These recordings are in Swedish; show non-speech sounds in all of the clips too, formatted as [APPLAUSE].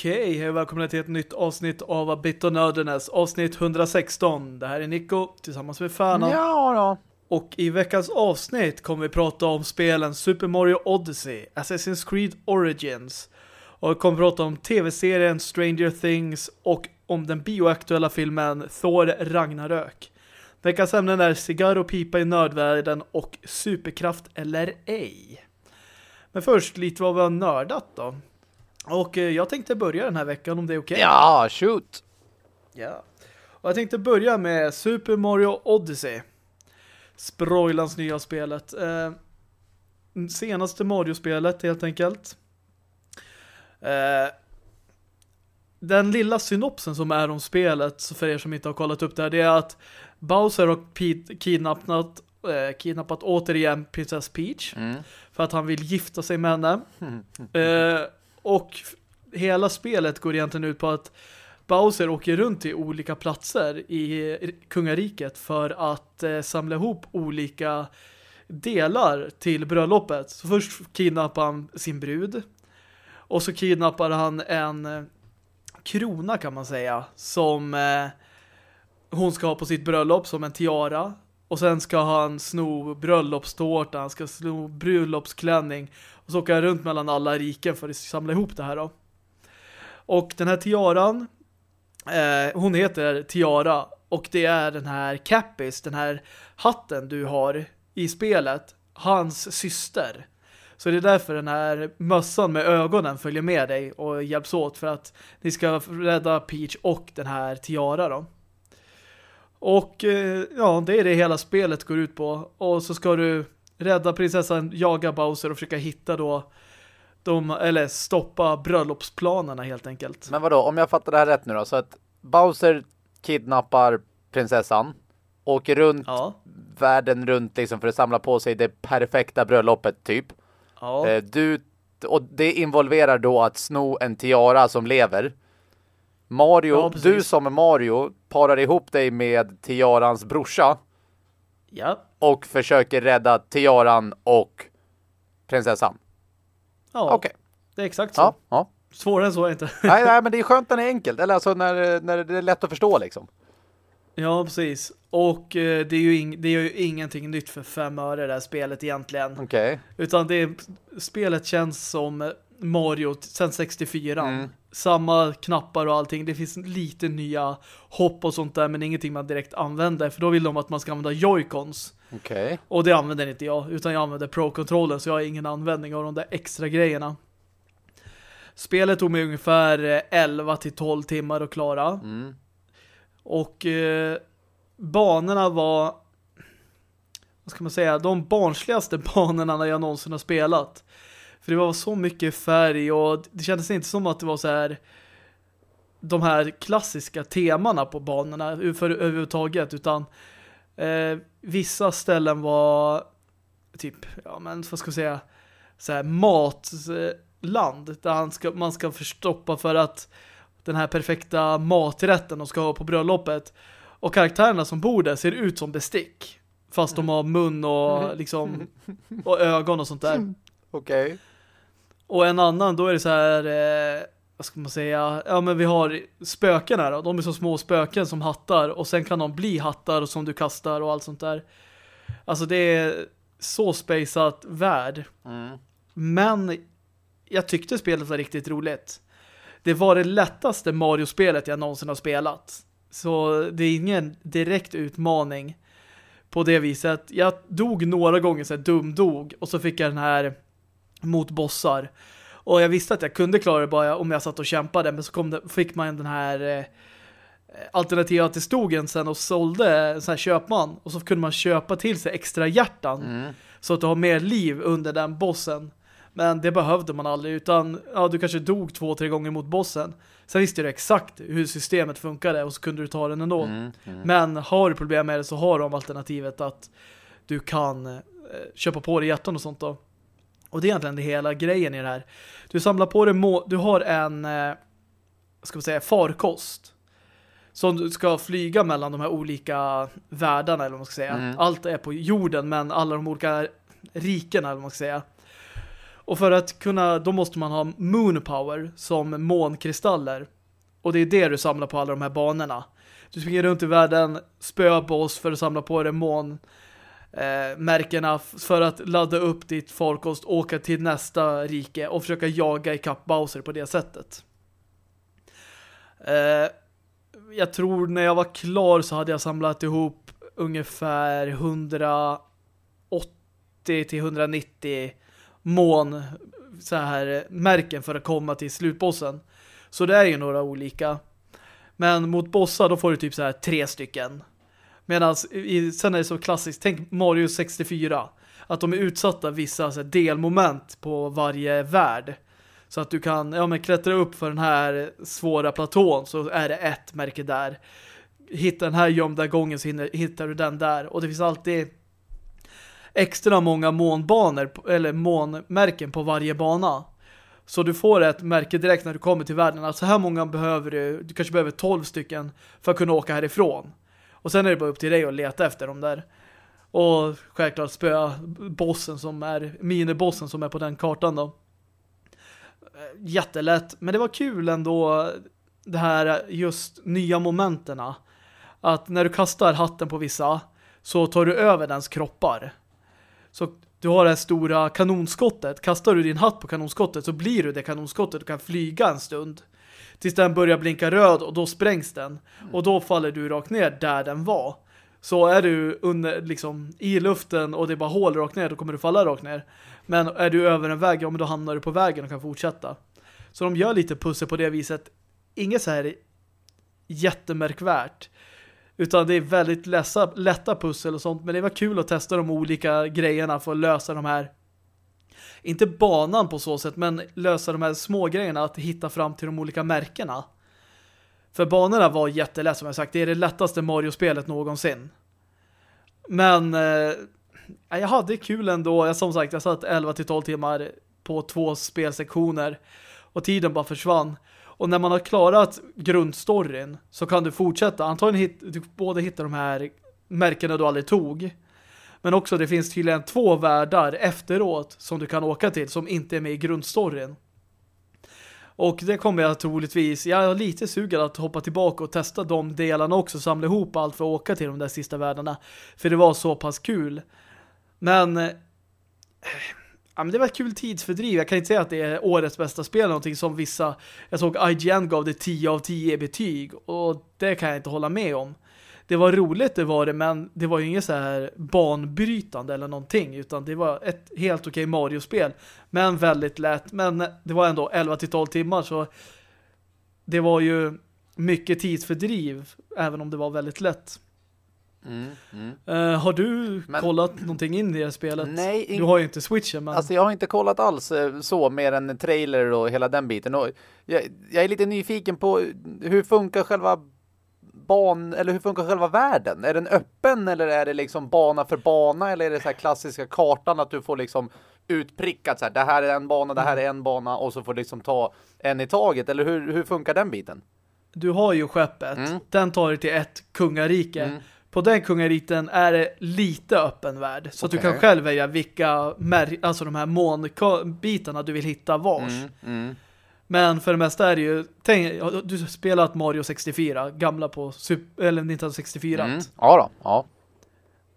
Okej, och välkomna till ett nytt avsnitt av A Bit of Nerdiness, avsnitt 116. Det här är Nico tillsammans med Färnan. Ja då. Och i veckans avsnitt kommer vi prata om spelen Super Mario Odyssey, Assassin's Creed Origins. Och vi kommer prata om tv-serien Stranger Things och om den bioaktuella filmen Thor Ragnarök. Veckans ämnen är cigarr och pipa i nördvärlden och superkraft eller ej. Men först lite vad vi har nördat då. Och eh, jag tänkte börja den här veckan om det är okej. Ja, shoot. Ja. Och jag tänkte börja med Super Mario Odyssey. Sproilans nya spelet. Eh, senaste Mario-spelet helt enkelt. Eh, den lilla synopsen som är om spelet, för er som inte har kollat upp det här, det är att Bowser har kidnappat, eh, kidnappat återigen Princess Peach Mm. för att han vill gifta sig med henne. [LAUGHS] Eh, och hela spelet går egentligen ut på att Bowser åker runt till olika platser i kungariket för att eh, samla ihop olika delar till bröllopet. Så först kidnappar han sin brud och så kidnappar han en eh, krona kan man säga som eh, hon ska ha på sitt bröllop som en tiara. Och sen ska han sno bröllopstårta, han ska sno bröllopsklänning och så åker han runt mellan alla riken för att samla ihop det här då. Och den här tiaran eh, hon heter Tiara och det är den här Cappis, den här hatten du har i spelet, hans syster. Så det är därför den här mössan med ögonen följer med dig och hjälps åt för att ni ska rädda Peach och den här Tiara då. Och eh, ja, det är det hela spelet går ut på. Och så ska du rädda prinsessan, jaga Bowser och försöka hitta då de, eller stoppa bröllopsplanerna helt enkelt. Men vadå, om jag fattar det här rätt nu då, så att Bowser kidnappar prinsessan, åker runt Ja, världen runt liksom för att samla på sig det perfekta bröllopet typ. ja. Eh, du, och det involverar då att sno en tiara som lever. Mario, Ja, du som är Mario parar ihop dig med tiarans brorsa ja. och försöker rädda tiaran och prinsessan. Ja, Okej. det är exakt så. Ja, ja. Svårare än så är det inte. [LAUGHS] nej, nej, men det är skönt när det är enkelt. Eller alltså när, när det är lätt att förstå liksom. ja, precis. Och eh, det, är ju ing- det är ju ingenting nytt för fem öre det här spelet egentligen. Okej. Utan det är, spelet känns som Mario sen 64. Mm. Samma knappar och allting. Det finns lite nya hopp och sånt där men ingenting man direkt använder. För då vill de att man ska använda joycons. Okej. Och det använder inte jag, utan jag använder Pro-controllen så jag har ingen användning av de där extra grejerna. Spelet tog mig ungefär eh, 11 till 12 timmar att klara. Mm. Och eh, banorna var vad ska man säga, de barnsligaste [LAUGHS] banorna jag någonsin har spelat. För det var så mycket färg och det kändes inte som att det var så här de här klassiska temana på banorna för överhuvudtaget utan eh, vissa ställen var typ, ja men vad ska jag säga så här matland där ska, man ska förstoppa för att den här perfekta maträtten de ska ha på bröllopet och karaktärerna som bor där ser ut som bestick fast de har mun och liksom [LAUGHS] och ögon och sånt där. Okej. Och en annan, då är det så här eh, vad ska man säga? Ja, men vi har spöken här då. De är så små spöken som hattar och sen kan de bli hattar som du kastar och allt sånt där. Alltså det är så spaceat värld. Mm. Men jag tyckte spelet var riktigt roligt. Det var det lättaste Mario-spelet jag någonsin har spelat. Så det är ingen direkt utmaning på det viset. Jag dog några gånger så här dum-dog och så fick jag den här mot bossar. Och jag visste att jag kunde klara det bara om jag satt och kämpade men så det, fick man den här eh, alternativa att det stod en sen och sålde sån här köpman och så kunde man köpa till sig extra hjärtan Mm. så att du har mer liv under den bossen. Men det behövde man aldrig utan ja, du kanske dog två, tre gånger mot bossen. Sen visste du exakt hur systemet funkade och så kunde du ta den ändå. Mm. Mm. Men har du problem med det så har de alternativet att du kan eh, köpa på dig hjärtan och sånt då. Och det är egentligen det hela grejen i det här. Du samlar på dig, du har en eh, ska vi säga, farkost som du ska flyga mellan de här olika världarna eller vad man ska säga. Mm. Allt är på jorden men alla de olika rikena eller vad man ska säga. Och för att kunna, då måste man ha moon power som månkristaller. Och det är det du samlar på alla de här banorna. Du springer runt i världen, spöar boss för att samla på dig mån eh, märkena för att ladda upp ditt farkost, åka till nästa rike och försöka jaga i kapp Bowser på det sättet. Eh, jag tror när jag var klar så hade jag samlat ihop ungefär 180 till 190 mån så här märken för att komma till slutbossen. Så det är ju några olika. Men mot bossar då får du typ så här tre stycken. Medan sen är det så klassiskt, tänk Mario 64. Att de är utsatta vissa så här, delmoment på varje värld. Så att du kan ja, men klättra upp för den här svåra platån så är det ett märke där. Hitta den här gömda gången så hittar du den där. Och det finns alltid extra många månbanor eller månmärken på varje bana. Så du får ett märke direkt när du kommer till världen. Alltså här många behöver du, du kanske behöver 12 stycken för att kunna åka härifrån. Och sen är det bara upp till dig att leta efter dem där. Och självklart spöa bossen som är, minibossen som är på den kartan då. Eh, jättelätt, men det var kul ändå det här just nya momenterna. Att när du kastar hatten på vissa så tar du över dens kroppar. Så du har det här stora kanonskottet. Kastar du din hatt på kanonskottet så blir du det kanonskottet och kan flyga en stund. Tills den börjar blinka röd och då sprängs den. Och då faller du rakt ner där den var. Så är du under, liksom, i luften och det är bara hål rakt ner, då kommer du falla rakt ner. Men är du över en väg, ja men då hamnar du på vägen och kan fortsätta. Så de gör lite pussel på det viset. Inget så här jättemärkvärt. Utan det är väldigt läsa, lätta pussel och sånt. Men det var kul att testa de olika grejerna för att lösa de här inte banan på så sätt, men lösa de här små grejerna att hitta fram till de olika märkena. För banorna var jättelätt som jag sagt. Det är det lättaste Mario-spelet någonsin. Men eh, jag hade kul ändå. Jag, som sagt, jag satt 11-12 timmar på två spelsektioner och tiden bara försvann. Och när man har klarat grundstoryn så kan du fortsätta. Antagligen hit, du både hitta de här märkena du aldrig tog. Men också det finns tydligen två världar efteråt som du kan åka till som inte är med i grundstoryn. Och det kommer jag troligtvis, jag är lite sugen att hoppa tillbaka och testa de delarna också, samla ihop allt för att åka till de där sista världarna. För det var så pass kul. Men, äh, ja, men det var ett kul tidsfördriv. Jag kan inte säga att det är årets bästa spel, någonting som vissa, jag såg IGN gav det 10 av 10 betyg och det kan jag inte hålla med om det var roligt det var det, men det var ju inget så här banbrytande eller någonting, utan det var ett helt okej Mario-spel, men väldigt lätt, men det var ändå 11-12 timmar så det var ju mycket tidsfördriv, även om det var väldigt lätt. Mm, mm. Uh, har du men, kollat någonting in i det spelet? Nej. Du har ju inte Switchen. Men... Alltså jag har inte kollat alls eh, så mer än trailer och hela den biten. Och jag, jag är lite nyfiken på hur funkar själva ban, eller hur funkar själva världen? Är den öppen eller är det liksom bana för bana eller är det så här klassiska kartan att du får liksom utprickat så här, det här är en bana, det här är en bana och så får du liksom ta en i taget eller hur, hur funkar den biten? Du har ju skeppet, mm. den tar dig till ett kungarike. Mm. På den kungariten är det lite öppen värld. Så okay. du kan själv välja vilka alltså de här månbitarna du vill hitta vars. Mm. Men för det mesta är det ju tänk, du har spelat Mario 64 gamla på Super, eller Nintendo 64. Mm. Ja då, ja.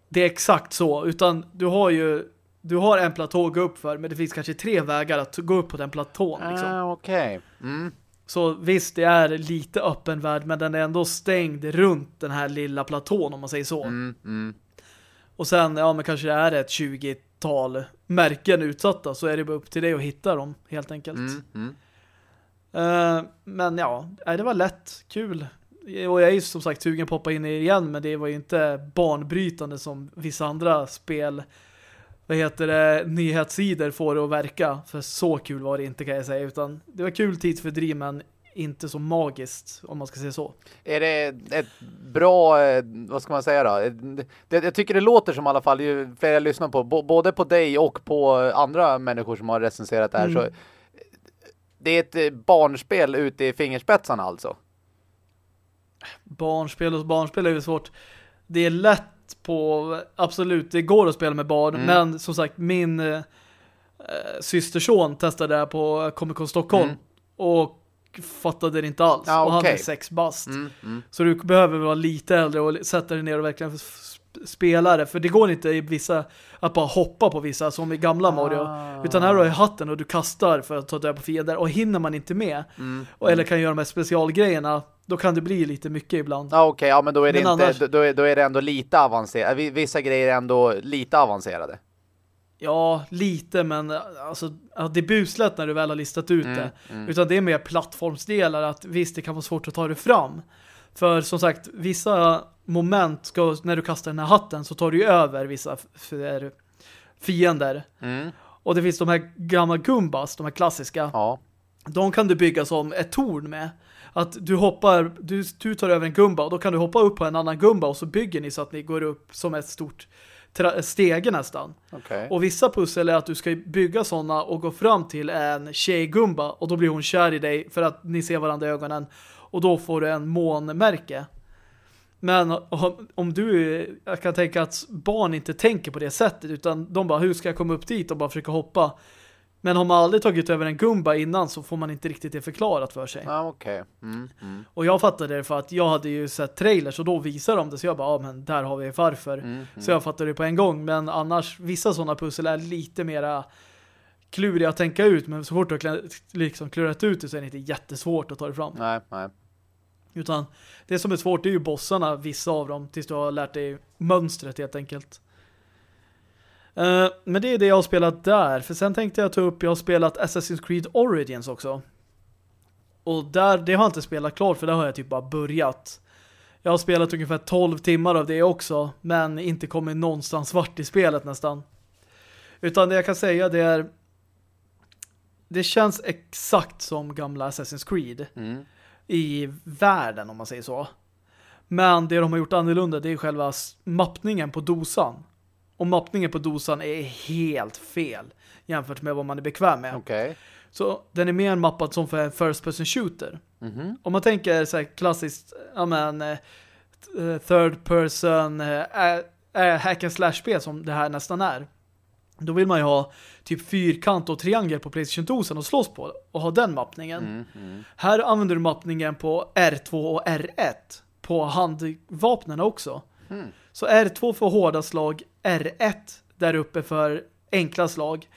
Det är exakt så, utan du har ju du har en platå att gå upp för men det finns kanske tre vägar att gå upp på den platån liksom. Ah. Okay. Mm. Så visst, det är lite öppen värld men den är ändå stängd runt den här lilla platån om man säger så. Mm, mm. Och sen, ja men kanske det är ett 20-tal märken utsatta så är det bara upp till dig att hitta dem helt enkelt. Mm, mm. Men ja, det var lätt, kul. Och jag är ju som sagt sugen på att hoppa in i igen, men det var ju inte banbrytande som vissa andra spel vad heter det, nyhetssidor får det att verka. För så kul var det inte kan jag säga, utan det var kul tidsfördriv men inte så magiskt om man ska säga så. Är det ett bra, eh, vad ska man säga då? Det, jag tycker det låter som i alla fall, ju fler jag lyssnar på, både på dig och på andra människor som har recenserat det här mm. så det är ett eh, barnspel ute i fingerspetsarna alltså. Barnspel och barnspel är ju svårt. Det är lätt på, absolut, det går att spela med barn, mm. men som sagt, min uh, eh, systerson testade det här på Comic Con Stockholm Mm. och fattade det inte alls. Ja, Och han är sex bast. Mm, mm. Så du behöver vara lite äldre och sätta dig ner och verkligen f- spela det. För det går inte i vissa att bara hoppa på vissa som i gamla Mario. Ah. Utan här har du hatten och du kastar för att ta död på fiender. Och hinner man inte med Mm. och, eller kan göra de här specialgrejerna då kan det bli lite mycket ibland. Ja, okej. Ja, men då är det Men inte, annars- då, då, är, då är det ändå lite avancerat. Vi- Vissa grejer är ändå lite avancerade. Ja, lite men alltså, ja, det är buslätt när du väl har listat ut Mm, det. mm. Utan det är mer plattformsdelar att visst det kan vara svårt att ta det fram. För som sagt, vissa moment ska, när du kastar den här hatten så tar du ju över vissa fiender. Mm. Och det finns de här gamla gumbas, de här klassiska. Ja. De kan du bygga som ett torn med. Att du hoppar, du, du tar över en gumba och då kan du hoppa upp på en annan gumba och så bygger ni så att ni går upp som ett stort stege nästan. Okej. Och vissa pussel är att du ska bygga sådana och gå fram till en tjejgumba och då blir hon kär i dig för att ni ser varandra i ögonen och då får du en månmärke. Men om, om du, jag kan tänka att barn inte tänker på det sättet utan de bara, hur ska jag komma upp dit och bara försöka hoppa? Men har man aldrig tagit över en gumba innan så får man inte riktigt det förklarat för sig. Ja, okej. Mm, mm, Och jag fattade det för att jag hade ju sett trailers och då visade de det så jag bara, ja men där har vi varför. mm, mm. Så jag fattade det på en gång. Men annars, vissa sådana pussel är lite mera kluriga att tänka ut. Men så fort du har liksom klurat ut det så är det inte jättesvårt att ta det fram. Nej, nej. Utan det som är svårt är ju bossarna, vissa av dem, tills du har lärt dig mönstret helt enkelt. Eh, men det är det jag har spelat där. För sen tänkte jag ta upp, jag har spelat Assassin's Creed Origins också. Och där, det har jag inte spelat klart för där har jag typ bara börjat. Jag har spelat ungefär 12 timmar av det också, men inte kommit någonstans vart i spelet nästan. Utan det jag kan säga det är det känns exakt som gamla Assassin's Creed Mm i världen om man säger så. Men det de har gjort annorlunda det är själva mappningen på dosan. Och mappningen på dosan är helt fel jämfört med vad man är bekväm med. Okej. Så den är mer mappad som för en first person shooter. Mhm. Om man tänker så här klassiskt, ja men eh, third person eh, äh, hack and slash spel som det här nästan är. Då vill man ju ha typ fyrkant och triangel på Playstation-dosen och slåss på och ha den mappningen. Mm, mm. Här använder du mappningen på R2 och R1 på handvapnen också. Mm. Så R2 för hårda slag, R1 där uppe för enkla slag,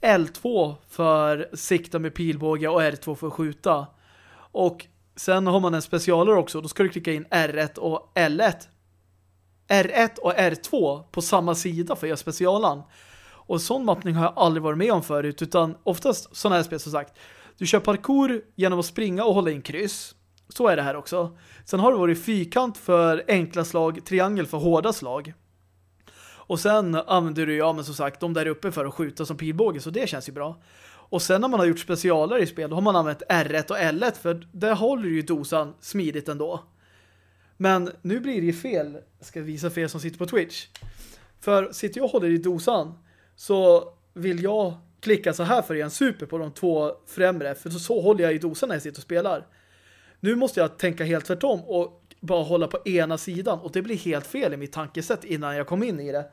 L2 för sikta med pilbåge och R2 för skjuta. Och sen har man en specialare också, då ska du klicka in R1 och L1. R1 och R2 på samma sida för att göra specialan. Och sån mappning har jag aldrig varit med om förut utan oftast sådana här spel som sagt. Du kör parkour genom att springa och hålla in kryss. Så är det här också. Sen har det varit fyrkant för enkla slag, triangel för hårda slag. Och sen använder du, ja men som sagt, de där uppe för att skjuta som pilbåge, så det känns ju bra. Och sen när man har gjort specialare i spel, då har man använt R1 och L1, för där håller ju dosan smidigt ändå. Men nu blir det ju fel. Jag ska visa för er som sitter på Twitch. För sitter jag och håller i dosan så vill jag klicka så här för att ge en super på de två främre. För så, så håller jag i dosan när jag sitter och spelar. Nu måste jag tänka helt tvärtom och bara hålla på ena sidan. Och det blir helt fel i mitt tankesätt innan jag kom in i det.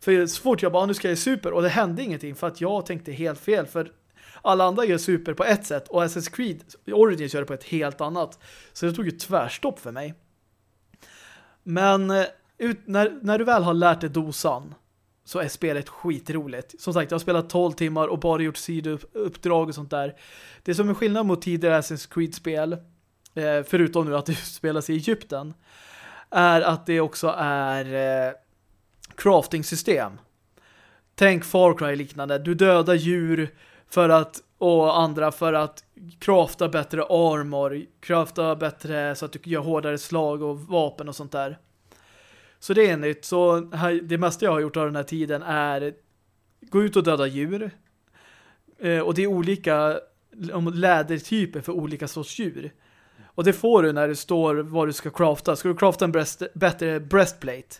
För så fort jag bara, ah, nu ska jag super. Och det hände ingenting för att jag tänkte helt fel. För alla andra gör super på ett sätt och Assassin's Creed Origins gör det på ett helt annat. Så det tog ju tvärstopp för mig. Men eh, ut, när, när du väl har lärt dig dosan så är spelet skitroligt. Som sagt, jag har spelat 12 timmar och bara gjort sidouppdrag och sånt där. Det som är skillnad mot tidigare Assassin's Creed-spel, eh, förutom nu att det [LAUGHS] spelas i Egypten, är att det också är eh, crafting-system. Tänk Far Cry liknande. Du dödar djur för att och andra för att crafta bättre armor, crafta bättre så att du gör hårdare slag och vapen och sånt där. Så det är nytt. Så här, det mesta jag har gjort av den här tiden är gå ut och döda djur. Eh, och det är olika lädertyper för olika sorts djur. Och det får du när det står vad du ska crafta. Ska du crafta en breast, bättre breastplate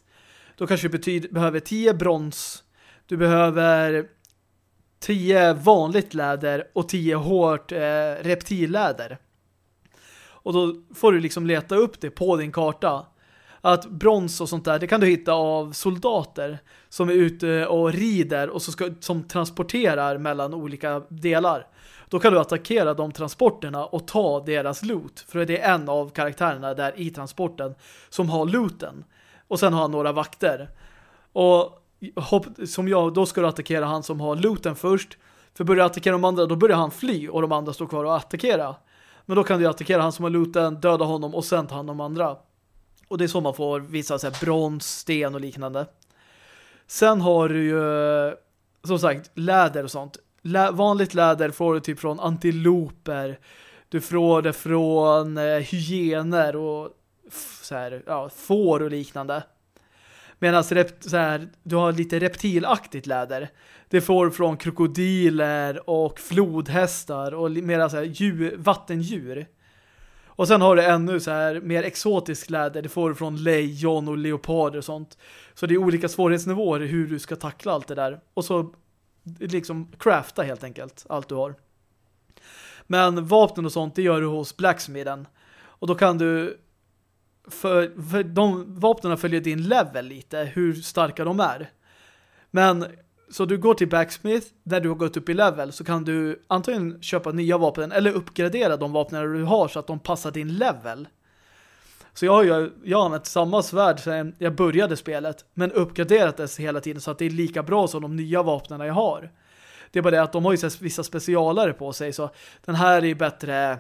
då kanske du betyder, behöver 10 brons. Du behöver 10 vanligt läder och 10 hårt eh, reptilläder. Och då får du liksom leta upp det på din karta att brons och sånt där, det kan du hitta av soldater som är ute och rider och så ska, som transporterar mellan olika delar. Då kan du attackera de transporterna och ta deras loot. För det är en av karaktärerna där i transporten som har looten. Och sen har han några vakter. Och hopp, som jag, då ska du attackera han som har looten först. För börjar attackera de andra, då börjar han fly och de andra står kvar och attackera. Men då kan du attackera han som har looten, döda honom och sen ta hand om andra. Och det är så man får vissa så här, brons, sten och liknande. Sen har du ju som sagt läder och sånt. Lä vanligt läder får du typ från antiloper. Du får det från eh, hyener och så här, ja, får och liknande. Medan du har lite reptilaktigt läder. Det får från krokodiler och flodhästar och mera så här djur, vattendjur. Och sen har du ännu så här mer exotisk läder. Det får du från lejon och leoparder och sånt. Så det är olika svårighetsnivåer hur du ska tackla allt det där. Och så liksom crafta helt enkelt allt du har. Men vapnen och sånt, det gör du hos blacksmiden. Och då kan du för, för de vapnen följer din level lite, hur starka de är. Men så du går till Backsmith, där du har gått upp i level, så kan du antingen köpa nya vapen eller uppgradera de vapen du har så att de passar din level. Så jag har ju jag har använt samma svärd sedan jag började spelet, men uppgraderat det hela tiden så att det är lika bra som de nya vapnen jag har. Det är bara det att de har ju vissa specialare på sig, så den här är bättre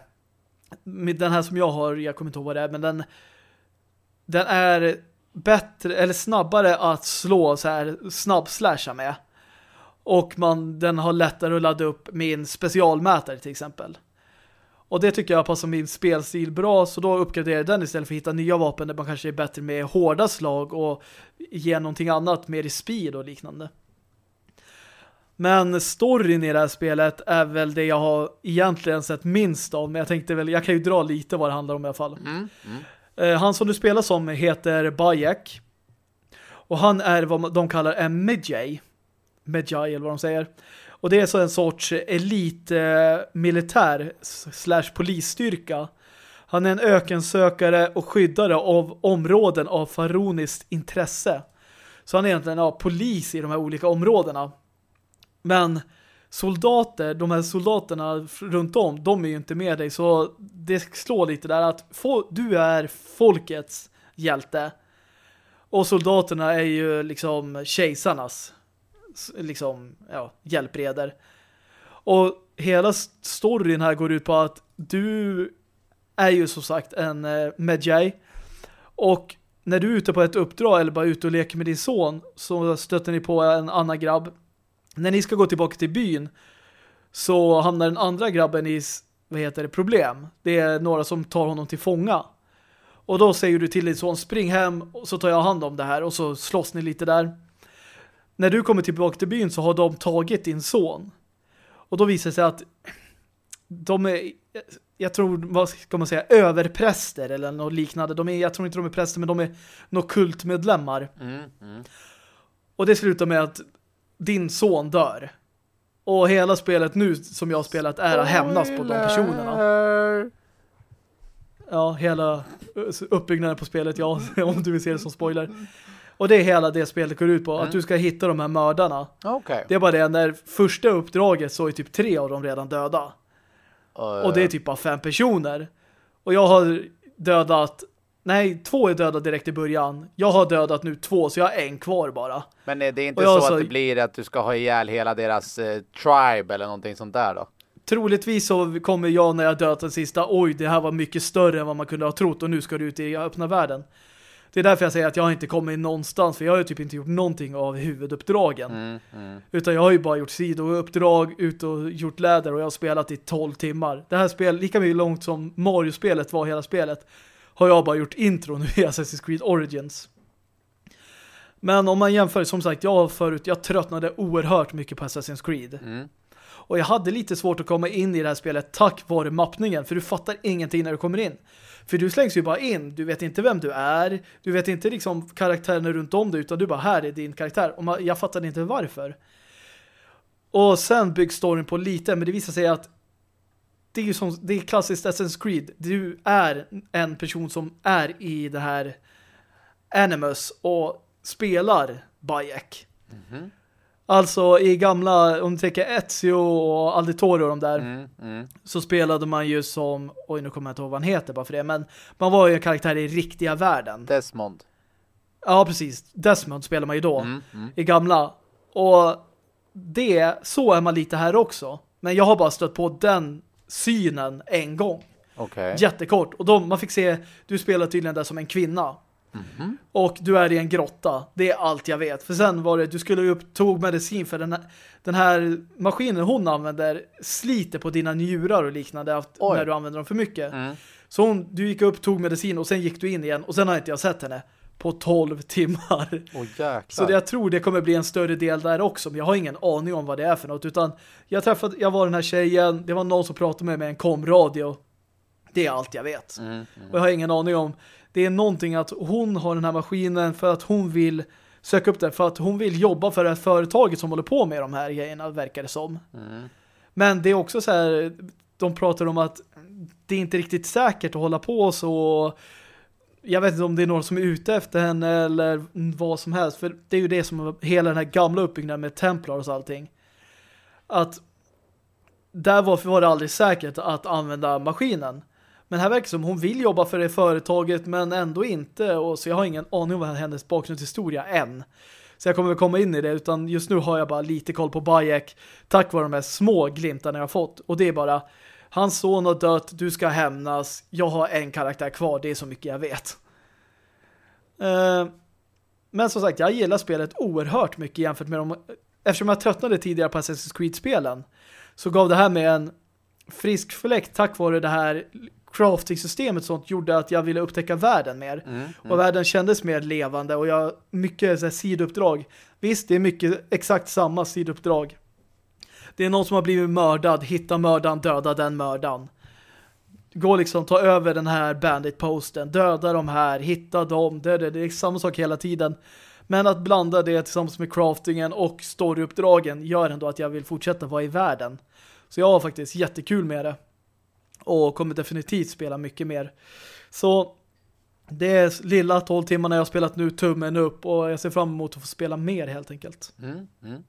den här som jag har, jag kommer inte ihåg vad det är, men den den är bättre eller snabbare att slå så här snabbslasha med. Och man, den har lättare att ladda upp min specialmätare till exempel. Och det tycker jag passar min spelstil bra så då uppgraderar jag den istället för att hitta nya vapen där man kanske är bättre med hårda slag och ge någonting annat mer i speed och liknande. Men storyn i det här spelet är väl det jag har egentligen sett minst av men jag tänkte väl, jag kan ju dra lite vad det handlar om i alla fall. Mm, mm. Eh, han som du spelar som heter Bayek. Och han är vad de kallar en Medjay. Medjay eller vad de säger. Och det är så en sorts elitmilitär eh, slash polisstyrka. Han är en ökensökare och skyddare av områden av faroniskt intresse. Så han är egentligen ja, polis i de här olika områdena. Men soldater, de här soldaterna runt om, de är ju inte med dig. Så det slår lite där att få, du är folkets hjälte. Och soldaterna är ju liksom kejsarnas liksom, ja, hjälpreder. Och hela storyn här går ut på att du är ju som sagt en eh, Medjay. Och när du är ute på ett uppdrag eller bara ute och leker med din son så stöter ni på en annan grabb när ni ska gå tillbaka till byn så hamnar den andra grabben i vad heter det, problem. Det är några som tar honom till fånga. Och då säger du till din son, spring hem och så tar jag hand om det här och så slåss ni lite där. När du kommer tillbaka till byn så har de tagit din son. Och då visar det sig att de är, jag tror, vad ska man säga, överpräster eller något liknande. De är, jag tror inte de är präster, men de är några kultmedlemmar. Mm, mm. Och det slutar med att din son dör. Och hela spelet nu som jag har spelat är att hämnas på de personerna. Ja, hela uppbyggnaden på spelet, ja, [LAUGHS] om du vill se det som spoiler. Och det är hela det spelet går ut på, mm. att du ska hitta de här mördarna. Okay. Det är bara det, när första uppdraget så är typ tre av dem redan döda. Uh, och det är typ bara fem personer. Och jag har dödat Nej, två är döda direkt i början. Jag har dödat nu två, så jag har en kvar bara. Men är det inte så, så att det blir att du ska ha ihjäl hela deras eh, tribe eller någonting sånt där då? Troligtvis så kommer jag när jag dödat den sista, oj, det här var mycket större än vad man kunde ha trott och nu ska du ut i öppna världen. Det är därför jag säger att jag inte kommit någonstans, för jag har ju typ inte gjort någonting av huvuduppdragen. Mm, mm. Utan jag har ju bara gjort sidouppdrag, ut och gjort läder och jag har spelat i 12 timmar. Det här spelet, lika mycket långt som Mario-spelet var hela spelet har jag bara gjort intro nu i [LAUGHS] Assassin's Creed Origins. Men om man jämför, som sagt, jag förut, jag tröttnade oerhört mycket på Assassin's Creed. Mm. Och jag hade lite svårt att komma in i det här spelet tack vare mappningen, för du fattar ingenting när du kommer in. För du slängs ju bara in, du vet inte vem du är, du vet inte liksom karaktärerna runt om dig, utan du bara, här är din karaktär. Och jag fattade inte varför. Och sen byggs storyn på lite, men det visar sig att det är ju som, det är klassiskt Assassin's Creed. Du är en person som är i det här Animus och spelar Bayek. Mhm. Alltså i gamla, om du tänker Ezio och Alditoro och de där, Mm, mm. så spelade man ju som, oj nu kommer jag inte ihåg vad han heter bara för det, men man var ju en karaktär i riktiga världen. Desmond. Ja, precis. Desmond spelar man ju då Mm, mm. i gamla. Och det, så är man lite här också. Men jag har bara stött på den synen en gång. Okej. Jättekort. Och de, man fick se, du spelar tydligen där som en kvinna. Mhm. Och du är i en grotta. Det är allt jag vet. För sen var det, du skulle upp, tog medicin för den här, den här maskinen hon använder sliter på dina njurar och liknande Oj. när du använder dem för mycket. Mm. Så hon, du gick upp, tog medicin och sen gick du in igen. Och sen har inte jag sett henne på 12 timmar. Jäklar. Så det, jag tror det kommer bli en större del där också. Men jag har ingen aning om vad det är för något. Utan jag träffade, jag var den här tjejen. Det var någon som pratade med mig med en komradio. Det är allt jag vet. Mm, mm. Och jag har ingen aning om. Det är någonting att hon har den här maskinen för att hon vill söka upp det. För att hon vill jobba för det här företaget som håller på med de här grejerna, verkar det som. Mm. Men det är också så här, de pratar om att det är inte riktigt säkert att hålla på så. Jag vet inte om det är någon som är ute efter henne eller vad som helst. För det är ju det som hela den här gamla uppbyggnaden med Templars och allting. Att där var, var det aldrig säkert att använda maskinen. Men här verkar det som hon vill jobba för det företaget men ändå inte. Och så jag har ingen aning om vad hennes bakgrundshistoria än. Så jag kommer väl komma in i det utan just nu har jag bara lite koll på Bayek tack vare de här små glimtarna jag har fått. Och det är bara hans son har dött, du ska hämnas. Jag har en karaktär kvar, det är så mycket jag vet. Uh, men som sagt, jag gillar spelet oerhört mycket jämfört med de... Eftersom jag tröttnade tidigare på Assassin's Creed-spelen så gav det här mig en frisk fläkt tack vare det här crafting-systemet sånt gjorde att jag ville upptäcka världen mer. Mm. Och världen kändes mer levande och jag mycket så här, sidouppdrag. Visst, det är mycket exakt samma sidouppdrag. Det är någon som har blivit mördad, hitta mördaren, döda den mördaren. Gå liksom, ta över den här bandit-posten, döda de här, hitta dem, det, det, det är samma sak hela tiden. Men att blanda det tillsammans med craftingen och storyuppdragen gör ändå att jag vill fortsätta vara i världen. Så jag har faktiskt jättekul med det. Och kommer definitivt spela mycket mer. Så det är lilla 12 timmarna jag har spelat nu, tummen upp. Och jag ser fram emot att få spela mer helt enkelt. Mm. Mm.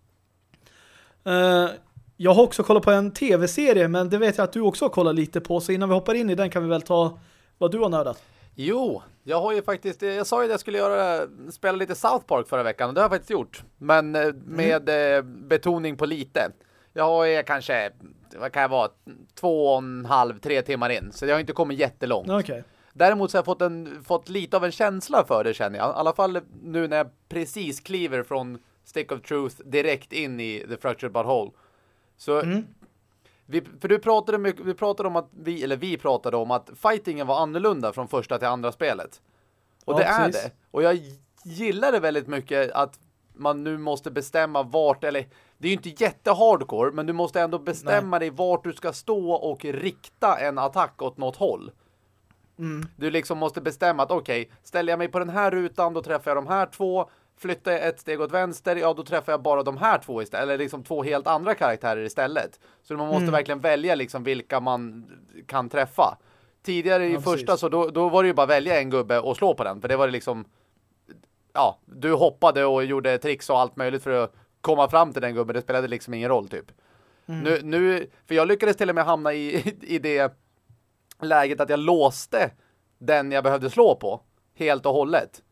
Eh, jag har också kollat på en tv-serie, men det vet jag att du också har kollat lite på. Så innan vi hoppar in i den kan vi väl ta vad du har nördat. Jo, jag har ju faktiskt, jag sa ju att jag skulle göra, spela lite South Park förra veckan och det har jag faktiskt gjort. Men eh, med eh, betoning på lite. Jag ju kanske, vad kan jag vara, två och en halv, tre timmar in. Så jag har inte kommit jättelångt. Okej. Däremot så har jag fått, en, fått lite av en känsla för det känner jag. I alla fall nu när jag precis kliver från Stick of Truth direkt in i The Fractured But Whole. Så Mm. vi, för du pratade mycket, vi pratade om att vi, eller vi pratade om att fightingen var annorlunda från första till andra spelet. Och Ja, det är precis. det. Och jag gillar det väldigt mycket att man nu måste bestämma vart, eller det är ju inte jättehardcore, men du måste ändå bestämma dig vart du ska stå och rikta en attack åt något håll. Mm. Du liksom måste bestämma att okej, ställer jag mig på den här rutan då träffar jag de här två. Flyttar jag ett steg åt vänster, ja då träffar jag bara de här två istället. Eller liksom två helt andra karaktärer istället. Så man måste Mm. verkligen välja liksom vilka man kan träffa. Tidigare i Ja, första precis. så då, då var det ju bara välja en gubbe och slå på den. För det var det liksom ja, du hoppade och gjorde tricks och allt möjligt för att komma fram till den gubben. Det spelade liksom ingen roll typ. Mm. Nu, nu, för jag lyckades till och med hamna i, [LAUGHS] i det läget att jag låste den jag behövde slå på helt och hållet.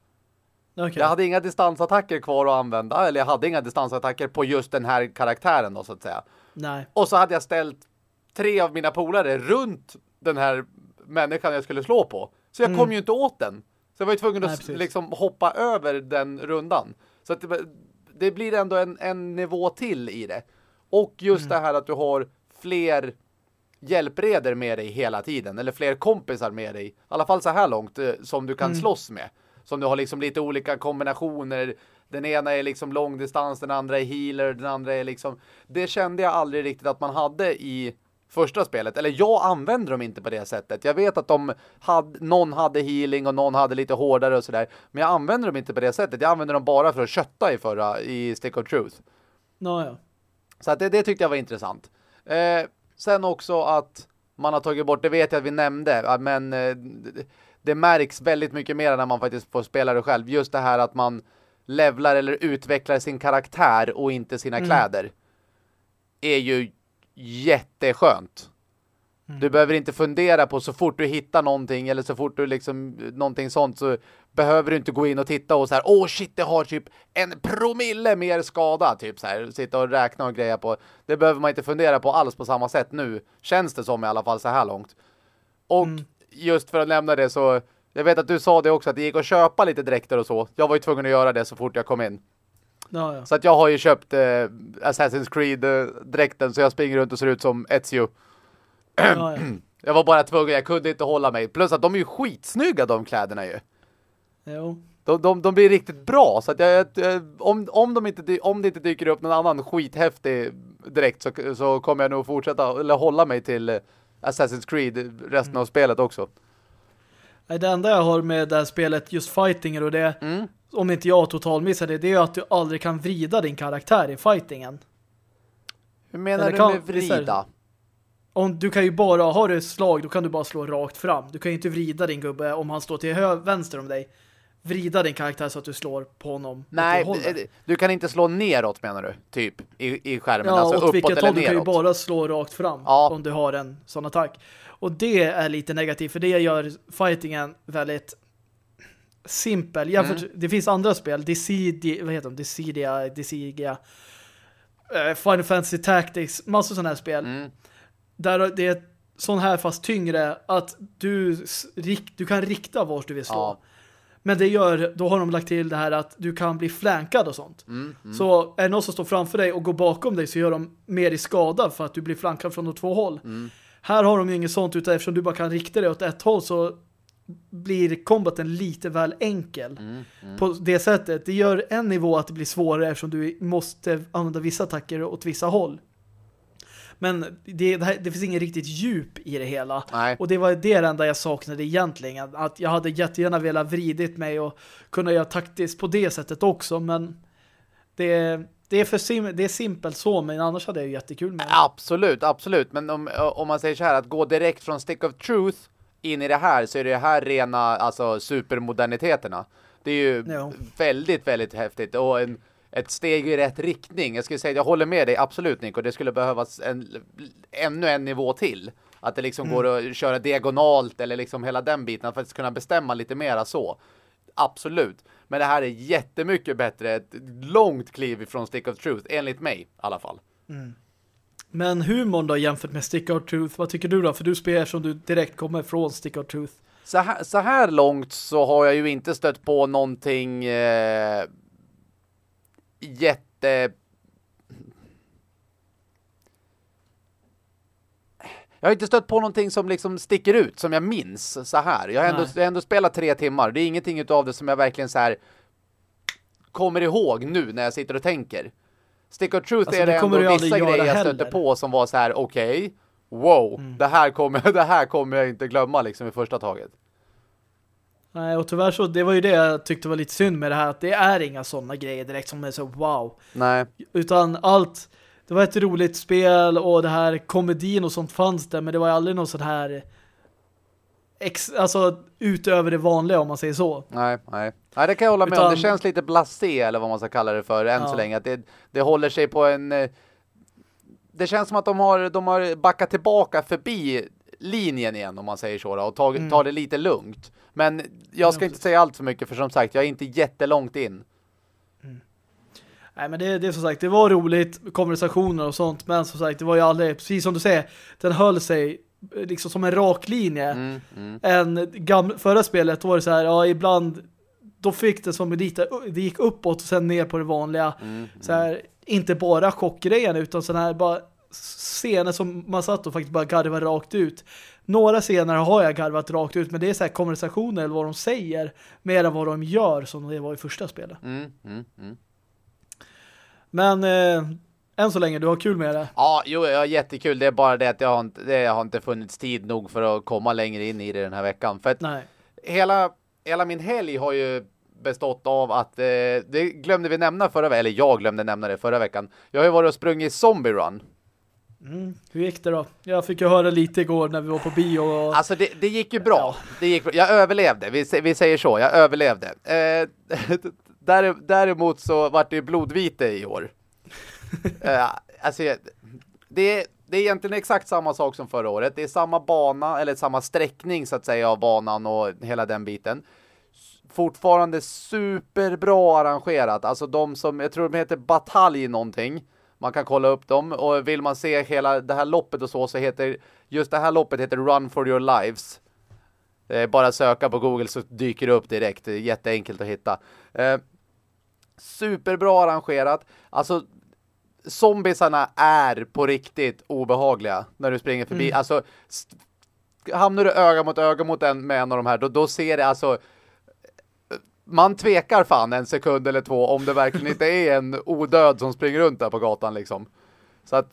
Okej. Jag hade inga distansattacker kvar att använda, eller jag hade inga distansattacker på just den här karaktären då så att säga. Nej. Och så hade jag ställt tre av mina polare runt den här människan jag skulle slå på. Så jag Mm. kom ju inte åt den. Så jag var ju tvungen Nej, att liksom hoppa över den rundan. Så att det, det blir ändå en, en nivå till i det. Och just Mm. det här att du har fler hjälpreder med dig hela tiden. Eller fler kompisar med dig. I alla fall så här långt eh, som du kan Mm. slåss med. Som du har liksom lite olika kombinationer. Den ena är liksom långdistans, den andra är healer, den andra är liksom... Det kände jag aldrig riktigt att man hade i första spelet. Eller jag använder dem inte på det sättet. Jag vet att de hade, någon hade healing och någon hade lite hårdare och sådär. Men jag använder dem inte på det sättet. Jag använder dem bara för att kötta i förra, i Stick of Truth. Nåja. Så att det, det tyckte jag var intressant. Eh, sen också att man har tagit bort, det vet jag att vi nämnde, ja, men eh, det märks väldigt mycket mer när man faktiskt får spela det själv. Just det här att man levlar eller utvecklar sin karaktär och inte sina Mm. kläder är ju jätteskönt. Mm. Du behöver inte fundera på så fort du hittar någonting eller så fort du liksom någonting sånt så behöver du inte gå in och titta och så här åh shit det har typ en promille mer skada typ så här sitta och räkna och greja på. Det behöver man inte fundera på alls på samma sätt nu. Känns det som i alla fall så här långt. Och Mm. just för att nämna det så jag vet att du sa det också att det gick att köpa lite dräkter och så. Jag var ju tvungen att göra det så fort jag kom in. Ja, ja. Så att jag har ju köpt eh, Assassin's Creed-dräkten så jag springer runt och ser ut som Ezio. ja, ja. [CLEARS THROAT] Jag var bara tvungen, jag kunde inte hålla mig. Plus att de är ju skitsnygga de kläderna ju. Jo. De, de, de blir riktigt bra. Så att jag, om, om, de inte, om det inte dyker upp någon annan skithäftig direkt så, så kommer jag nog fortsätta eller hålla mig till Assassin's Creed resten av spelet också. Det enda jag har med det här spelet, just fightingen och det, Mm. Om inte jag totalmissar det, det är att du aldrig kan vrida din karaktär i fightingen. Hur menar Eller du kan- med vrida? Om du kan ju bara, har du ett slag, då kan du bara slå rakt fram. Du kan ju inte vrida din gubbe om han står till vänster om dig. Vrida din karaktär så att du slår på honom. Nej, eh, du kan inte slå neråt menar du? Typ, i, i skärmen. Ja, alltså åt vilket håll du kan ju bara slå rakt fram Ja. om du har en sån attack. Och det är lite negativt för det gör fightingen väldigt simpel. Jämfört, Mm. Det finns andra spel, Dissidia, vad heter de? Dissidia, Dissidia, eh, Final Fantasy Tactics, massor sådana här spel. Mm. Där det är sån här fast tyngre att du, du kan rikta vart du vill slå. Ja. Men det gör, då har de lagt till det här att du kan bli flankad och sånt. Mm, mm. Så är det någon som står framför dig och går bakom dig så gör de mer i skada för att du blir flankad från de två håll. Mm. Här har de ju inget sånt utan eftersom du bara kan rikta dig åt ett håll så blir kombaten lite väl enkel. Mm, mm. På det sättet. Det gör en nivå att det blir svårare eftersom du måste använda vissa attacker åt vissa håll. Men det, det, här, det finns ingen riktigt djup i det hela. Nej. Och det var det enda jag saknade egentligen. Att jag hade jättegärna velat vridit mig och kunna göra taktiskt på det sättet också. Men det, det, är, för sim, det är simpelt så, men annars hade jag ju jättekul med det. Absolut, absolut. Men om, om man säger så här, att gå direkt från Stick of Truth in i det här så är det här rena alltså supermoderniteterna. Det är ju Ja. väldigt, väldigt häftigt och en, ett steg i rätt riktning. Jag skulle säga, jag håller med dig absolut Nico. Det skulle behövas en, ännu en nivå till. Att det liksom går att köra diagonalt eller liksom hela den biten. Att faktiskt kunna bestämma lite mera så. Absolut. Men det här är jättemycket bättre. Ett långt kliv ifrån Stick of Truth, enligt mig i alla fall. Men humorn då jämfört med Stick Out Truth, vad tycker du då? För du spelar som du direkt kommer från Stick Out Truth. Så här, så här långt så har jag ju inte stött på någonting eh, jätte... Jag har inte stött på någonting som liksom sticker ut, som jag minns så här. Jag har ändå, jag har ändå spelat tre timmar. Det är ingenting utav det som jag verkligen så här kommer ihåg nu när jag sitter och tänker. Stick of Truth Alltså, är det ändå vissa grejer jag stötte på som var så här: okej, wow, det, här kommer, [LAUGHS] det här kommer jag inte glömma liksom i första taget. Nej, och tyvärr så, det var ju det jag tyckte var lite synd med det här, att det är inga sådana grejer direkt som är så wow. Nej. Utan allt, det var ett roligt spel och det här komedin och sånt fanns där, men det var ju aldrig någon sån här ex, alltså utöver det vanliga om man säger så. Nej, nej. Nej, det kan jag hålla med om. Utan- Det känns lite blasé eller vad man ska kalla det för än Ja. så länge. Att det, det håller sig på en... eh, Det känns som att de har, de har backat tillbaka förbi linjen igen om man säger så då, och tagit, Mm. tar det lite lugnt. Men jag ska Ja, inte säga allt för mycket för som sagt, jag är inte jättelångt in. Nej men det, det är som sagt, det var roligt konversationer och sånt, men som sagt, det var ju aldrig, precis som du säger, den höll sig liksom som en rak linje. Mm, mm. En gamla, förra spelet var det så här, ja ibland då fick det som lite, det gick uppåt och sen ner på det vanliga. Mm, Så här, inte bara chockgrejen utan sån här bara scener som man satt och faktiskt bara garvade rakt ut. Några scener har jag garvat rakt ut, men det är så här konversationer eller vad de säger mer än vad de gör som det var i första spelet. Mm, mm, mm. Men eh, än så länge, du har kul med det. Ja, jo, jag har jättekul. Det är bara det att jag har inte, det har inte funnits tid nog för att komma längre in i det den här veckan. För att Nej. hela, hela min helg har ju bestått av att, eh, det glömde vi nämna förra veckan, eller jag glömde nämna det förra veckan. Jag har ju varit och sprungit Zombie Run. Mm. Hur gick det då? Jag fick ju höra lite igår när vi var på bio. Och... Alltså det, det gick ju bra. Det gick, jag överlevde, vi, vi säger så, jag överlevde. Eh, [LAUGHS] däremot så vart det blodvite i år. Eh, alltså det, det är egentligen exakt samma sak som förra året. Det är samma bana, eller samma sträckning så att säga av banan och hela den biten. Fortfarande superbra arrangerat. Alltså de som, jag tror de heter Batalj någonting man kan kolla upp dem och vill man se hela det här loppet och så så heter just det här loppet heter Run for your lives. Bara söka på Google så dyker det upp direkt. Det är jätteenkelt att hitta. Eh, superbra arrangerat. Alltså zombiesarna är på riktigt obehagliga när du springer förbi. Mm. Alltså hamnar du öga mot öga mot en med en av de här då, då ser det alltså man tvekar fan en sekund eller två om det verkligen inte är en odöd som springer runt där på gatan liksom. Så att,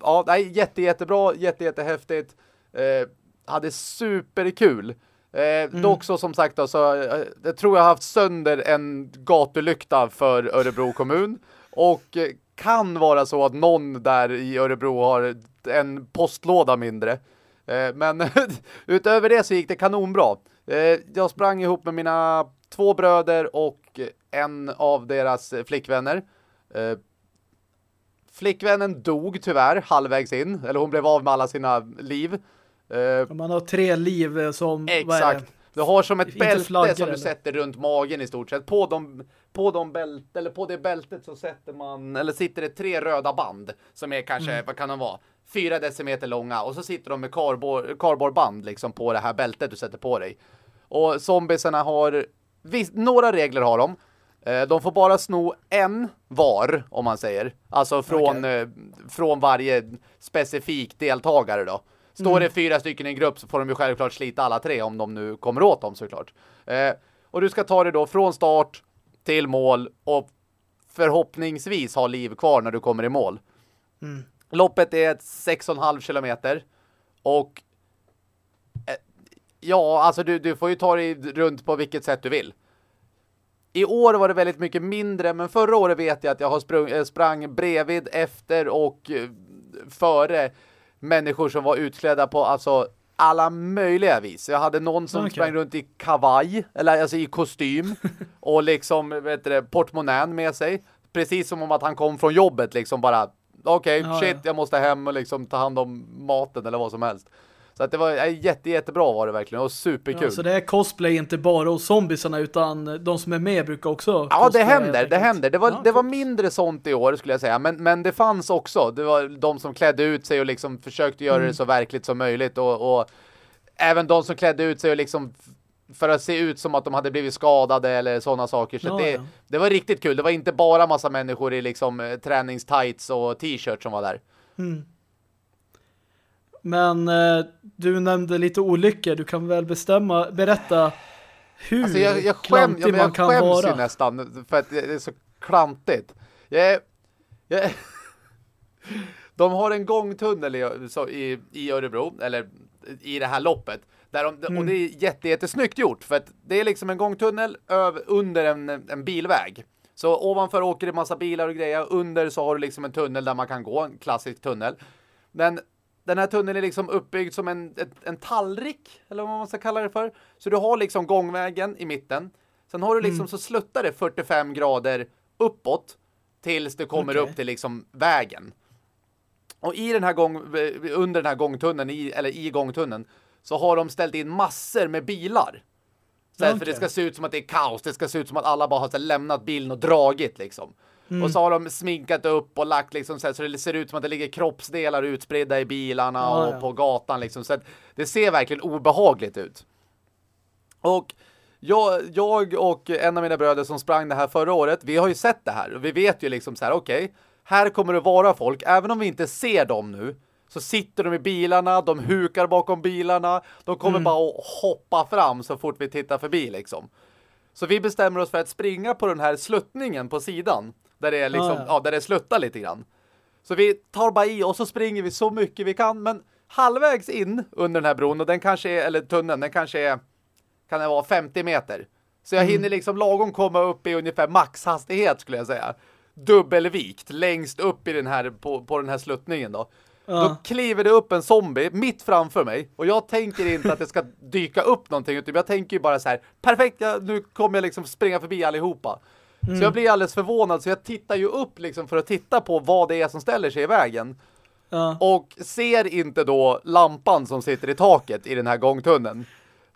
ja, nej, jätte, jättebra, jätte, jättehäftigt. Eh, hade superkul. Eh, mm. Dock så som sagt då, så, eh, jag tror jag har haft sönder en gatulykta för Örebro kommun. Och eh, kan vara så att någon där i Örebro har en postlåda mindre. Eh, men [LAUGHS] utöver det så gick det kanonbra. Eh, jag sprang ihop med mina två bröder och en av deras flickvänner. Eh, flickvännen dog tyvärr halvvägs in. Eller hon blev av med alla sina liv. Man har tre liv som... Exakt. Du har som ett bälte som du sätter runt magen i stort sett. På, de, på, de bält, eller på det bältet så sätter man, eller sitter det tre röda band som är kanske, mm. vad kan de vara? Fyra decimeter långa. Och så sitter de med kardborreband liksom på det här bältet du sätter på dig. Och zombiesarna har Visst, några regler har de. Eh, de får bara sno en var, om man säger. Alltså från, okay. Eh, från varje specifik deltagare då. Står mm. det fyra stycken i en grupp så får de ju självklart slita alla tre om de nu kommer åt dem såklart. Eh, och du ska ta det då från start till mål och förhoppningsvis ha liv kvar när du kommer i mål. Mm. Loppet är 6,5 kilometer och Ja, alltså du, du får ju ta dig runt på vilket sätt du vill. I år var det väldigt mycket mindre, men förra året vet jag att jag har sprung, eh, sprang bredvid, efter och eh, före människor som var utklädda på alltså alla möjliga vis. Jag hade någon som okay. sprang runt i kavaj, eller alltså i kostym [LAUGHS] och liksom, vet du, portmonnän med sig. Precis som om att han kom från jobbet liksom bara, okej, okay, ja, shit, ja. jag måste hem och liksom ta hand om maten eller vad som helst. Så att det var jätte, jättebra var det verkligen. Och superkul. Ja, så det är cosplay inte bara hos zombiesarna utan de som är med brukar också Ja, det händer. Det händer. Det var, ja, det var mindre sånt i år skulle jag säga. Men, men det fanns också. Det var de som klädde ut sig och liksom försökte göra mm. det så verkligt som möjligt. Och, och även de som klädde ut sig och liksom för att se ut som att de hade blivit skadade eller sådana saker. Så ja, det, ja. det var riktigt kul. Det var inte bara massa människor i liksom eh, träningstights och t-shirt som var där. Mm. Men eh, du nämnde lite olyckor. Du kan väl bestämma, berätta hur alltså jag, jag skäm, ja, man kan vara. Jag skäms ju nästan för att det är så klantigt. Jag, jag, [LAUGHS] de har en gångtunnel i, så, i, i Örebro, eller i det här loppet. Där de, mm. Och det är jätte, jättesnyggt gjort för att det är liksom en gångtunnel över, under en, en bilväg. Så ovanför åker det massa bilar och grejer. Under så har du liksom en tunnel där man kan gå, en klassisk tunnel. Men den här tunneln är liksom uppbyggd som en, ett, en tallrik, eller vad man ska kalla det för. Så du har liksom gångvägen i mitten. Sen har du liksom mm. så sluttar det 45 grader uppåt tills du kommer okay. upp till liksom vägen. Och i den här gång, under den här gångtunneln, i, eller i gångtunneln, så har de ställt in massor med bilar. Så okay. För det ska se ut som att det är kaos. Det ska se ut som att alla bara har så, lämnat bilen och dragit liksom. Mm. Och så har de sminkat upp och lagt liksom så, här, så det ser ut som att det ligger kroppsdelar utspridda i bilarna ja, och ja. på gatan liksom. Så det ser verkligen obehagligt ut. Och jag, jag och en av mina bröder som sprang det här förra året, vi har ju sett det här. Och vi vet ju liksom så här, okej, okay, här kommer det vara folk. Även om vi inte ser dem nu så sitter de i bilarna, de hukar bakom bilarna. De kommer mm. bara att hoppa fram så fort vi tittar förbi liksom. Så vi bestämmer oss för att springa på den här sluttningen på sidan. Där det är liksom, ah, ja. ja. där det sluttar lite grann. Så vi tar bara i och så springer vi så mycket vi kan. Men halvvägs in under den här bron och den kanske är, eller tunneln, den kanske är, kan det vara 50 meter. Så jag mm. hinner liksom lagom komma upp i ungefär maxhastighet skulle jag säga. Dubbelvikt längst upp i den här, på, på den här sluttningen då. Ja. Då kliver det upp en zombie mitt framför mig. Och jag tänker inte att det ska [LAUGHS] dyka upp någonting. Utan jag tänker ju bara så här, perfekt, jag, nu kommer jag liksom springa förbi allihopa. Så jag blir alldeles förvånad. Så jag tittar ju upp liksom för att titta på vad det är som ställer sig i vägen. Ja. Och ser inte då lampan som sitter i taket i den här gångtunneln.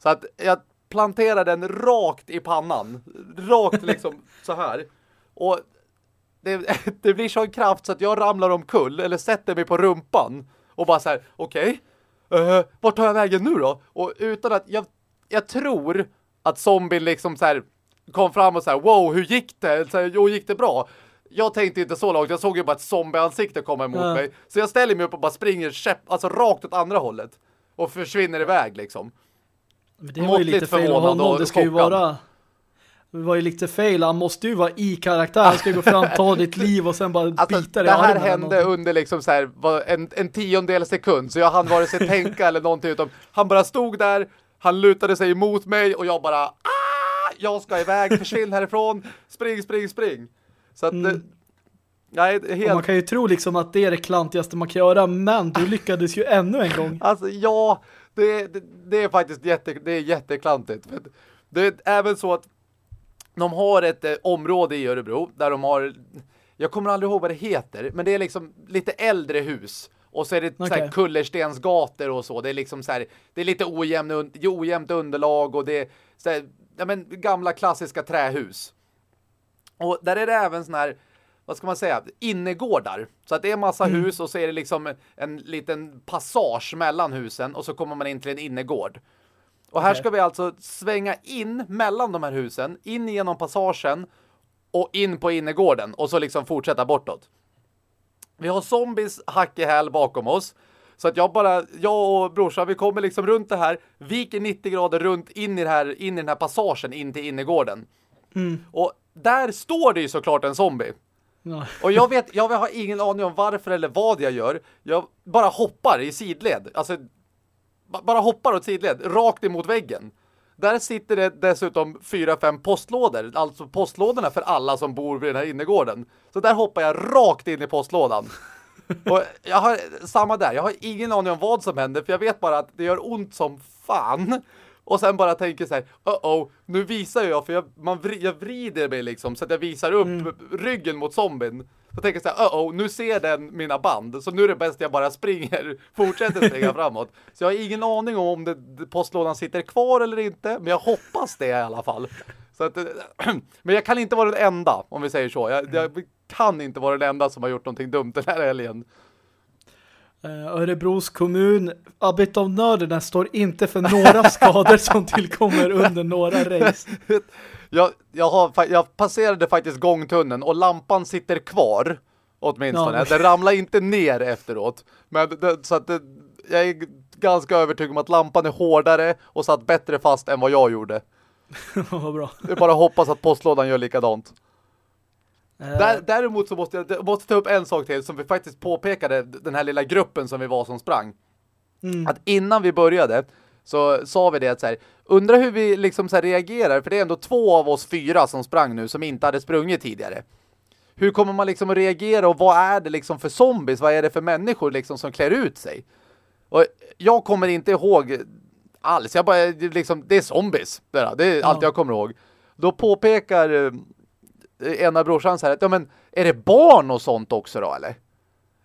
Så att jag planterar den rakt i pannan. Rakt liksom [LAUGHS] så här. Och det, [LAUGHS] det blir sån kraft så att jag ramlar omkull eller sätter mig på rumpan. Och bara så här, okej. Okay, vart tar jag vägen nu då? Och utan att, jag, jag tror att zombien liksom så här kom fram och så här, wow, hur gick det? Så här, jo, gick det bra? Jag tänkte inte så långt, jag såg ju bara ett zombieansikte komma emot Ja. mig. Så jag ställer mig upp och bara springer käpp, alltså rakt åt andra hållet. Och försvinner iväg liksom. Men det var ju lite fel av honom. Det ska ju vara... Det var ju lite fel. Han måste ju vara i karaktär. Han ska gå fram, ta [LAUGHS] ditt liv och sen bara Alltså, bita dig det här hände under liksom så här, en, en tiondel sekund. Så jag hann vare sig tänka eller någonting. Utan han bara stod där, han lutade sig emot mig och jag bara, ah, jag ska iväg, försvinn härifrån, spring, spring, spring. Så att, Mm. mm. nej, Och man helt, kan ju tro liksom att det är det klantigaste man kan göra. Men du lyckades ju ännu en gång. [LAUGHS] alltså ja, det, det, det är faktiskt jätte, det är jätteklantigt. Det är även så att de har ett eh, område i Örebro där de har, jag kommer aldrig ihåg vad det heter, men det är liksom lite äldre hus. Och så är det så här Okej. kullerstensgator och så. Det är liksom så här, det är lite ojämn, ojämnt underlag och det är så här, ja men gamla klassiska trähus. Och där är det även sån här, vad ska man säga, innergårdar. Så att det är massa hus och så är det liksom en liten passage mellan husen och så kommer man in till en innergård. Och här Okej. ska vi alltså svänga in mellan de här husen, in genom passagen och in på innergården och så liksom fortsätta bortåt. Vi har zombies hack i häl bakom oss. Så att jag bara, jag och brorsan, vi kommer liksom runt det här, viker 90 grader runt in i, här, in i den här passagen in till innergården. Och där står det ju såklart en zombie. Ja. Och jag vet, jag har ingen aning om varför eller vad jag gör. Jag bara hoppar i sidled. Alltså, ba- bara hoppar åt sidled, rakt emot väggen. Där sitter det dessutom fyra, fem postlådor. Alltså postlådorna för alla som bor vid den här innergården. Så där hoppar jag rakt in i postlådan. [LAUGHS] Och jag har samma där. Jag har ingen aning om vad som händer. För jag vet bara att det gör ont som fan. Och sen bara tänker så här, uh-oh, nu visar jag, för jag, man vri, jag vrider mig liksom så att jag visar upp ryggen mot zombien. Så tänker jag så här, uh-oh, nu ser den mina band. Så nu är det bäst jag bara springer, [LAUGHS] fortsätter springa framåt. Så jag har ingen aning om om det, postlådan sitter kvar eller inte, men jag hoppas det i alla fall. Så att, [CLEARS THROAT] men jag kan inte vara den enda, om vi säger så. Jag, jag kan inte vara den enda som har gjort någonting dumt den här helgen. Eh, Örebros kommun, A Bit of Nörderness står inte för några [LAUGHS] skador som tillkommer under några race. jag, jag, har, jag passerade faktiskt gångtunneln och lampan sitter kvar åtminstone. Ja. Den ramlar inte ner efteråt. Men det, så att det, jag är ganska övertygad om att lampan är hårdare och satt bättre fast än vad jag gjorde. [LAUGHS] Vad bra. Det är bara hoppas att postlådan gör likadant. Eh, Där, däremot så måste jag, måste ta upp en sak till som vi faktiskt påpekade, den här lilla gruppen som vi var som sprang. mm, Att innan vi började så sa vi det att så här, undra hur vi liksom så reagerar, för det är ändå två av oss fyra som sprang nu som inte hade sprungit tidigare. Hur kommer man liksom att reagera och vad är det liksom för zombies? Vad är det för människor liksom som klär ut sig? Och jag kommer inte ihåg alls. Jag bara, liksom, det är zombies. Det, är allt Ja. jag kommer ihåg. Då påpekar eh, ena brorsan så här att, ja men, är det barn och sånt också då eller?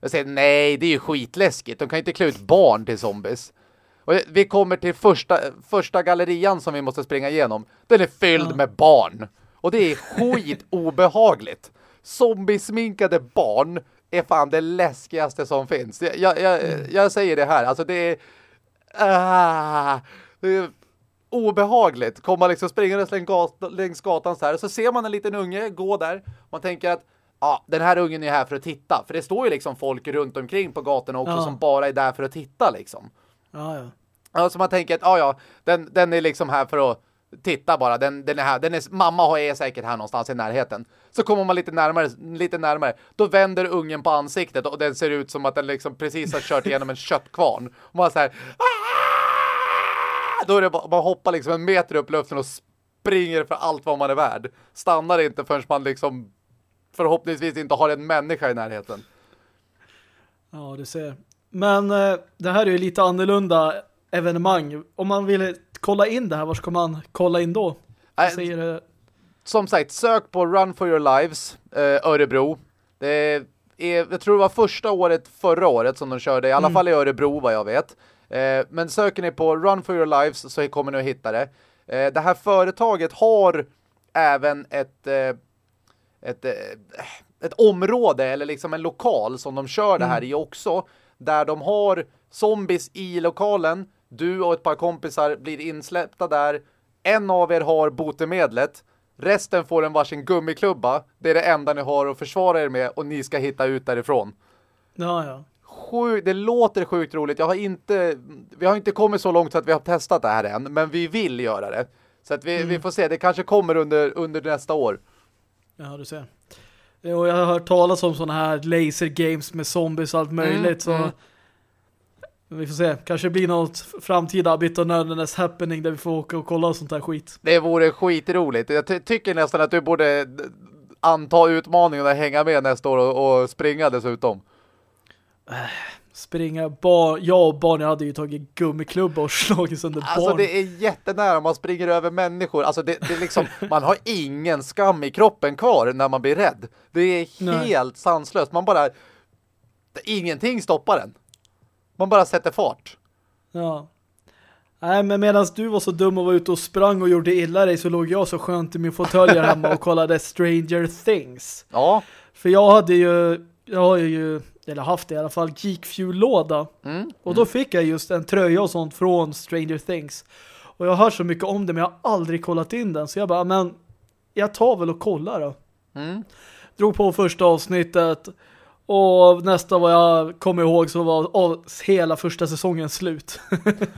Jag säger, nej det är ju skitläskigt. De kan inte klä ut barn till zombies. Och vi kommer till första, första gallerian som vi måste springa igenom. Den är fylld Ja. med barn. Och det är skit [LAUGHS] obehagligt. Zombiesminkade barn är fan det läskigaste som finns. Jag, jag, jag, jag säger det här, alltså det är... Ah, det är obehagligt. Komma liksom springandes längs, gat, längs gatan så här. Och så ser man en liten unge gå där. Man tänker att ja, den här ungen är här för att titta. För det står ju liksom folk runt omkring på gatorna också Ja. som bara är där för att titta liksom. ja, ja. Ja, så man tänker att ja, ja, den, den är liksom här för att titta bara. Den, den är här. Den är, mamma har- är säkert här någonstans i närheten. Så kommer man lite närmare, lite närmare. Då vänder ungen på ansiktet och den ser ut som att den liksom precis har kört igenom en köttkvarn. Och man så här. "Ah!" Då är det bara, man hoppar liksom en meter upp luften och springer för allt vad man är värd. Stannar inte förrän man liksom förhoppningsvis inte har en människa i närheten. Ja, du ser. Men eh, det här är ju lite annorlunda evenemang. Om man vill kolla in det här, var ska man kolla in då? Nej, Säger det... som sagt, sök på Run for your lives eh, Örebro. Det är, jag tror det var första året förra året som de körde, i alla fall i Örebro vad jag vet. Eh, men söker ni på Run for your lives så kommer ni att hitta det. Eh, det här företaget har även ett, eh, ett, eh, ett område eller liksom en lokal som de kör det här i också. Där de har zombies i lokalen. Du och ett par kompisar blir insläppta där. En av er har botemedlet. Resten får en varsin gummiklubba. Det är det enda ni har att försvara er med och ni ska hitta ut därifrån. Ja, ja. Sjuk, det låter sjukt roligt. Jag har inte, vi har inte kommit så långt så att vi har testat det här än. Men vi vill göra det. Så att vi, vi får se. Det kanske kommer under, under nästa år. Ja, du ser. Och jag har hört talas om sådana här laser games med zombies och allt möjligt. så mm. vi får se. Kanske blir något framtida bit of nerdiness happening där vi får åka och kolla och sånt där skit. Det vore skitroligt. Jag ty tycker nästan att du borde anta utmaningen och hänga med nästa år och, och springa dessutom. Springa, bar, jag och barnen hade ju tagit gummiklubba och [LAUGHS] slagit sönder Alltså barn. det är jättenära man springer över människor. Alltså det, det är liksom, [LAUGHS] man har ingen skam i kroppen kvar när man blir rädd. Det är Nej. helt sanslöst. Man bara, ingenting stoppar en. Man bara sätter fart. Ja. Nej, men medan du var så dum och var ute och sprang och gjorde illa dig så låg jag så skönt i min fåtölj hemma och kollade Stranger Things. Ja. För jag hade ju, jag har ju, eller haft i alla fall, Geek Fuel-låda. Mm. Och då fick jag just en tröja och sånt från Stranger Things. Och jag har hört så mycket om det men jag har aldrig kollat in den. Så jag bara, men jag tar väl och kollar då. Mm. Drog på första avsnittet och nästa vad jag kommer ihåg så var hela första säsongen slut.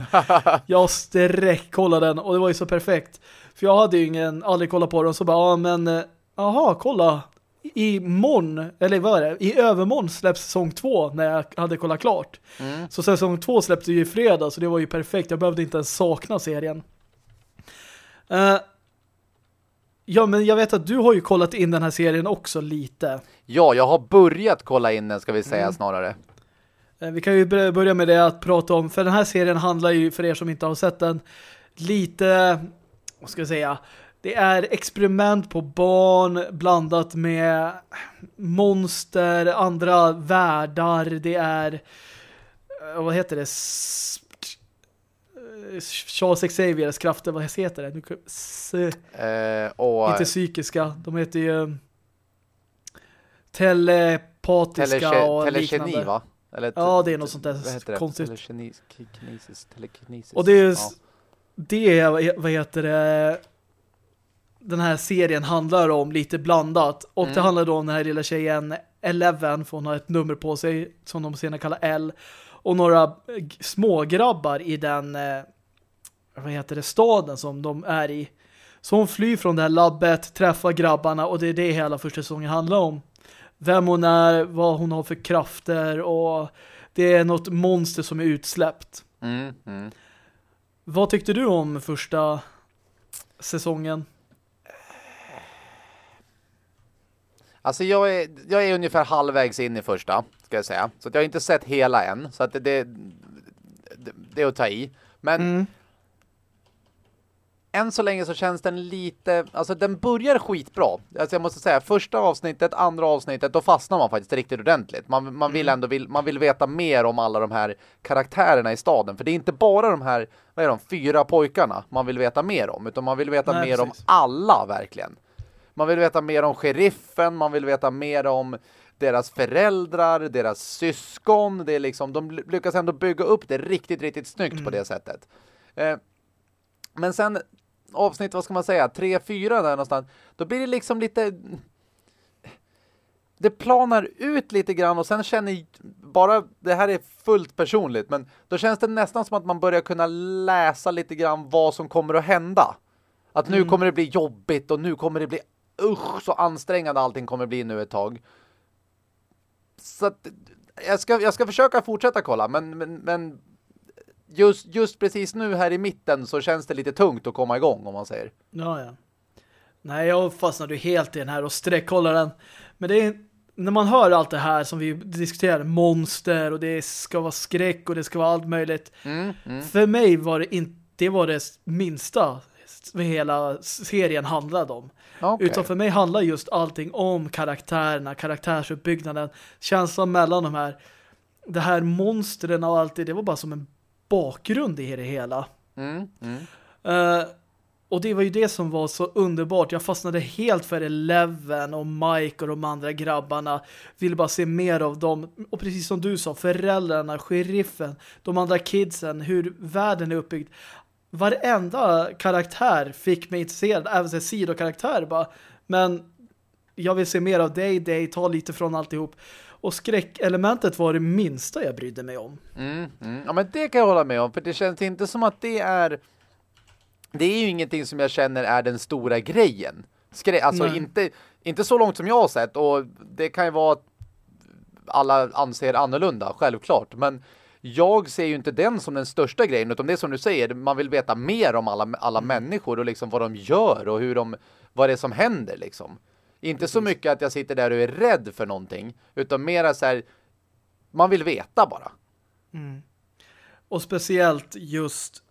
[LAUGHS] jag sträckkollade den och det var ju så perfekt. För jag hade ju ingen, aldrig kollat på den så bara, ja men, eh, aha, kolla. I morgon, eller vad är det? I övermorgon släpps säsong två när jag hade kollat klart. Mm. Så säsong två släppte ju i fredag så det var ju perfekt. Jag behövde inte ens sakna serien. Eh, ja, men jag vet att du har ju kollat in den här serien också lite. Ja, jag har börjat kolla in den ska vi säga Mm. snarare. Eh, Vi kan ju bör- börja med det att prata om, för den här serien handlar ju, för er som inte har sett den, lite, vad ska jag säga, det är experiment på barn blandat med monster, andra världar, det är, eh, vad heter det, Charles Xaviers krafter, vad heter det? Eh, och Inte psykiska, de heter ju telepatiska teleke- och telekeni liknande. va? Eller Ja, det är något sånt där konstigt. Telekinesis, kinesis, telekinesis. Och det är ja. det är, vad heter det den här serien handlar om lite blandat. Och det Mm. handlar då om den här lilla tjejen Eleven, för hon har ett nummer på sig som de senare kallar L. Och några smågrabbar i den eh, vad heter det, staden som de är i. Så hon flyr från det här labbet, träffar grabbarna och det är det hela första säsongen handlar om. Vem hon är, vad hon har för krafter och det är något monster som är utsläppt. Mm, mm. Vad tyckte du om första säsongen? Alltså jag är, jag är ungefär halvvägs in i första, ska jag säga. Så jag har inte sett hela än. Så att det, det, det, det är att ta i. Men Mm. än så länge så känns den lite, alltså den börjar skitbra. Alltså jag måste säga, första avsnittet, andra avsnittet, då fastnar man faktiskt riktigt ordentligt. Man, man vill ändå vill, man vill veta mer om alla de här karaktärerna i staden. För det är inte bara de här, vad är de, fyra pojkarna man vill veta mer om. Utan man vill veta Nej, mer om precis. alla verkligen. Man vill veta mer om sheriffen, man vill veta mer om deras föräldrar, deras syskon. Det är liksom, de lyckas ändå bygga upp det riktigt, riktigt snyggt på det sättet. Eh, men sen avsnitt, vad ska man säga, 3-4 där någonstans, då blir det liksom lite det planar ut lite grann och sen känner bara, det här är fullt personligt, men då känns det nästan som att man börjar kunna läsa lite grann vad som kommer att hända. Att nu kommer det bli jobbigt och nu kommer det bli usch så ansträngande allting kommer bli nu ett tag. Så att jag ska, jag ska försöka fortsätta kolla, men, men, men just, just precis nu här i mitten så känns det lite tungt att komma igång om man säger. Ja, ja. Nej, jag fastnade ju helt i den här och sträckkollade den. Men det är, när man hör allt det här som vi diskuterar, monster och det ska vara skräck och det ska vara allt möjligt. Mm, mm. För mig var det inte det var det minsta hela serien handlade om. Okay. Utan för mig handlar just allting om karaktärerna, karaktärsuppbyggnaden, känslan mellan de här det här monstren och allt det, det var bara som en bakgrund i det hela. Mm, mm. Uh, och det var ju det som var så underbart. Jag fastnade helt för Eleven och Mike och de andra grabbarna. Ville bara se mer av dem. Och precis som du sa, föräldrarna, sheriffen, de andra kidsen, hur världen är uppbyggd. Varenda karaktär fick mig intresserad, även sidokaraktär bara. Men jag vill se mer av dig, dig, ta lite från alltihop. Och skräckelementet var det minsta jag brydde mig om. Mm, mm. Ja, men det kan jag hålla med om. För det känns inte som att det är det är ju ingenting som jag känner är den stora grejen. Skrä alltså inte, inte så långt som jag har sett och det kan ju vara att alla anser annorlunda, självklart. Men jag ser ju inte den som den största grejen utan det är som du säger, man vill veta mer om alla, alla mm. människor och liksom vad de gör och hur de, vad det är som händer liksom. Inte Precis. så mycket att jag sitter där och är rädd för någonting utan mer så här, man vill veta bara. Mm. Och speciellt just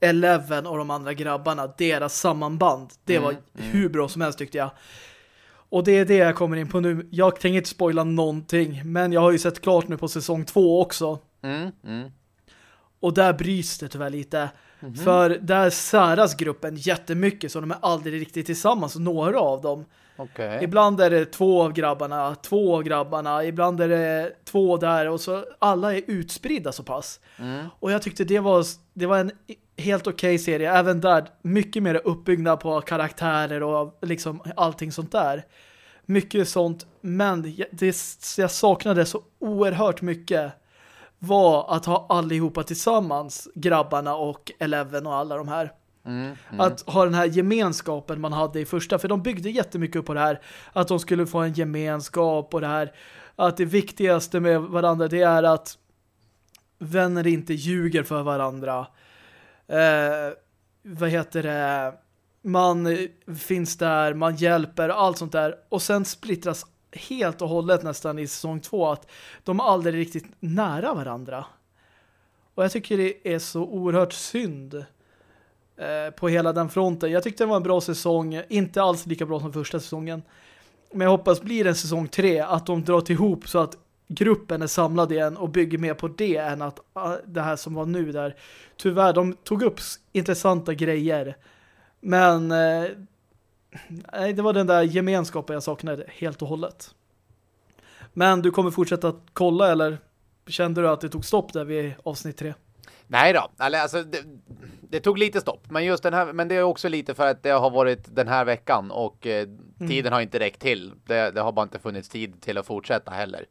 Eleven och de andra grabbarna, deras sammanband, det mm, var mm. hur bra som helst tyckte jag. Och det är det jag kommer in på nu. Jag tänker inte spoila någonting, men jag har ju sett klart nu på säsong två också. Mm, mm. och där bryts det tyvärr lite. Mm -hmm. För där säras gruppen jättemycket så de är aldrig riktigt tillsammans, några av dem. Okay. Ibland är det två av grabbarna, två av grabbarna, ibland är det två där och så alla är utspridda så pass. Mm. Och jag tyckte det var, det var en helt okej okay serie. Även där mycket mer uppbyggnad på karaktärer och liksom allting sånt där. Mycket sånt. Men det jag saknade så oerhört mycket var att ha allihopa tillsammans, grabbarna och Eleven och alla de här. Mm, mm. Att ha den här gemenskapen man hade i första, för de byggde jättemycket upp på det här, att de skulle få en gemenskap och det här, att det viktigaste med varandra det är att vänner inte ljuger för varandra. Eh, vad heter det? Man finns där, man hjälper, allt sånt där. Och sen splittras helt och hållet nästan i säsong två att de är aldrig riktigt nära varandra. Och jag tycker det är så oerhört synd eh, på hela den fronten. Jag tyckte det var en bra säsong, inte alls lika bra som första säsongen. Men jag hoppas blir det en säsong tre att de drar ihop så att gruppen är samlad igen och bygger mer på det än att ah, det här som var nu där. Tyvärr, de tog upp intressanta grejer. Men eh, nej, det var den där gemenskapen jag saknade helt och hållet. Men du kommer fortsätta att kolla eller kände du att det tog stopp där vid avsnitt tre? Nej då, alltså det, det, tog lite stopp. Men just den här, men det är också lite för att det har varit den här veckan och eh, mm. tiden har inte räckt till. Det, det, har bara inte funnits tid till att fortsätta heller.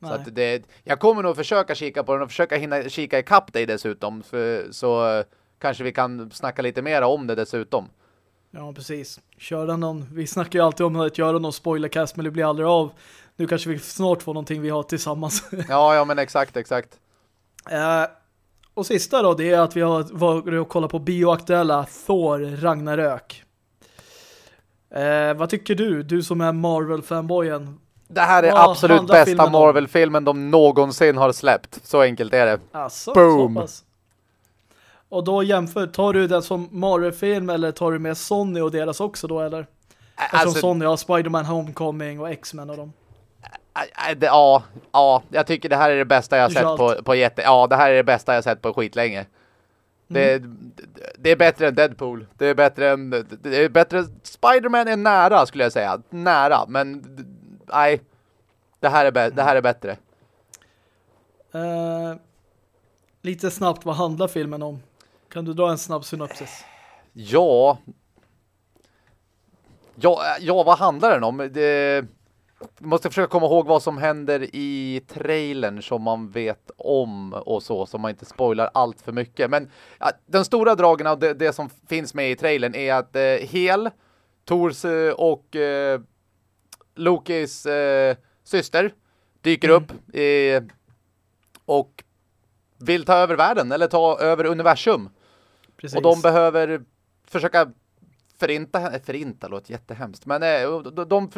Så att det, jag kommer nog försöka kika på den och försöka hinna kika i kapp dig dessutom. För, så kanske vi kan snacka lite mer om det dessutom. Ja, precis. Köra någon, vi snackar ju alltid om att göra någon spoilercast men det blir aldrig av. Nu kanske vi snart får någonting vi har tillsammans. [LAUGHS] ja, ja men exakt, exakt. Uh, och sista då, det är att vi har varit och kollat på bioaktuella Thor Ragnarök. Uh, vad tycker du? Du som är Marvel-fanboyen. Det här är absolut bästa Marvel-filmen de någonsin har släppt. Så enkelt är det. Alltså, Boom! Och då jämför, tar du den som Marvel-film eller tar du med Sony och deras också då, eller? Alltså, Sony har Spider-Man Homecoming och X-Men och dem. Ja, ja, jag tycker det här är det bästa jag har sett på, på jätte... Ja, det här är det bästa jag har sett på skitlänge. Det, mm. det är bättre än Deadpool. Det är bättre än... Det är bättre... Spider-Man är nära, skulle jag säga. Nära, men nej, det här är, det här är bättre. Uh, lite snabbt, vad handlar filmen om? Kan du dra en snabb synopsis? Ja. Ja, ja vad handlar den om? Det måste försöka komma ihåg vad som händer i trailern som man vet om och så, så man inte spoilar allt för mycket. Men ja, den stora dragen av det, det, som finns med i trailern är att eh, Hel, Tors eh, och eh, Lokis eh, syster dyker mm. upp eh, och vill ta över världen eller ta över universum. Precis. Och de behöver försöka förinta henne. Förinta låter jättehemskt. Men eh, de,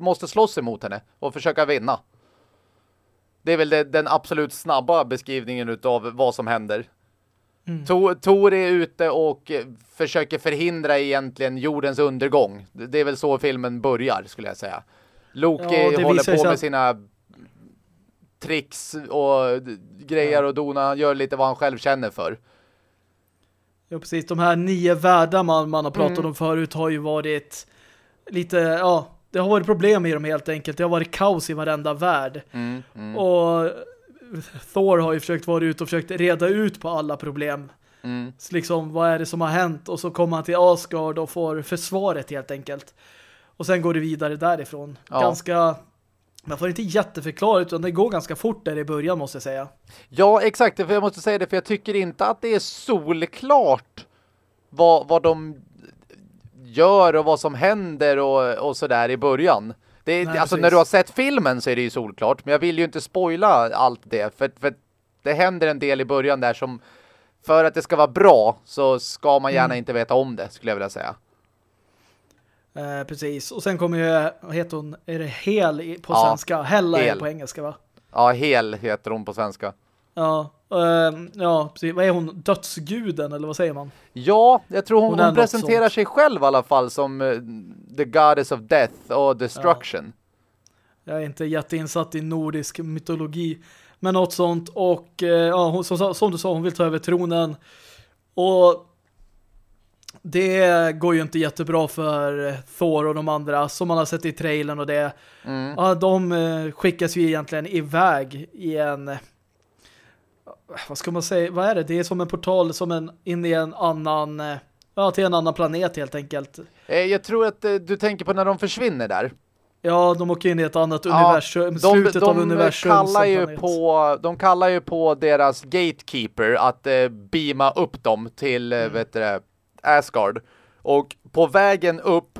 måste slåss emot henne och försöka vinna. Det är väl den absolut snabba beskrivningen av vad som händer. Mm. Tor, är ute och försöker förhindra egentligen jordens undergång. Det är väl så filmen börjar skulle jag säga. Loki ja, håller på med sina tricks och grejer och dona. Gör lite vad han själv känner för. Ja, precis. De här nio världar man, man har pratat mm. om förut har ju varit lite, ja, det har varit problem i dem helt enkelt. Det har varit kaos i varenda värld. Mm, mm. Och Thor har ju försökt vara ute och försökt reda ut på alla problem. Mm. Så liksom, vad är det som har hänt? Och så kommer han till Asgard och får försvaret helt enkelt. Och sen går det vidare därifrån. Ja. Ganska... Man får inte jätteförklarat utan det går ganska fort där i början måste jag säga. Ja, exakt. För jag måste säga det för jag tycker inte att det är solklart vad, vad de gör och vad som händer och, och sådär i början. Det, Nej, alltså precis. när du har sett filmen så är det ju solklart. Men jag vill ju inte spoila allt det. För, för det händer en del i början där som för att det ska vara bra så ska man gärna mm. inte veta om det skulle jag vilja säga. Eh, precis. Och sen kommer ju, vad heter hon? Är det Hel på ja, svenska? Hella hel. är på engelska va? Ja, Hel heter hon på svenska. Ja, uh, ja precis. Vad är hon? Dödsguden eller vad säger man? Ja, jag tror hon, hon, hon presenterar sig själv i alla fall som uh, the goddess of death och destruction. Ja. Jag är inte jätteinsatt i nordisk mytologi. Men något sånt. Och uh, ja, hon, som, som, du sa, hon vill ta över tronen. Och det går ju inte jättebra för Thor och de andra som man har sett i trailern och det. Mm. Ja, de skickas ju egentligen iväg i en vad ska man säga, vad är det? Det är som en portal som en in i en annan eh, ja, till en annan planet helt enkelt. Eh, jag tror att eh, du tänker på när de försvinner där. Ja, de åker in i ett annat ja, universum, slutet de av universum. Kallar ju på, de kallar ju på deras gatekeeper att eh, beama upp dem till mm. vet du, Asgard. Och på vägen upp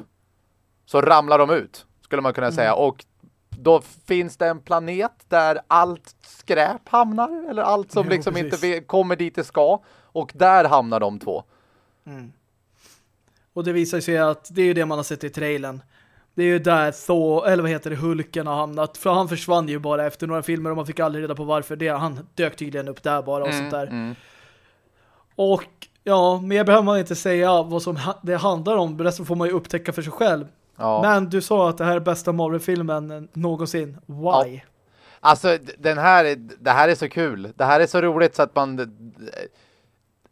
så ramlar de ut, skulle man kunna mm. säga. Och då finns det en planet där allt skräp hamnar eller allt som jo, liksom inte kommer dit det ska och där hamnar de två. Mm. Och det visar sig att det är ju det man har sett i trailern. Det är ju där Thor, eller vad heter det, Hulken har hamnat. För han försvann ju bara efter några filmer och man fick aldrig reda på varför det. Han dök tydligen upp där bara och mm, sånt där. Mm. Och ja, mer behöver man inte säga vad som det handlar om. Resten får man ju upptäcka för sig själv. Ja. Men du sa att det här är bästa Marvel-filmen någonsin. Why? Ja. Alltså, den här, det här är så kul. Det här är så roligt så att man...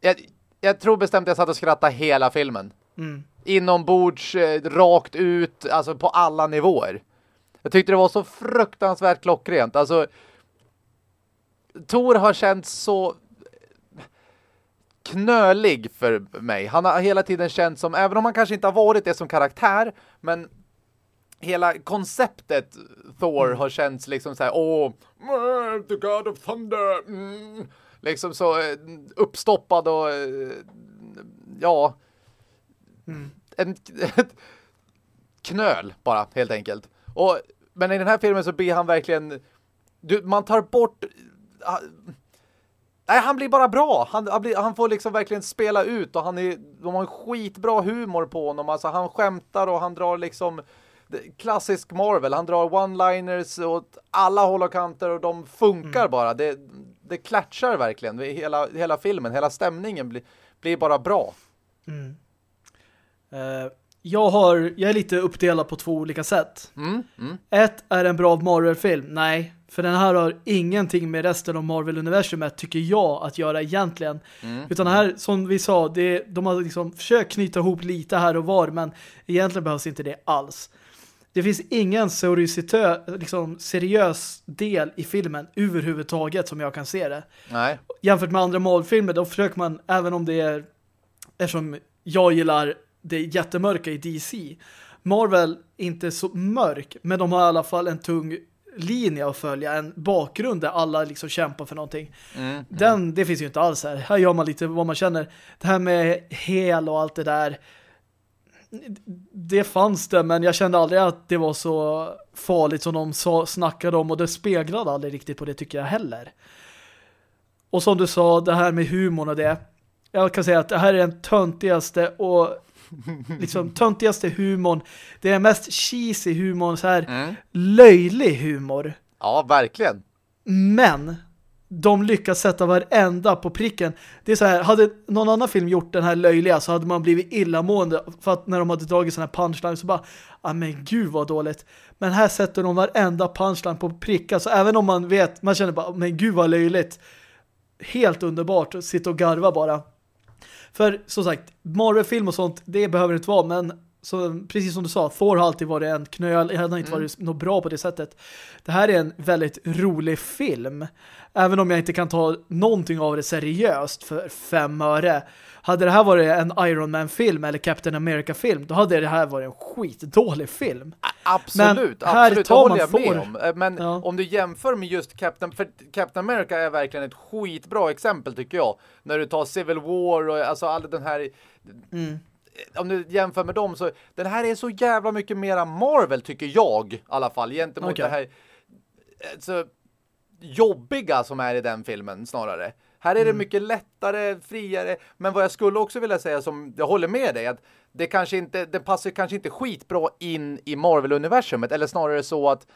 Jag, jag tror bestämt att jag satt och skrattade hela filmen. Mm. Inombords, eh, rakt ut, alltså på alla nivåer. Jag tyckte det var så fruktansvärt klockrent. Alltså, Tor har känts så knölig för mig. Han har hela tiden känt som, även om han kanske inte har varit det som karaktär, men hela konceptet Thor mm. har känts liksom så här, åh, the god of thunder, mm. liksom så eh, uppstoppad och eh, ja, mm. en, ett [LAUGHS] knöl bara, helt enkelt. Och, men i den här filmen så blir han verkligen, du, man tar bort Nej, han blir bara bra. Han, han, blir, han, får liksom verkligen spela ut och han är, de har en skitbra humor på honom. Alltså han skämtar och han drar liksom klassisk Marvel. Han drar one-liners åt alla håll och kanter och de funkar mm. bara. Det, det klatschar verkligen. Hela, hela filmen, hela stämningen blir, blir bara bra. Mm. Uh, jag, har, jag är lite uppdelad på två olika sätt. Mm. Mm. Ett är en bra Marvel-film. Nej, för den här har ingenting med resten av Marvel-universumet tycker jag att göra egentligen. Mm. Utan här, som vi sa, det, de har liksom försökt knyta ihop lite här och var men egentligen behövs inte det alls. Det finns ingen liksom, seriös del i filmen överhuvudtaget som jag kan se det. Nej. Jämfört med andra Marvel-filmer, då försöker man, även om det är eftersom jag gillar det jättemörka i DC. Marvel inte så mörk, men de har i alla fall en tung linje att följa, en bakgrund där alla liksom kämpar för någonting. Mm, mm. Den, det finns ju inte alls här. Här gör man lite vad man känner. Det här med hel och allt det där det fanns det, men jag kände aldrig att det var så farligt som de så snackade om och det speglade aldrig riktigt på det tycker jag heller. Och som du sa, det här med humorn och det. Jag kan säga att det här är den töntigaste och liksom töntigaste humorn. Det är den mest cheesy humorn, så här Mm. löjlig humor. Ja, verkligen. Men de lyckas sätta varenda på pricken. Det är så här, hade någon annan film gjort den här löjliga så hade man blivit illamående för att när de hade dragit såna här punchline så bara, ah men gud vad dåligt. Men här sätter de varenda punchline på pricka så även om man vet, man känner bara, men gud vad löjligt. Helt underbart att sitta och garva bara. För som sagt, Marvel-film och sånt, det behöver det inte vara, men så, precis som du sa, Thor har alltid varit en knöl, han har inte varit något bra på det sättet. Det här är en väldigt rolig film. Även om jag inte kan ta någonting av det seriöst för fem öre. Hade det här varit en Iron Man-film eller Captain America-film, då hade det här varit en skitdålig film. Absolut, Men här absolut. Det tar håller man jag med om. Eh, Men Ja. om du jämför med just Captain, för Captain America är verkligen ett skitbra exempel tycker jag. När du tar Civil War och alltså all den här Mm. om du jämför med dem så den här är så jävla mycket mera Marvel tycker jag i alla fall gentemot Okej. det här eh, så jobbiga som är i den filmen snarare. Här är det mycket lättare, friare, men vad jag skulle också vilja säga som jag håller med dig att det kanske inte det passar kanske inte skitbra in i Marvel-universumet eller snarare så att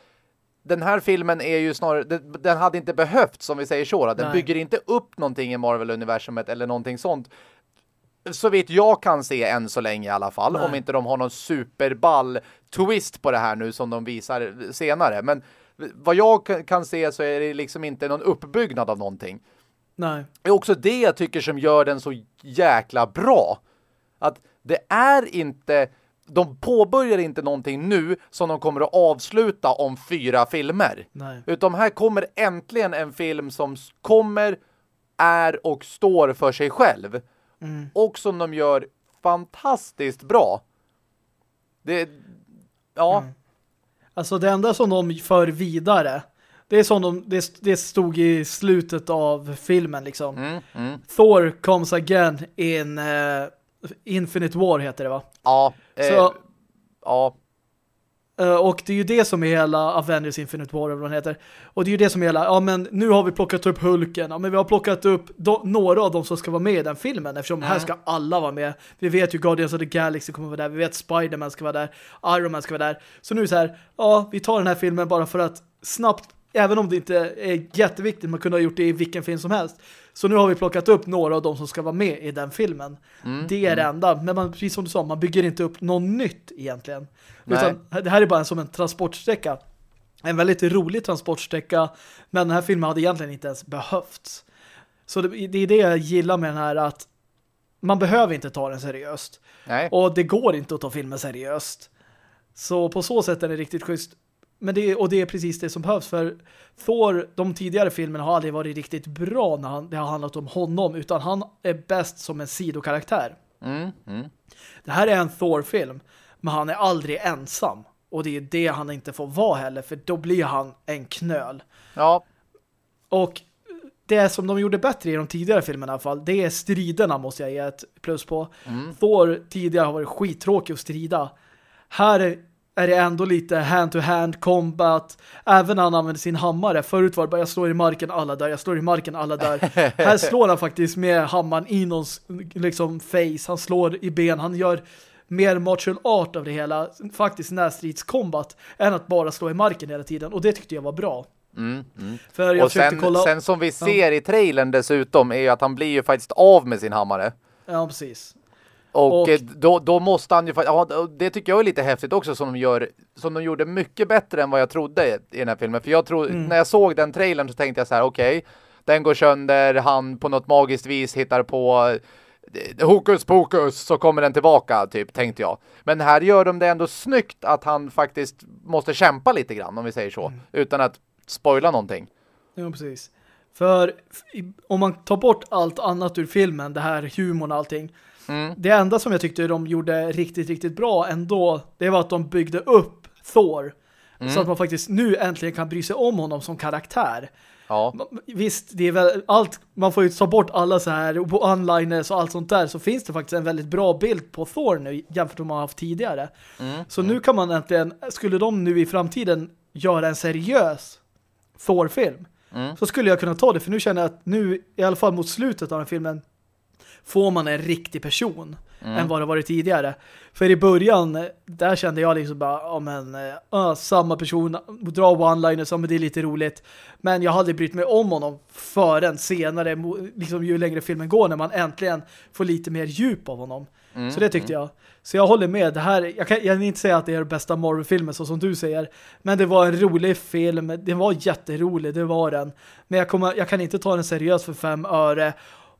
den här filmen är ju snarare, den, hade inte behövt som vi säger så, den Nej. bygger inte upp någonting i Marvel-universumet eller någonting sånt så vitt jag kan se än så länge i alla fall. Nej. Om inte de har någon superball twist på det här nu som de visar senare. Men vad jag kan- kan se så är det liksom inte någon uppbyggnad av någonting. Nej. Det är också det jag tycker som gör den så jäkla bra. Att det är inte... De påbörjar inte någonting nu som de kommer att avsluta om fyra filmer. Nej. Utan här kommer äntligen en film som kommer, är och står för sig själv. Mm. Och som de gör fantastiskt bra. Det, ja, Mm. Alltså det enda som de för vidare det är som de, det, det stod i slutet av filmen liksom. mm, mm, Thor comes again in eh, Infinite War heter det va? ja, eh, Så, ja, eh, och det är ju det som är hela Avengers Infinite War eller vad den heter. Och det är ju det som är hela, ja men nu har vi plockat upp Hulken, ja men vi har plockat upp do, några av dem som ska vara med i den filmen eftersom här ska alla vara med. Vi vet ju Guardians of the Galaxy kommer vara där, vi vet Spider-Man ska vara där, Iron Man ska vara där. Så nu är det så här, ja vi tar den här filmen bara för att snabbt, även om det inte är jätteviktigt, man kunde ha gjort det i vilken film som helst. Så nu har vi plockat upp några av dem som ska vara med i den filmen. det är det enda. Men man, precis som du sa, man bygger inte upp något nytt egentligen. Nej. Utan det här är bara som en transportsträcka. En väldigt rolig transportsträcka. Men den här filmen hade egentligen inte ens behövts. Så det, det är det jag gillar med den här att man behöver inte ta den seriöst. nej. Och det går inte att ta filmen seriöst. Så på så sätt är det riktigt schysst. Men det, och det är precis det som behövs för Thor, de tidigare filmerna har aldrig varit riktigt bra när han, det har handlat om honom utan han är bäst som en sidokaraktär. Mm, mm. Det här är en Thor-film men han är aldrig ensam. Och det är det han inte får vara heller för då blir han en knöl. Ja, Och det som de gjorde bättre i de tidigare filmerna i alla fall, det är striderna måste jag ge ett plus på. Thor tidigare har varit skittråkig att strida. Här är- det ändå lite hand-to-hand combat. Även när han använder sin hammare. Förut var det bara jag slår i marken, alla där. Jag slår i marken, alla där. [LAUGHS] här slår han faktiskt med hammaren i någons liksom, face. Han slår i ben. Han gör mer martial art av det hela. Faktiskt närstridskombat. Än att bara slå i marken hela tiden. Och det tyckte jag var bra. mm, mm. Och sen, kolla... sen som vi ser i trailern dessutom är ju att han blir ju faktiskt av med sin hammare. Ja, precis. Och, Och- eh, då, då måste han ju ja, det tycker jag är lite häftigt också som de gör som de gjorde mycket bättre än vad jag trodde i den här filmen. För jag tror, Mm. när jag såg den trailern så tänkte jag så här, okej, den går sönder, han på något magiskt vis hittar på eh, hokus pokus så kommer den tillbaka, typ, tänkte jag. Men här gör de det ändå snyggt att han faktiskt måste kämpa lite grann, om vi säger så, Mm. utan att spoila någonting. Ja, precis. För om man tar bort allt annat ur filmen, det här humorn och allting. Mm. Det enda som jag tyckte de gjorde riktigt, riktigt bra ändå, det var att de byggde upp Thor. Mm. Så att man faktiskt nu äntligen kan bry sig om honom som karaktär. Ja, Visst, det är väl allt, man får ju ta bort alla så här onliners och allt sånt där så finns det faktiskt en väldigt bra bild på Thor nu jämfört med vad man haft tidigare. Mm. Så nu kan man äntligen, skulle de nu i framtiden göra en seriös Thor-film Mm. så skulle jag kunna ta det för nu känner jag att nu, i alla fall mot slutet av den filmen får man en riktig person mm. än vad det varit tidigare. För i början, där kände jag liksom bara, ja men, äh, samma person, dra one-liners, ja men det är lite roligt. Men jag hade brytt mig om honom förrän senare, liksom ju längre filmen går, när man äntligen får lite mer djup av honom. Mm, så det tyckte mm. jag. Så jag håller med. Det här, jag kan, jag kan inte säga att det är den bästa Marvel-filmen så som du säger. Men det var en rolig film. Den var jätterolig, det var den. Men jag, kommer, jag kan inte ta den seriöst för fem öre.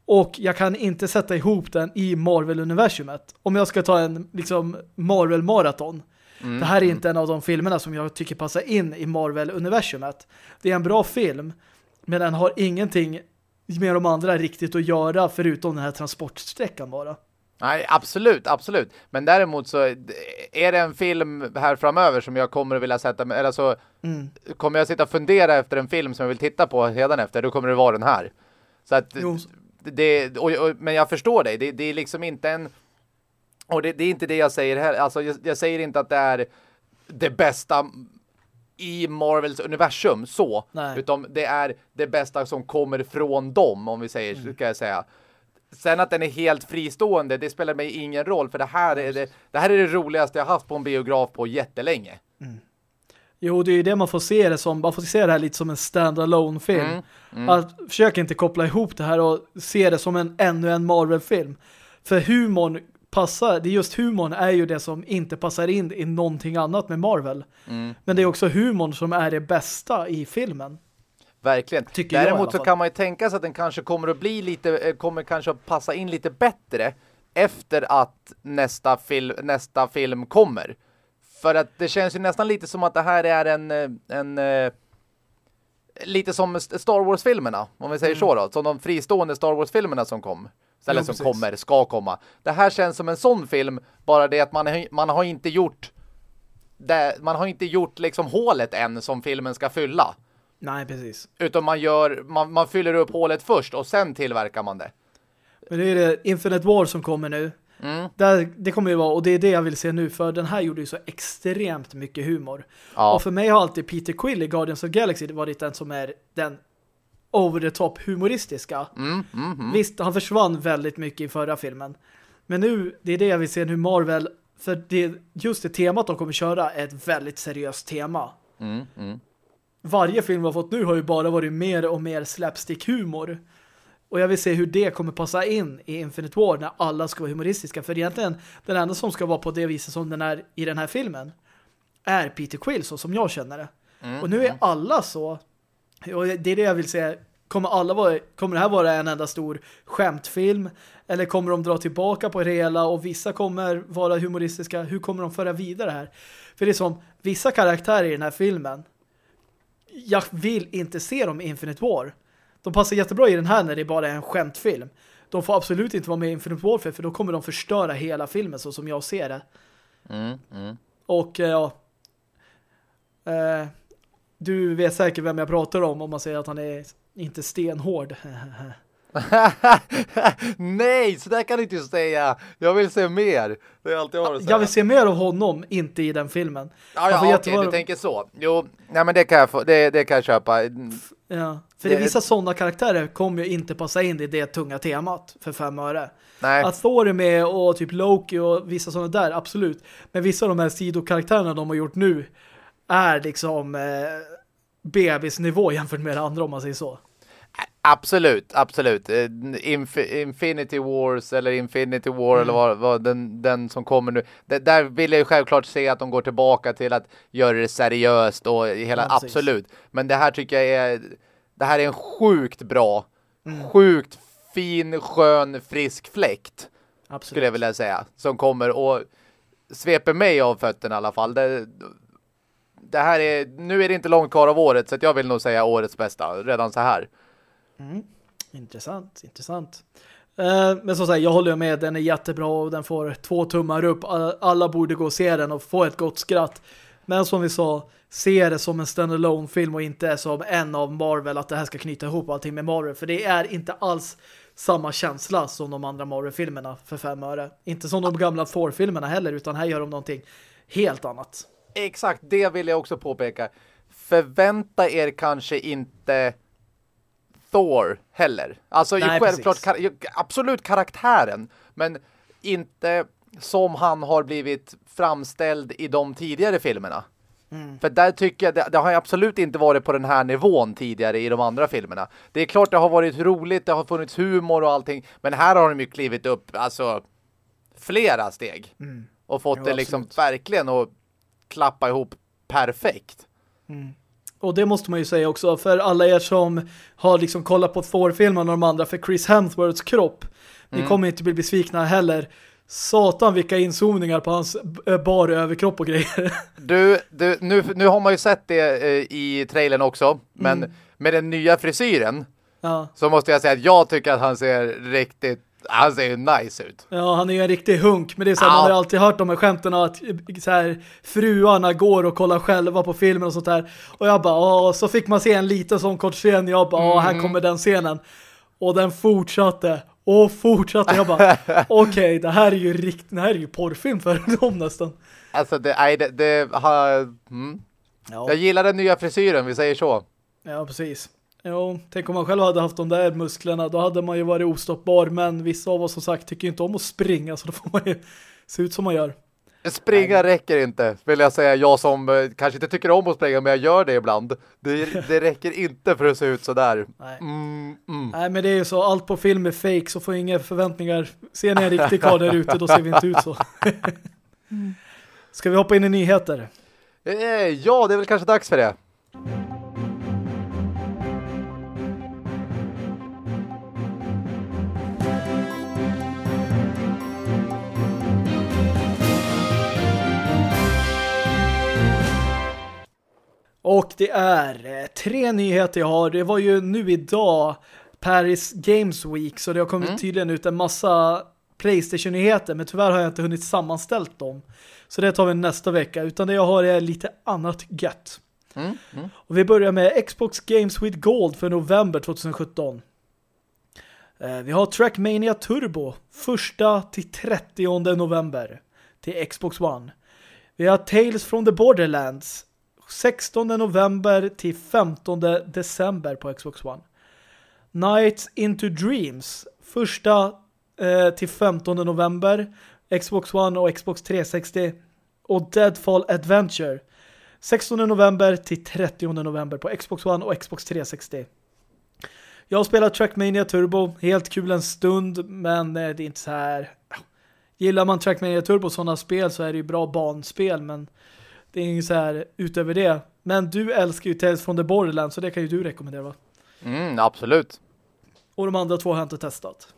Och jag kan inte sätta ihop den i Marvel-universumet. Om jag ska ta en liksom Marvel-maraton. Mm, det här är mm. inte en av de filmerna som jag tycker passar in i Marvel-universumet. Det är en bra film, men den har ingenting med de andra riktigt att göra förutom den här transportsträckan bara. Nej, absolut, absolut. Men däremot så är det en film här framöver som jag kommer att vilja sätta mig, eller så mm. kommer jag sitta och fundera efter en film som jag vill titta på redan efter, då kommer det vara den här. Så att jo det, och, och, men jag förstår dig. Det, det, är liksom inte en... Och det, det, är inte det jag säger här. Alltså, jag, jag, säger inte att det är det bästa i Marvels universum så. Nej. Utan det är det bästa som kommer från dem, om vi säger, mm. ska jag säga. Sen att den är helt fristående, det spelar mig ingen roll. För det här är det, det, här är det roligaste jag haft på en biograf på jättelänge. Mm. Jo, det är ju det man får se det som. Man får se det här lite som en standalone film. Mm, mm. Att försöka inte koppla ihop det här och se det som en ännu en Marvel-film. För humorn passar, det är just humorn är ju det som inte passar in i någonting annat med Marvel. Mm. Men det är också humorn som är det bästa i filmen. Verkligen. Tycker Däremot så kan man ju tänka sig att den kanske kommer att bli lite, eh, kommer kanske att passa in lite bättre efter att nästa, fil nästa film kommer. För att det känns ju nästan lite som att det här är en, eh, en eh, lite som Star Wars-filmerna, om vi säger mm. så då. Som de fristående Star Wars-filmerna som kom. Eller jo, som precis. kommer, ska komma. Det här känns som en sån film, bara det att man, man har inte gjort det, man har inte gjort liksom hålet än som filmen ska fylla. Nej, precis. Utan man gör, man, man fyller upp hålet först och sen tillverkar man det. Men det är det Infinite War som kommer nu. Mm. Där, det kommer ju vara, och det är det jag vill se nu för den här gjorde ju så extremt mycket humor. Ja. Och för mig har alltid Peter Quill i Guardians of Galaxy varit den som är den over the top humoristiska. Mm, mm, mm. Visst, han försvann väldigt mycket i förra filmen. Men nu, det är det jag vill se nu Marvel, för det, just det temat de kommer köra är ett väldigt seriöst tema. Mm, mm. Varje film vi har fått nu har ju bara varit mer och mer slapstick-humor. Och jag vill se hur det kommer passa in i Infinite War när alla ska vara humoristiska. För egentligen, den enda som ska vara på det viset som den är i den här filmen är Peter Quill, så som jag känner det. Mm, och nu är mm. alla så. Och det är det jag vill säga. Kommer, alla vara, kommer det här vara en enda stor skämtfilm? Eller kommer de dra tillbaka på det hela och vissa kommer vara humoristiska? Hur kommer de föra vidare här? För det är som, vissa karaktärer i den här filmen jag vill inte se dem i Infinite War. De passar jättebra i den här när det bara är en skämtfilm. De får absolut inte vara med i Infinite Warfare för då kommer de förstöra hela filmen så som jag ser det. Mm, mm. Och eh, ja eh, du vet säkert vem jag pratar om om man säger att han är inte stenhård. [LAUGHS] Nej, så där kan du inte säga. Jag vill se mer. Det är alltid jag, jag vill se mer av honom, inte i den filmen. Ja, ja okej, okay, du tänker så. Jo, nej men det kan jag, få, det, det kan jag köpa. Ja, för det, vissa sådana karaktärer kommer ju inte passa in i det tunga temat för fem öre. Nej. Att Thor är med och typ Loki och vissa sådana där, absolut. Men vissa av de här sidokaraktärerna de har gjort nu är liksom eh, bebisnivå [LAUGHS] jämfört med det andra om man säger så. Absolut, absolut. Eh, Inf Infinity Wars eller Infinity War mm. eller vad, vad den, den som kommer nu. Det, där vill jag ju självklart se att de går tillbaka till att göra det seriöst och hela, ja, absolut. Men det här tycker jag är det här är en sjukt bra, mm. sjukt fin, skön, frisk fläkt. Absolut. Skulle jag vilja säga. Som kommer och sveper mig av fötterna i alla fall. Det, det här är, nu är det inte långt kvar av året så jag vill nog säga årets bästa redan så här. Mm. Intressant, intressant. Eh, men som sagt, jag håller med. Den är jättebra och den får två tummar upp. Alla borde gå och se den och få ett gott skratt. Men som vi sa, se det som en standalone film och inte som en av Marvel att det här ska knyta ihop allting med Marvel. För det är inte alls samma känsla som de andra Marvel-filmerna för fem öre. Inte som de gamla Thor-filmerna heller, utan här gör de någonting helt annat. Exakt, det vill jag också påpeka. Förvänta er kanske inte Thor heller. Alltså Nej, självklart kar absolut karaktären, men inte som han har blivit framställd i de tidigare filmerna. Mm. För där tycker jag, det, det har absolut inte varit på den här nivån tidigare i de andra filmerna. Det är klart det har varit roligt, det har funnits humor och allting, men här har de ju klivit upp alltså flera steg. Och fått Jo, det liksom absolut. verkligen att klappa ihop perfekt. Och det måste man ju säga också för alla er som har liksom kollat på Thor-filmen och de andra för Chris Hemsworths kropp. Ni Mm. kommer inte bli besvikna heller. Satan vilka inzoomningar på hans äh, bar överkropp och grejer. [LAUGHS] Du, du nu, nu har man ju sett det eh, i trailern också, men Mm. med den nya frisyren ja. så måste jag säga att jag tycker att han ser riktigt, han ser ju nice ut. ja, han är ju en riktig hunk. Men det är så här, Ja. man har alltid hört de här skämten att eh, så här, fruarna går och kollar själva på filmen och sånt där. Och jag bara, så fick man se en liten sån kort scen. Jag bara, åh, här Mm. kommer den scenen. Och den fortsatte. Och fortsatte. Jag bara, [LAUGHS] okej, det här är ju rikt, det här är ju porrfilm för [LAUGHS] dem nästan. Alltså det, nej, det, det har, mm. Ja. Jag gillar den nya frisyren, vi säger så. Ja, precis. Jo, tänk om man själv hade haft de där musklerna, då hade man ju varit ostoppbar, men vissa av oss som sagt tycker inte om att springa, så då får man ju se ut som man gör. Springa räcker inte, vill jag säga. Jag som eh, kanske inte tycker om att springa, men jag gör det ibland. Det, [LAUGHS] det räcker inte för att se ut sådär. Nej. Mm, mm. Nej, men det är ju så, allt på film är fake, så får inga förväntningar. Ser ni en riktig karl där ute, då ser vi inte ut så. [LAUGHS] Ska vi hoppa in i nyheter? Eh, Ja, det är väl kanske dags för det. Och det är eh, tre nyheter jag har. Det var ju nu idag Paris Games Week så det har kommit tydligen ut en massa Playstation-nyheter men tyvärr har jag inte hunnit sammanställt dem. Så det tar vi nästa vecka utan det jag har är lite annat gött. Mm, mm. Och vi börjar med Xbox Games with Gold för november 2017. Eh, Vi har Trackmania Turbo första till 30 november till Xbox One. Vi har Tales from the Borderlands 16 november till 15 december på Xbox One. Nights into Dreams första eh, till 15 november Xbox One och Xbox 360 och Deadfall Adventure 16 november till 30 november på Xbox One och Xbox 360. Jag har spelat Trackmania Turbo, helt kul en stund, men eh, det är inte så här... Gillar man Trackmania Turbo sådana spel så är det ju bra banspel, men det är inget så här utöver det. Men du älskar ju Tales from the Borderlands, så det kan ju du rekommendera va? Mm, absolut. Och de andra två har jag inte testat.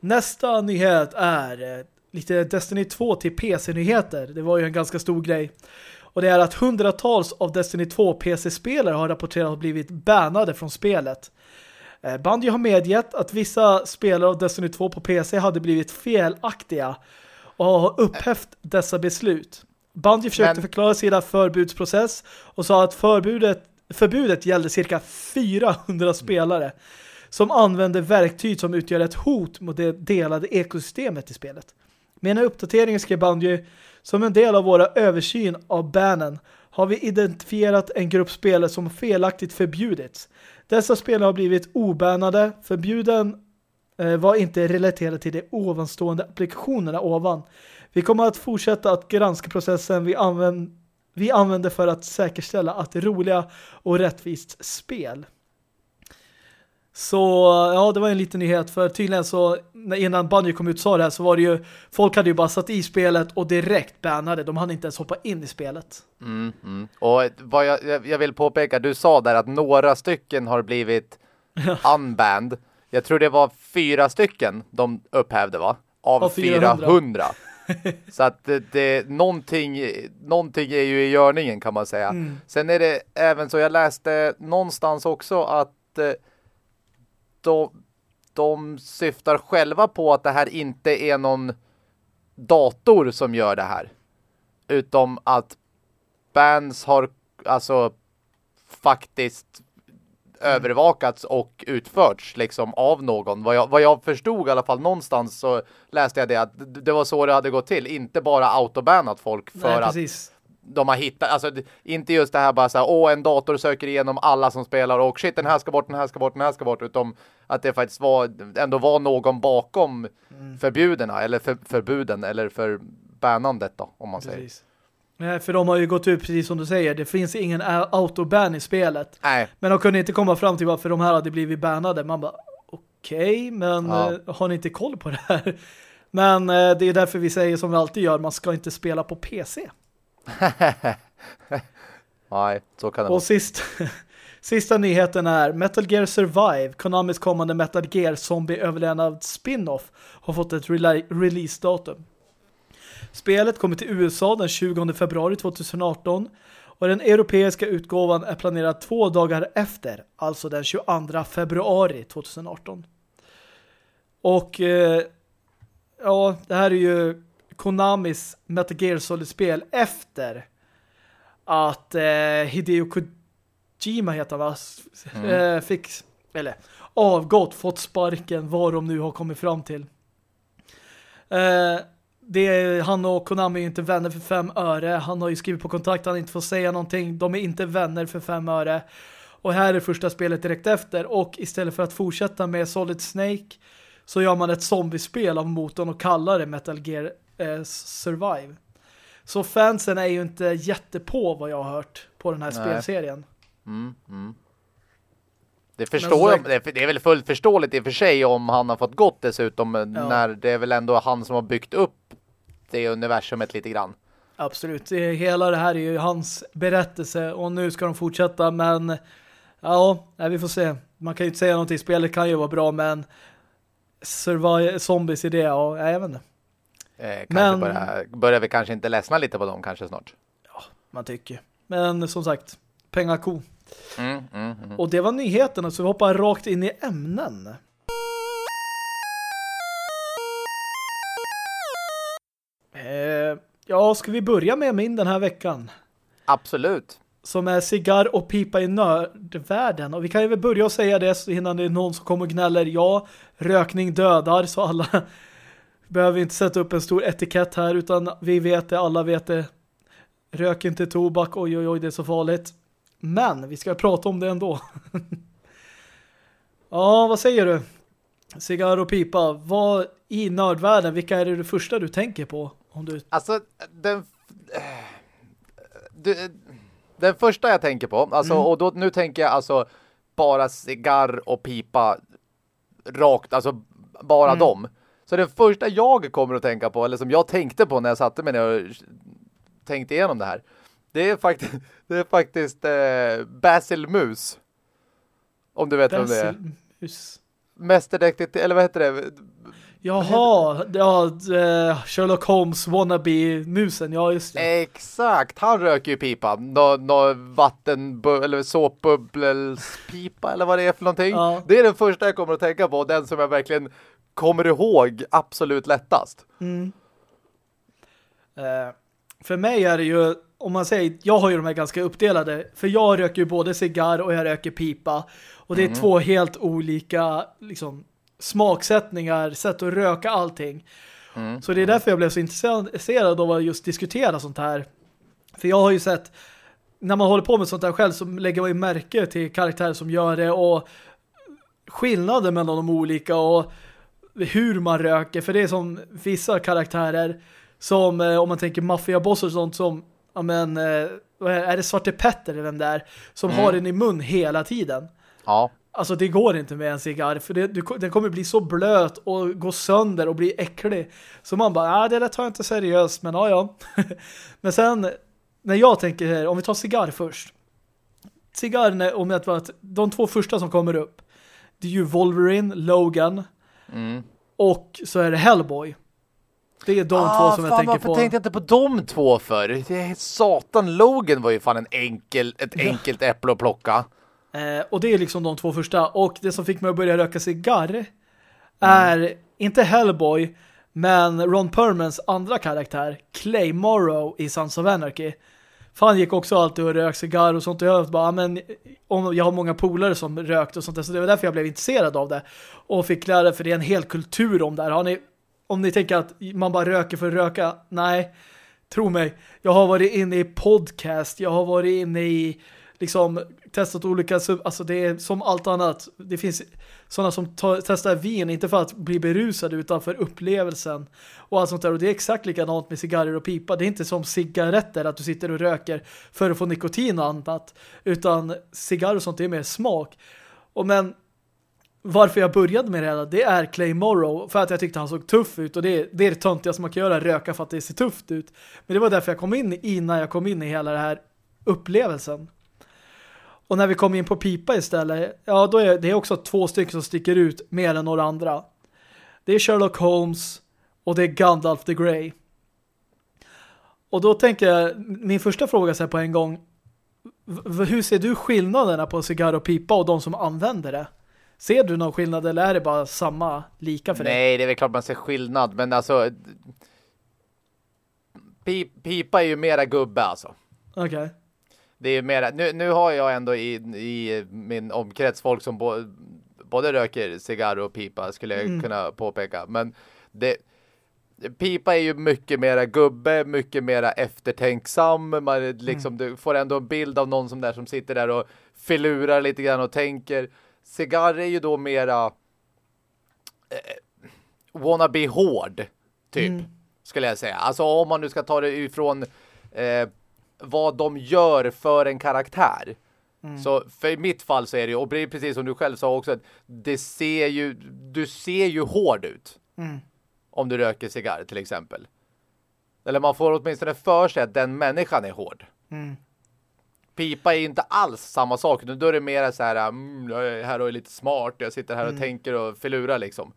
Nästa nyhet är eh, lite Destiny 2 till PC-nyheter. Det var ju en ganska stor grej. Och det är att hundratals av Destiny 2 PC-spelare har rapporterat att blivit bannade från spelet. Eh, Bungie har medgett att vissa spelare av Destiny 2 på PC hade blivit felaktiga och har upphävt dessa beslut. Bungie försökte Men- förklara sina förbudsprocess och sa att förbudet, förbudet gällde cirka 400 spelare som använder verktyg som utgör ett hot mot det delade ekosystemet i spelet. Med en uppdatering skrev Bungie som en del av våra översyn av bannen har vi identifierat en grupp spelare som felaktigt förbjudits. Dessa spelare har blivit obannade. Förbjuden eh, var inte relaterad till de ovanstående applikationerna ovan. Vi kommer att fortsätta att granska processen vi, använd vi använder för att säkerställa att roliga och rättvist spel. Så ja, det var en liten nyhet för tydligen så innan Bungie kom ut sa det här så var det ju folk hade ju bara satt i spelet och direkt bannade. De hade inte ens hoppa in i spelet. Mm, mm. Och vad jag, jag jag vill påpeka, du sa där att några stycken har blivit [LAUGHS] unbanned. Jag tror det var fyra stycken de upphävde va? Av, Av 400. 400. Så att det, det någonting, någonting är ju i görningen kan man säga. Mm. Sen är det även så, jag läste någonstans också att eh, de, de syftar själva på att det här inte är någon dator som gör det här. Utom att bands har alltså faktiskt övervakats och utförts liksom av någon. Vad jag, vad jag förstod i alla fall någonstans så läste jag det att det var så det hade gått till. Inte bara autobannat folk för Nej, att de har hittat, alltså inte just det här bara så här, åh en dator söker igenom alla som spelar och shit den här ska bort, den här ska bort, den här ska bort, utan att det faktiskt var, ändå var någon bakom mm. förbjudena eller för, förbuden eller för bannandet då, om man Precis. säger. Nej, för de har ju gått ut precis som du säger. Det finns ingen autoban i spelet. Nej. Men de kunde inte komma fram till varför de här hade blivit bannade. Man bara, okej, okay, men ja. Eh, har ni inte koll på det här? [LAUGHS] Men eh, det är därför vi säger som vi alltid gör, man ska inte spela på PC. [LAUGHS] Nej, så kan det Och sist, [LAUGHS] sista nyheten är Metal Gear Survive, Konamis kommande Metal Gear zombie-överlevnad spin-off har fått ett release-datum. Spelet kommer till USA den 20 februari 2018 och den europeiska utgåvan är planerad två dagar efter, alltså den 22 februari 2018. Och eh, ja, det här är ju Konamis Metal Gear Solid-spel efter att eh, Hideo Kojima heter va? Mm. Eh, fick, eller avgått, fått sparken, vad de nu har kommit fram till. Eh, det är, han och Konami är inte vänner för fem öre. Han har ju skrivit på kontakt han inte får säga någonting. De är inte vänner för fem öre. Och här är första spelet direkt efter. Och istället för att fortsätta med Solid Snake så gör man ett zombiespel av motorn och kallar det Metal Gear eh, Survive. Så fansen är ju inte jättepå vad jag har hört på den här Nej. spelserien. Mm, mm. Det, förstår jag, det är väl fullt förståeligt i och för sig om han har fått gått dessutom ja. när det är väl ändå han som har byggt upp det universumet lite grann. Absolut, hela det här är ju hans berättelse och nu ska de fortsätta men ja, vi får se. Man kan ju inte säga någonting, spelet kan ju vara bra men survive, zombies i det, ja, jag vet inte. Eh, men börjar, börjar vi kanske inte ledsna lite på dem kanske snart. Ja, man tycker. Men som sagt, pengar ko. Mm, mm, mm. Och det var nyheterna så vi hoppar rakt in i ämnen. Eh, ja, ska vi börja med min den här veckan? Absolut. Som är cigarr och pipa i nördvärlden. Och vi kan ju väl börja och säga det innan det är någon som kommer och gnäller. Ja, rökning dödar så alla behöver inte sätta upp en stor etikett här utan vi vet det, alla vet det. Rök inte tobak, oj oj oj det är så farligt. Men vi ska prata om det ändå. [LAUGHS] ja, vad säger du? Cigarr och pipa, vad i nördvärlden, vilka är det, det första du tänker på? Om du... Alltså, den... Du, den första jag tänker på, alltså, mm. och då, nu tänker jag alltså bara cigarr och pipa rakt, alltså bara mm. dem. Så det första jag kommer att tänka på, eller som jag tänkte på när jag satte mig ner och tänkte igenom det här, det är faktiskt, [LAUGHS] det är faktiskt eh, Basil Mus. Om du vet Basil vem det är. Mus. Mästerdetektiv, eller vad heter det? Jaha, ja, uh, Sherlock Holmes wannabe-musen, ja just det. Exakt, han röker ju pipa. Nå, nå vatten, eller såpbubblspipa eller vad det är för någonting. Ja. Det är den första jag kommer att tänka på, den som jag verkligen kommer ihåg absolut lättast. Mm. Uh, för mig är det ju, om man säger, jag har ju de här ganska uppdelade, för jag röker ju både cigarr och jag röker pipa. Och det är mm. två helt olika liksom, smaksättningar, sätt att röka allting. Mm. Så det är därför jag blev så intresserad av att just diskutera sånt här. För jag har ju sett, när man håller på med sånt här själv så lägger man ju märke till karaktärer som gör det och skillnader mellan de olika och hur man röker. För det är som vissa karaktärer som, eh, om man tänker maffiaboss och sånt som, ja men, eh, är det Svarte Petter eller vem det är, som mm. har den i mun hela tiden. Ja. Alltså det går inte med en cigarr för det, den kommer bli så blöt och gå sönder och bli äcklig. Så man bara, nej det där tar jag inte seriöst men ja ja. [LAUGHS] men sen när jag tänker, om vi tar cigarr först. Cigarr, om jag att de två första som kommer upp det är ju Wolverine, Logan mm. och så är det Hellboy. Det är de ah, två som fan, jag tänker på. Varför tänkte jag inte på de två för? Satan, Logan var ju fan en enkel, ett enkelt äpple att plocka. Eh, och det är liksom de två första. Och det som fick mig att börja röka cigarr är mm. inte Hellboy men Ron Permans andra karaktär, Clay Morrow i Sons of Anarchy. Fan gick också alltid och rök cigarr och sånt. Och jag bara, men om jag har många polare som rökt och sånt där, så det var därför jag blev intresserad av det. Och fick lära för det är en hel kultur om det här. Har ni, om ni tänker att man bara röker för att röka, nej. Tro mig, jag har varit inne i podcast, jag har varit inne i liksom testat olika, alltså det är som allt annat. Det finns sådana som tar, testar vin, inte för att bli berusade utan för upplevelsen och allt sånt där. Och det är exakt likadant med cigarrer och pipa. Det är inte som cigaretter att du sitter och röker för att få nikotin och annat. Utan cigarrer och sånt är mer smak. Och men varför jag började med det här, det är Clay Morrow för att jag tyckte han såg tuff ut och det, det är det töntigaste man kan göra, röka för att det ser tufft ut. Men det var därför jag kom in innan jag kom in i hela den här upplevelsen. Och när vi kom in på pipa istället, ja då är det också två stycken som sticker ut mer än några andra. Det är Sherlock Holmes och det är Gandalf the Grey. Och då tänker jag, min första fråga så här på en gång, hur ser du skillnaderna på cigarr och pipa och de som använder det? Ser du någon skillnad eller är det bara samma, lika för Nej, dig? Nej, det är väl klart man ser skillnad, men alltså pipa är ju mera gubbe alltså. Okej. Okay. Det är mera, nu, nu har jag ändå i, i min omkrets folk som bo, både röker cigarr och pipa skulle jag mm. kunna påpeka. Men det, pipa är ju mycket mera gubbe, mycket mera eftertänksam. Man liksom, mm. Du får ändå en bild av någon som där som sitter där och filurar lite grann och tänker. Cigarr är ju då mera eh, wanna be hård, typ. Mm. Skulle jag säga. Alltså om man nu ska ta det ifrån eh, vad de gör för en karaktär. Mm. Så för i mitt fall så är det ju, och precis som du själv sa också, det ser ju, du ser ju hård ut. Mm. Om du röker cigarr till exempel. Eller man får åtminstone för sig att den människan är hård. Mm. Pipa är inte alls samma sak. Då är det mer så här, mm, jag är här och är lite smart. Jag sitter här och mm. tänker och filurar liksom.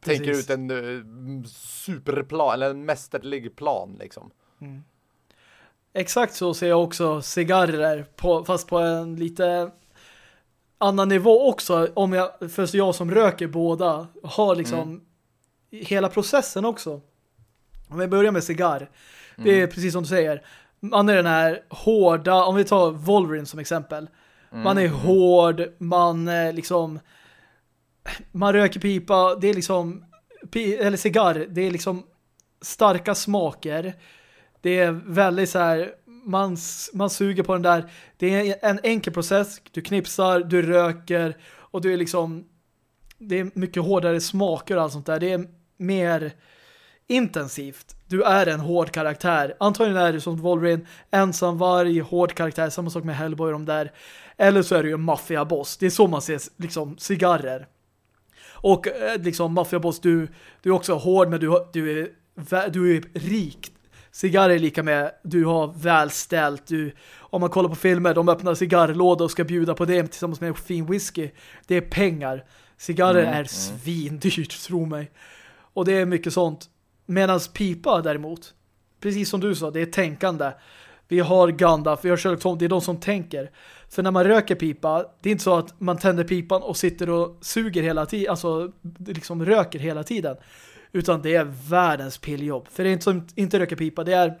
Precis. Tänker ut en uh, superplan, eller en mästerlig plan liksom. Mm. Exakt så ser jag också cigarrer på, fast på en lite annan nivå också. Om jag, för jag som röker båda har liksom mm. hela processen också. Om vi börjar med cigarr. Det är mm. precis som du säger. Man är den här hårda, om vi tar Wolverine som exempel. Mm. Man är hård, man liksom man röker pipa, det är liksom eller cigarr, det är liksom starka smaker det är väldigt så här man, man suger på den där det är en enkel process, du knipsar, du röker och du är liksom det är mycket hårdare smaker och allt sånt där. Det är mer intensivt. Du är en hård karaktär. Antagligen är du som Wolverine, ensam varg, hård karaktär, samma sak med Hellboy och de där. Eller så är du ju en maffiaboss. Det är så man ser liksom cigarrer. Och eh, liksom maffiaboss, du, du är också hård men du, du, är, du är rik cigarr är lika med du har välställt, du, om man kollar på filmer, de öppnar cigarrlåda och ska bjuda på det tillsammans med en fin whisky. Det är pengar. Cigarrer mm, är mm. svindyrt, tro mig. Och det är mycket sånt. Medan pipa däremot, precis som du sa, det är tänkande. Vi har Gandalf, vi har Sherlock Holmes, det är de som tänker. För när man röker pipa, det är inte så att man tänder pipan och sitter och suger hela tiden, alltså liksom röker hela tiden. Utan det är världens pilljobb. För det är inte som inte röka pipa, det är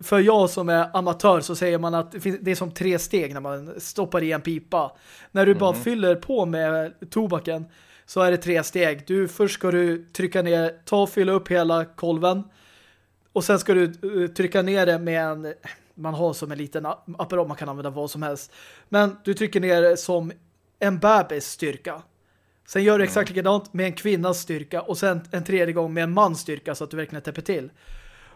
för jag som är amatör så säger man att det är som tre steg när man stoppar i en pipa. När du mm. bara fyller på med tobaken så är det tre steg. Du, först ska du trycka ner, ta och fylla upp hela kolven. Och sen ska du eh, trycka ner det med en, man har som en liten apparat, man kan använda vad som helst. Men du trycker ner det som en bebis styrka. Sen gör du exakt likadant med en kvinnas styrka och sen en tredje gång med en mans styrka så att du verkligen täpper till.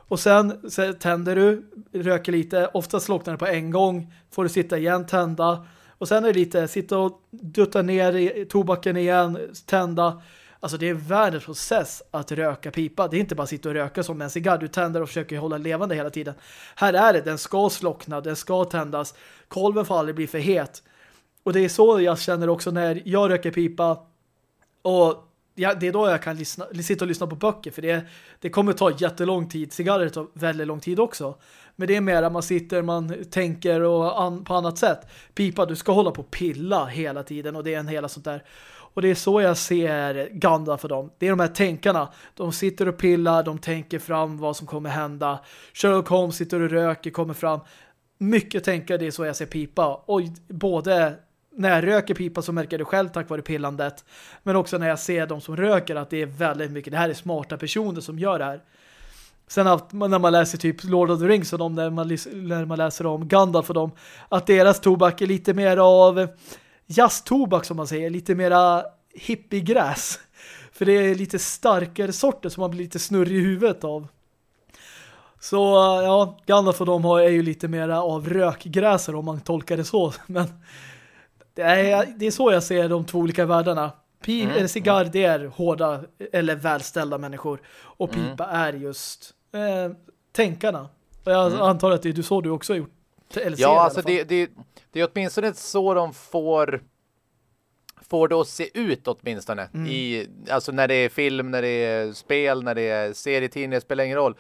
Och sen, sen tänder du, röker lite, ofta slocknar det på en gång, får du sitta igen, tända. Och sen är det lite, sitta och dutta ner i tobaken igen, tända. Alltså det är världens process att röka pipa. Det är inte bara att sitta och röka som en cigarr. Du tänder och försöker hålla levande hela tiden. Här är det, den ska slockna, den ska tändas. Kolven får aldrig bli för het. Och det är så jag känner också när jag röker pipa och ja, det är då jag kan lyssna, sitta och lyssna på böcker för det, det kommer ta jättelång tid. Cigarrer tar väldigt lång tid också. Men det är mer att man sitter, man tänker och an, på annat sätt. Pipa, du ska hålla på och pilla hela tiden och det är en hela sånt där. Och det är så jag ser Ganda för dem. Det är de här tänkarna. De sitter och pillar, de tänker fram vad som kommer hända. Sherlock Holmes sitter och röker, kommer fram. Mycket tänka, det är så jag ser pipa. Och både när jag röker pipa så märker jag det själv tack vare pillandet. Men också när jag ser de som röker att det är väldigt mycket, det här är smarta personer som gör det här sen att, när man läser typ Lord of the Rings och dem, när man, när man läser om Gandalf och dem, att deras tobak är lite mer av jazztobak som man säger, lite mera hippiegräs. [LAUGHS] För det är lite starkare sorter som man blir lite snurrig i huvudet av. Så ja, Gandalf och de är ju lite mera av rökgräser om man tolkar det så. [LAUGHS] Men det är, det är så jag ser de två olika världarna. Pip, mm. cigarr, det är hårda eller välställda människor. Och mm. pipa mm. är just eh, tänkarna. Och jag mm. antar att det är du så du också har gjort. Eller ja, alltså det, det, det är åtminstone så de får får det att se ut åtminstone. Mm. I, alltså när det är film, när det är spel, när det är serietidningar, spelar ingen roll.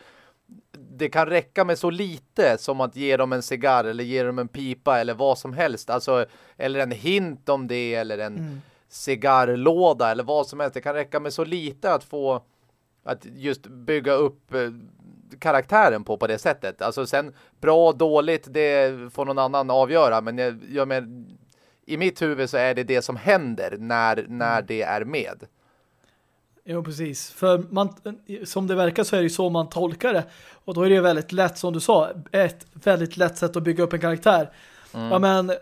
Det kan räcka med så lite som att ge dem en cigarr eller ge dem en pipa eller vad som helst. Alltså, eller en hint om det eller en mm. cigarrlåda eller vad som helst. Det kan räcka med så lite att få att just bygga upp eh, karaktären på på det sättet. Alltså sen bra, dåligt, det får någon annan avgöra. Men jag, jag men, i mitt huvud så är det det som händer när, när mm. det är med. Jo, precis. För man, som det verkar så är det så man tolkar det. Och då är det väldigt lätt, som du sa, ett väldigt lätt sätt att bygga upp en karaktär. Mm. Ja, men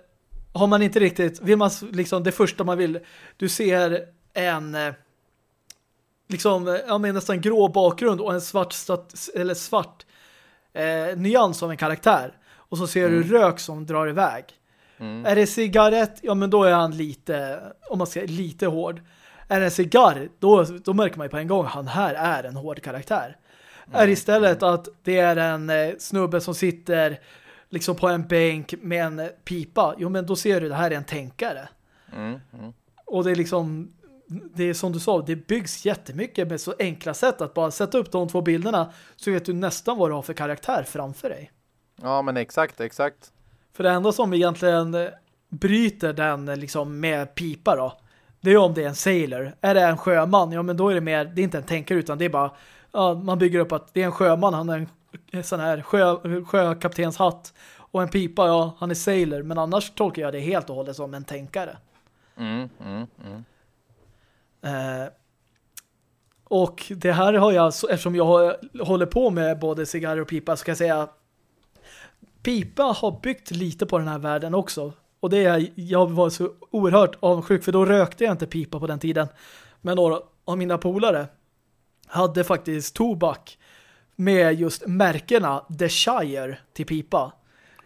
har man inte riktigt, vill man liksom det första man vill, du ser en eh, liksom, ja men nästan grå bakgrund och en svart eller svart eh, nyans av en karaktär. Och så ser mm. du rök som drar iväg. Mm. Är det cigarett, ja men då är han lite, om man ska lite hård. Är det en cigarr, då, då märker man ju på en gång han här är en hård karaktär. Mm. Är istället att det är en eh, snubbe som sitter liksom på en bänk med en pipa, jo men då ser du det här är en tänkare. Mm. mm. Och det är liksom det är som du sa, det byggs jättemycket med så enkla sätt att bara sätta upp de två bilderna så vet du nästan vad du har för karaktär framför dig. Ja, men exakt, exakt. För det enda som egentligen eh, bryter den eh, liksom med pipa då, det är om det är en sailor. Är det en sjöman, ja men då är det mer, det är inte en tänkare utan det är bara, ja, man bygger upp att det är en sjöman, han är en sån här sjö, sjökaptenshatt och en pipa, ja, han är sailor. Men annars tolkar jag det helt och hållet som en tänkare. Mm, mm, mm. Eh, och det här har jag, eftersom jag håller på med både cigarrer och pipa, så kan jag säga pipa har byggt lite på den här världen också. Och det är, jag var så oerhört avundsjuk för då rökte jag inte pipa på den tiden. Men några av mina polare hade faktiskt tobak med just märkena The Shire till pipa.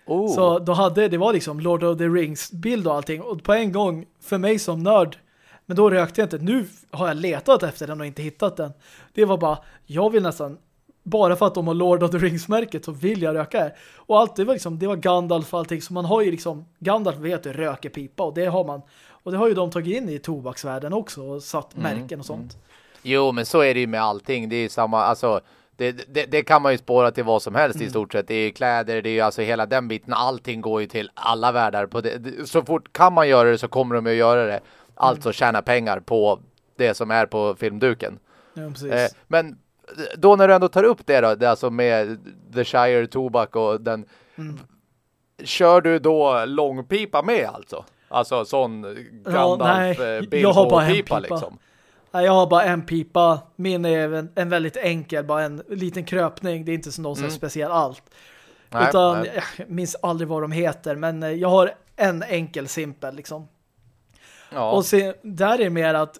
Oh. Så då hade, det var liksom Lord of the Rings bild och allting. Och på en gång, för mig som nörd, men då rökte jag inte. Nu har jag letat efter den och inte hittat den. Det var bara, jag vill nästan bara för att de har Lord of the Rings-märket så vill jag röka här. Och allt det var liksom, det var Gandalf och allting. Så man har ju liksom, Gandalf vet du, röker pipa och det har man. Och det har ju de tagit in i tobaksvärlden också och satt mm, märken och sånt. Mm. Jo, men så är det ju med allting. Det är ju samma, alltså det, det, det, kan man ju spåra till vad som helst mm. i stort sett. Det är ju kläder, det är ju alltså hela den biten. Allting går ju till alla världar. På det. Så fort kan man göra det så kommer de att göra det. Alltså tjäna pengar på det som är på filmduken. Ja, eh, men då när du ändå tar upp det då, det alltså med The Shire Tobak och den mm. kör du då långpipa med alltså? Alltså sån Gandalf ja, eh, liksom. Nej, jag har bara en pipa. Min är en, en väldigt enkel, bara en liten kröpning. Det är inte så något mm. speciellt allt. Nej, Utan nej. jag minns aldrig vad de heter, men eh, jag har en enkel simpel liksom. Ja. Och se, där är mer att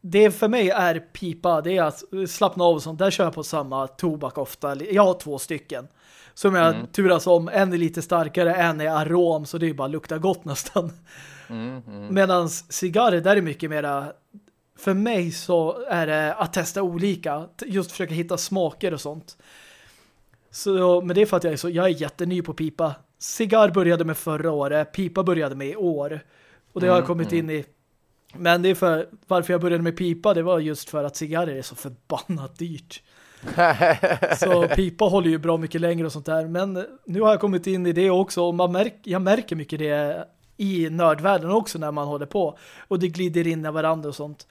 det för mig är pipa, det är att slappna av och sånt. Där kör jag på samma tobak ofta. Jag har två stycken. Som jag mm. turas om. En är lite starkare, en är arom. Så det är bara lukta gott nästan. Mm, mm. Medan cigarrer, där är mycket mera... För mig så är det att testa olika. Just försöka hitta smaker och sånt. Så, men det är för att jag är så... Jag är jätteny på pipa. Cigarr började med förra året. Pipa började med i år. Och det har jag mm, kommit mm. in i. Men det är för varför jag började med pipa det var just för att cigarrer är så förbannat dyrt. [LAUGHS] så pipa håller ju bra mycket längre och sånt där. Men nu har jag kommit in i det också och man märk, jag märker mycket det i nördvärlden också när man håller på. Och det glider in i varandra och sånt.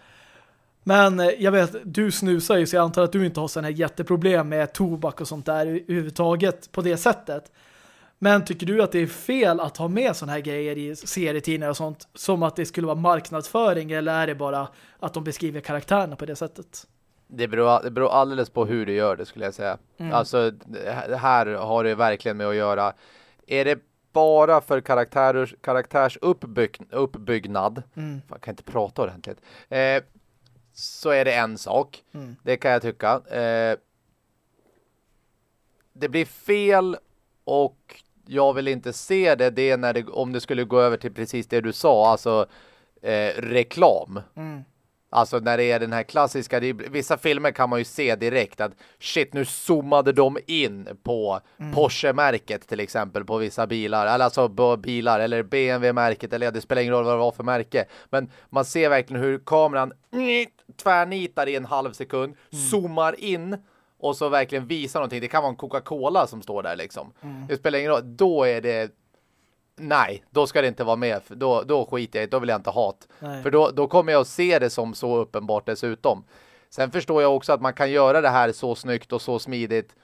Men jag vet, du snusar ju så jag antar att du inte har sådana här jätteproblem med tobak och sånt där överhuvudtaget på det sättet. Men tycker du att det är fel att ha med sådana här grejer i serietidningar och sånt som att det skulle vara marknadsföring eller är det bara att de beskriver karaktärerna på det sättet? Det beror, det beror alldeles på hur du gör det skulle jag säga. Mm. Alltså det här har det verkligen med att göra. Är det bara för karaktärs, karaktärs uppbyg, uppbyggnad, Mm. jag kan inte prata ordentligt, eh, så är det en sak. Mm. Det kan jag tycka. Eh, det blir fel och jag vill inte se det, det är när det, om det skulle gå över till precis det du sa, alltså eh, reklam. Mm. Alltså när det är den här klassiska, det vissa filmer kan man ju se direkt att shit, nu zoomade de in på Porsche-märket till exempel på vissa bilar, eller alltså bilar, eller BMW-märket, eller det spelar ingen roll vad det var för märke. Men man ser verkligen hur kameran tvärnitar i en halv sekund, zoomar in och så verkligen visar någonting. Det kan vara en Coca-Cola som står där liksom. Det spelar ingen roll, då är det Nej, då ska det inte vara med. Då, då skiter jag då vill jag inte ha det. Nej. För då, då kommer jag att se det som så uppenbart dessutom. Sen förstår jag också att man kan göra det här så snyggt och så smidigt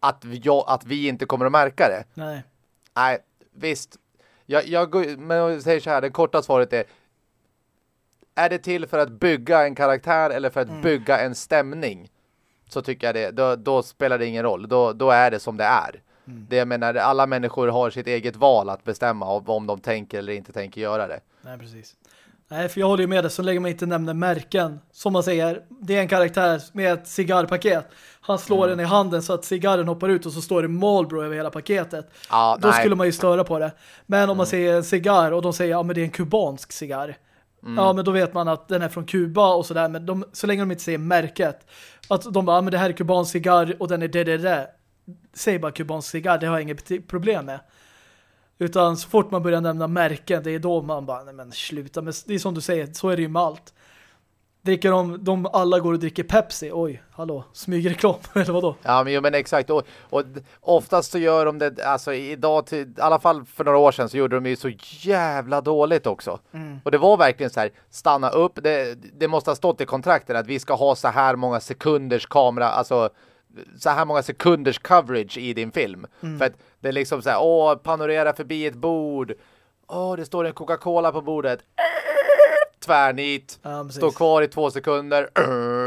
att, jag, att vi inte kommer att märka det. Nej. Nej, visst. Jag, jag, men jag säger så här, det korta svaret är är det till för att bygga en karaktär eller för att bygga en stämning så tycker jag det, då, då spelar det ingen roll. Då, då är det som det är. Det jag menar, alla människor har sitt eget val att bestämma om, om de tänker eller inte tänker göra det. Nej, precis. Nej, för jag håller ju med dig så länge man inte nämner märken. Som man säger, det är en karaktär med ett cigarrpaket. Han slår Mm. den i handen så att cigarren hoppar ut och så står det Marlboro över hela paketet. Ja, Då nej. skulle man ju störa på det. Men om man säger en cigarr och de säger ja men det är en kubansk cigarr. Mm. Ja men då vet man att den är från Kuba och sådär. Men de, så länge de inte säger märket. Att de bara, ah, men det här är kubansk cigarr och den är det, det, det. Säg bara kubansk cigarr, det har jag inget problem med. Utan så fort man börjar nämna märken, det är då man bara, nej men sluta. Men det är som du säger, så är det ju med allt. Dricker de, de alla går och dricker Pepsi. Oj, hallå, smygreklam, [LAUGHS] eller vadå? Ja, men, jo, men exakt. Och, och oftast så gör de det, alltså idag till, i alla fall för några år sedan så gjorde de ju så jävla dåligt också. Och det var verkligen så här, stanna upp. Det, det måste ha stått i kontrakten att vi ska ha så här många sekunders kamera, alltså så här många sekunders coverage i din film. För att det är liksom så här, åh, panorera förbi ett bord. Åh, det står en Coca-Cola på bordet. Tvärnit. Ja, står kvar i två sekunder.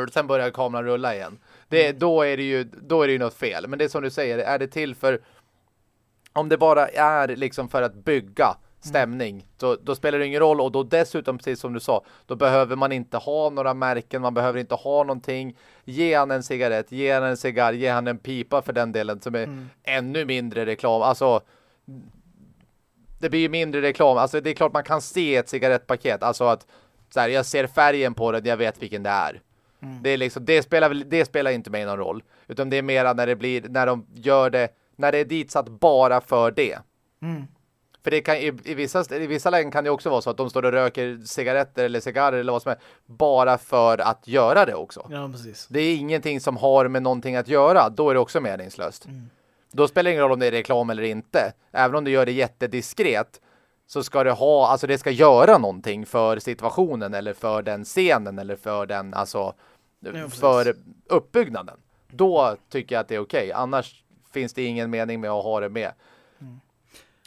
[CLEARS THROAT] Sen börjar kameran rulla igen. Det, då, är det ju, då är det ju något fel. Men det är som du säger, är det till för om det bara är liksom för att bygga stämning, då, då spelar det ingen roll och då dessutom, precis som du sa, då behöver man inte ha några märken, man behöver inte ha någonting. Ge han en cigarett, ge han en cigarr, ge han en pipa för den delen som är ännu mindre reklam. Alltså, det blir ju mindre reklam. Alltså det är klart man kan se ett cigarettpaket, alltså att så här, jag ser färgen på det, jag vet vilken det är. Det, är liksom, det, spelar, det spelar inte mig någon roll. Utan det är mera när det blir, när de gör det, när det är ditsatt bara för det. Mm. För det kan, i, i, vissa, i vissa lägen kan det också vara så att de står och röker cigaretter eller cigarrer eller vad som är, bara för att göra det också. Ja, precis. Det är ingenting som har med någonting att göra, då är det också meningslöst. Då spelar det ingen roll om det är reklam eller inte. Även om du gör det jättediskret så ska det ha, alltså det ska göra någonting för situationen eller för den scenen eller för den, alltså precis. för uppbyggnaden. Då tycker jag att det är okej. Annars finns det ingen mening med att ha det med.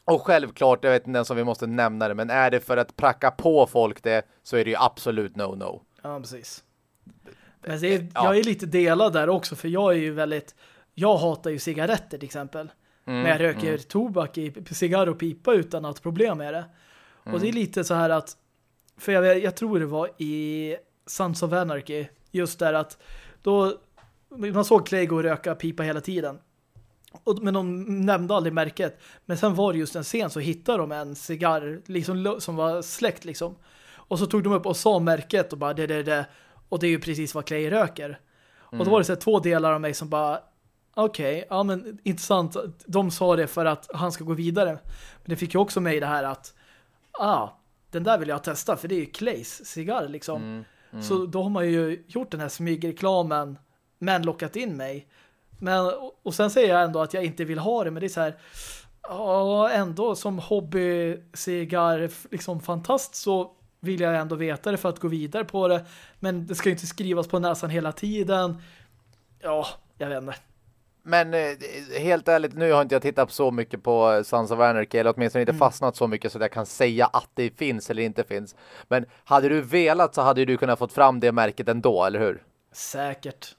Och självklart, jag vet inte ens om vi måste nämna det, men är det för att pracka på folk det så är det ju absolut no-no. Ja, precis. Men är, Ja. jag är lite delad där också, för jag är ju väldigt... Jag hatar ju cigaretter till exempel. Men jag röker tobak i cigarr och pipa utan att problem med det. Och det är lite så här att... För jag, jag tror det var i Sons of Anarchy, just där att då... Man såg Clay gå och röka pipa hela tiden. Och, men de nämnde aldrig märket. Men sen var det just en scen så hittade de en cigarr liksom, som var släckt liksom. Och så tog de upp och sa märket och bara det, det, det. Och det är ju precis vad Clay röker. Och då var det så här, två delar av mig som bara okej, ja men intressant. De sa det för att han ska gå vidare. Men det fick ju också mig det här att ah, den där vill jag testa för det är ju Clays cigarr liksom. Så då har man ju gjort den här smygreklamen men lockat in mig. Men, och- och sen säger jag ändå att jag inte vill ha det, men det är så här ja, ändå som hobby cigarr liksom fantast så vill jag ändå veta det för att gå vidare på det. Men det ska ju inte skrivas på näsan hela tiden. Ja, jag vet inte. Men eh, helt ärligt, nu har inte jag tittat så mycket på eh, Sons of Anarchy eller åtminstone inte fastnat så mycket så att jag kan säga att det finns eller inte finns. Men hade du velat så hade du kunnat fått fram det märket ändå, eller hur? Säkert.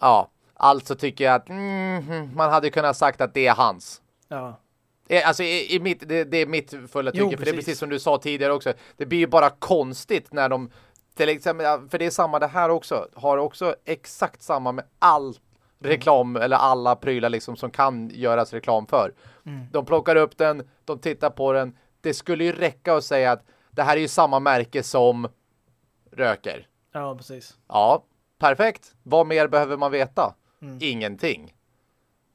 Ja, alltså tycker jag att mm, man hade kunnat sagt att det är hans. Ja. Eh, Alltså i, i mitt, det, det är mitt fulla tycke, Jo, för det är precis. som du sa tidigare också. Det blir ju bara konstigt när de, till exempel, för det är samma det här också, har också exakt samma med all reklam eller alla prylar liksom som kan göras reklam för. Mm. De plockar upp den, de tittar på den. Det skulle ju räcka att säga att det här är ju samma märke som röker. Ja, precis. Ja, perfekt. Vad mer behöver man veta? Mm. Ingenting.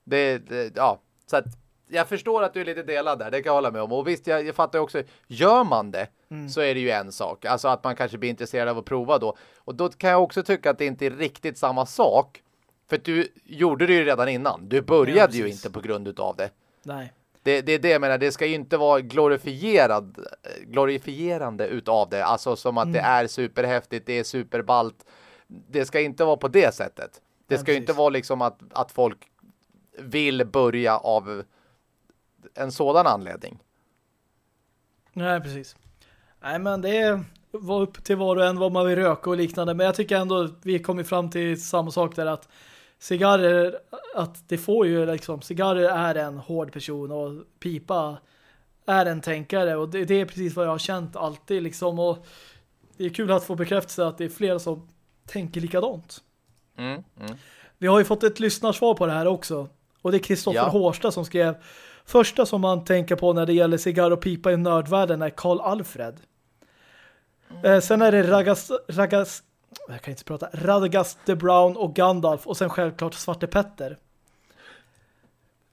Det, det, ja, så att jag förstår att du är lite delad där, det kan jag hålla med om. Och visst, jag, jag fattar också, gör man det Mm. så är det ju en sak. Alltså att man kanske blir intresserad av att prova då. Och då kan jag också tycka att det inte är riktigt samma sak. För du gjorde det ju redan innan. Du började ju precis. inte på grund utav det. Nej. Det, det är det jag menar, det ska ju inte vara glorifierad, glorifierande utav det. Alltså som att det Mm. är superhäftigt, det är superballt. Det ska inte vara på det sättet. Det ska ju inte vara liksom att, att folk vill börja av en sådan anledning. Nej, precis. Nej, men det var upp till var och en vad man vill röka och liknande. Men jag tycker ändå vi kommer fram till samma sak där att cigarrer, att det får ju liksom, cigarrer är en hård person och pipa är en tänkare och det, det är precis vad jag har känt alltid liksom och det är kul att få bekräftelse att det är flera som tänker likadant. Mm, mm. Vi har ju fått ett lyssnarsvar på det här också. Och det är Kristoffer Ja. Hårsta som skrev Första som man tänker på när det gäller cigarr och pipa i nördvärlden är Karl Alfred. Eh, sen är det Ragas, Ragas jag kan inte prata, Radagast the Brown och Gandalf och sen självklart Svarte Petter.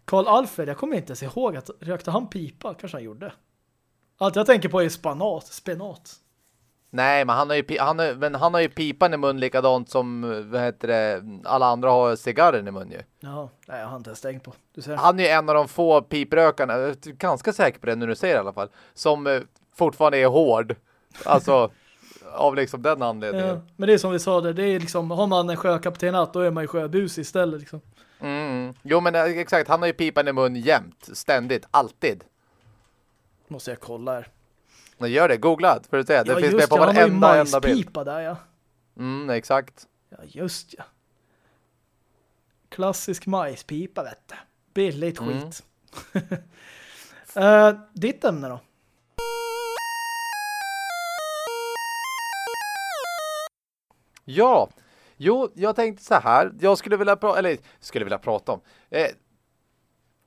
Karl Alfred, jag kommer inte ens ihåg att rökte han pipa? Kanske han gjorde. Allt jag tänker på är spanat, spenat. Nej, men han har ju, han har, men han har ju pipan i mun likadant som vad heter det, alla andra har cigarren i mun ju. Ja, nej, jag har inte ens tänkt på. Han är ju en av de få piprökarna, ganska säker på det när du säger det i alla fall, som eh, fortfarande är hård. Alltså, av liksom den anledningen. Ja, men det är som vi sa där, det är liksom, har man en sjökapp till en natt, då är man ju sjöbus istället liksom. Mm. Jo, men eh, exakt, han har ju pipan i mun jämt, ständigt, alltid. Måste jag kolla här. Men gör det, googla för att se. Det ja, finns med på ja, varenda enda bild. majspipa där, ja. Mm, exakt. Ja, just ja. Klassisk majspipa, vet du. Billigt Mm. skit. uh, [LAUGHS] ditt ämne då? Ja, jo, jag tänkte så här. Jag skulle vilja prata, eller skulle vilja prata om. Eh,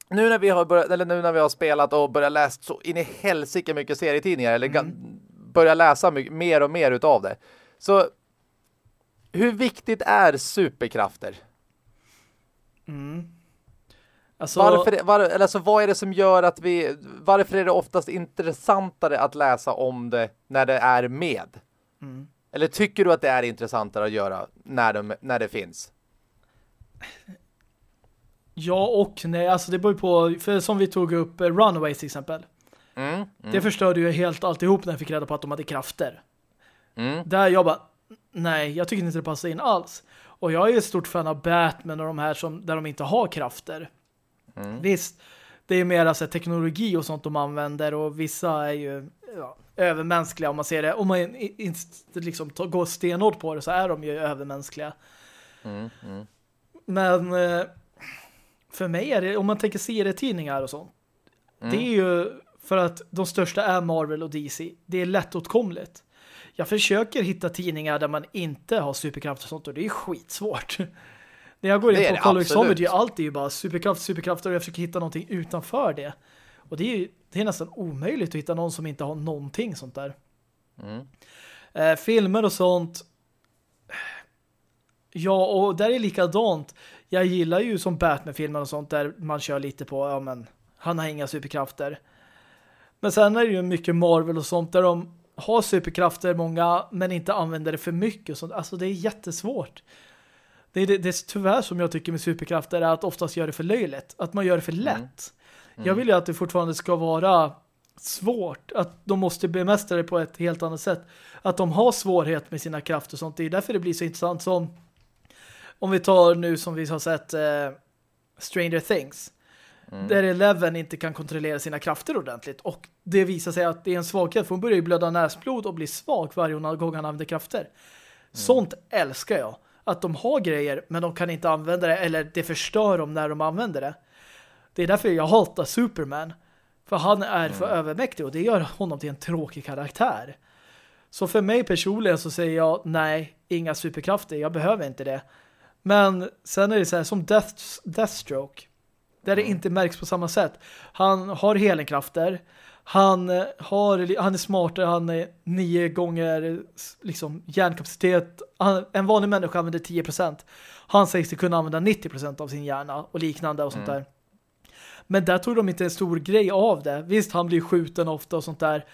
nu när vi har börjat, eller nu när vi har spelat och börjat läst så in i helsike mycket serietidningar, eller Mm. ga- börja läsa mycket, mer och mer utav det. Så hur viktigt är superkrafter? Mm. Alltså, Varför, var, eller alltså, vad är det som gör att vi, varför är det oftast intressantare att läsa om det när det är med? Mm. Eller tycker du att det är intressantare att göra när, de, när det finns? Ja och nej, alltså det beror ju på, för som vi tog upp, eh, Runaways till exempel. Mm, mm, Det förstörde ju helt alltihop när jag fick reda på att de hade krafter. mm. Där jag bara, nej, jag tycker inte det passar in alls. Och jag är ett stort fan av Batman och de här som, där de inte har krafter. Mm. Visst, det är mer alltså, teknologi och sånt de använder och vissa är ju ja, övermänskliga om man ser det. Om man inte liksom går stenhårt på det så är de ju övermänskliga. Mm, mm. Men eh, för mig är det, om man tänker serietidningar och sånt, Mm. det är ju för att de största är Marvel och DC. Det är lättåtkomligt. Jag försöker hitta tidningar där man inte har superkraft och sånt och det är skitsvårt. När jag går in på. Comedy, allt är ju bara superkraft, superkraft och jag försöker hitta någonting utanför det. Och det är ju det är nästan omöjligt att hitta någon som inte har någonting sånt där. Mm. Eh, filmer och sånt. Ja, och där är likadant. Jag gillar ju som Batman-filmer och sånt där man kör lite på, ja men, han har inga superkrafter. Men sen är det ju mycket Marvel och sånt där de har superkrafter, många, men inte använder det för mycket och sånt. Alltså det är jättesvårt. Det är det, det är tyvärr som jag tycker med superkrafter är att oftast gör det för löjligt. Att man gör det för lätt. Jag vill ju att det fortfarande ska vara svårt. Att de måste bemästra det på ett helt annat sätt. Att de har svårighet med sina krafter och sånt. Det är därför det blir så intressant som om vi tar nu som vi har sett eh, Stranger Things. Där Eleven inte kan kontrollera sina krafter ordentligt. Och det visar sig att det är en svaghet. För hon börjar ju blöda näsblod och blir svag varje gång han använder krafter. Sånt älskar jag. att de har grejer men de kan inte använda det eller det förstör dem när de använder det. Det är därför jag hatar Superman. För han är för mm. övermäktig och det gör honom till en tråkig karaktär. Så för mig personligen så säger jag nej, inga superkrafter, jag behöver inte det. Men sen är det så här som Death, Deathstroke där det mm. inte märks på samma sätt. Han har helenkrafter. Han, eh, har, han är smartare, han är nio gånger liksom, hjärnkapacitet. Han, en vanlig människa använder 10%. Han sägs kunna använda 90% av sin hjärna och liknande och sånt mm. där. Men där tog de inte en stor grej av det. Visst, han blir skjuten ofta och sånt där.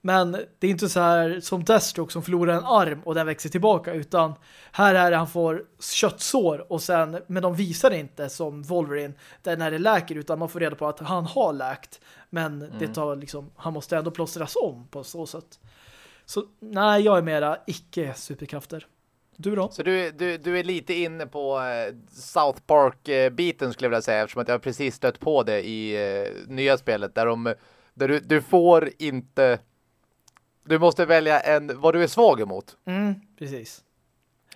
Men det är inte så här som Deathstroke som förlorar en arm och den växer tillbaka utan här är det han får köttsår och sen, men de visar det inte som Wolverine där när det läker utan man får reda på att han har läkt men mm. det tar liksom, han måste ändå plåstras om på så sätt. Så nej, jag är mera icke-superkrafter. Du då? Så du, du, du är lite inne på uh, South Park-biten skulle jag vilja säga eftersom att jag precis stött på det i uh, nya spelet där, de, där du, du får inte du måste välja en vad du är svag emot. Mm, precis.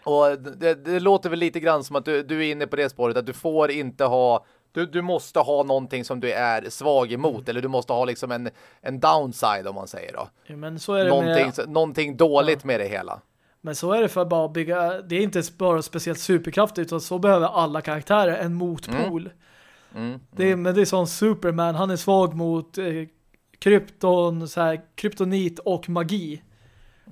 Och det, det, låter väl lite grann som att du, du är inne på det spåret att du får inte ha du, du måste ha någonting som du är svag emot mm. eller du måste ha liksom en, en downside om man säger då. Ja, men så är det någonting, med... någonting dåligt ja. med det hela. Men så är det för att bara bygga, det är inte bara speciellt superkraft utan så behöver alla karaktärer en motpol. Mm. Mm. Det, mm. men det är som Superman, han är svag mot eh, krypton, så här, kryptonit och magi.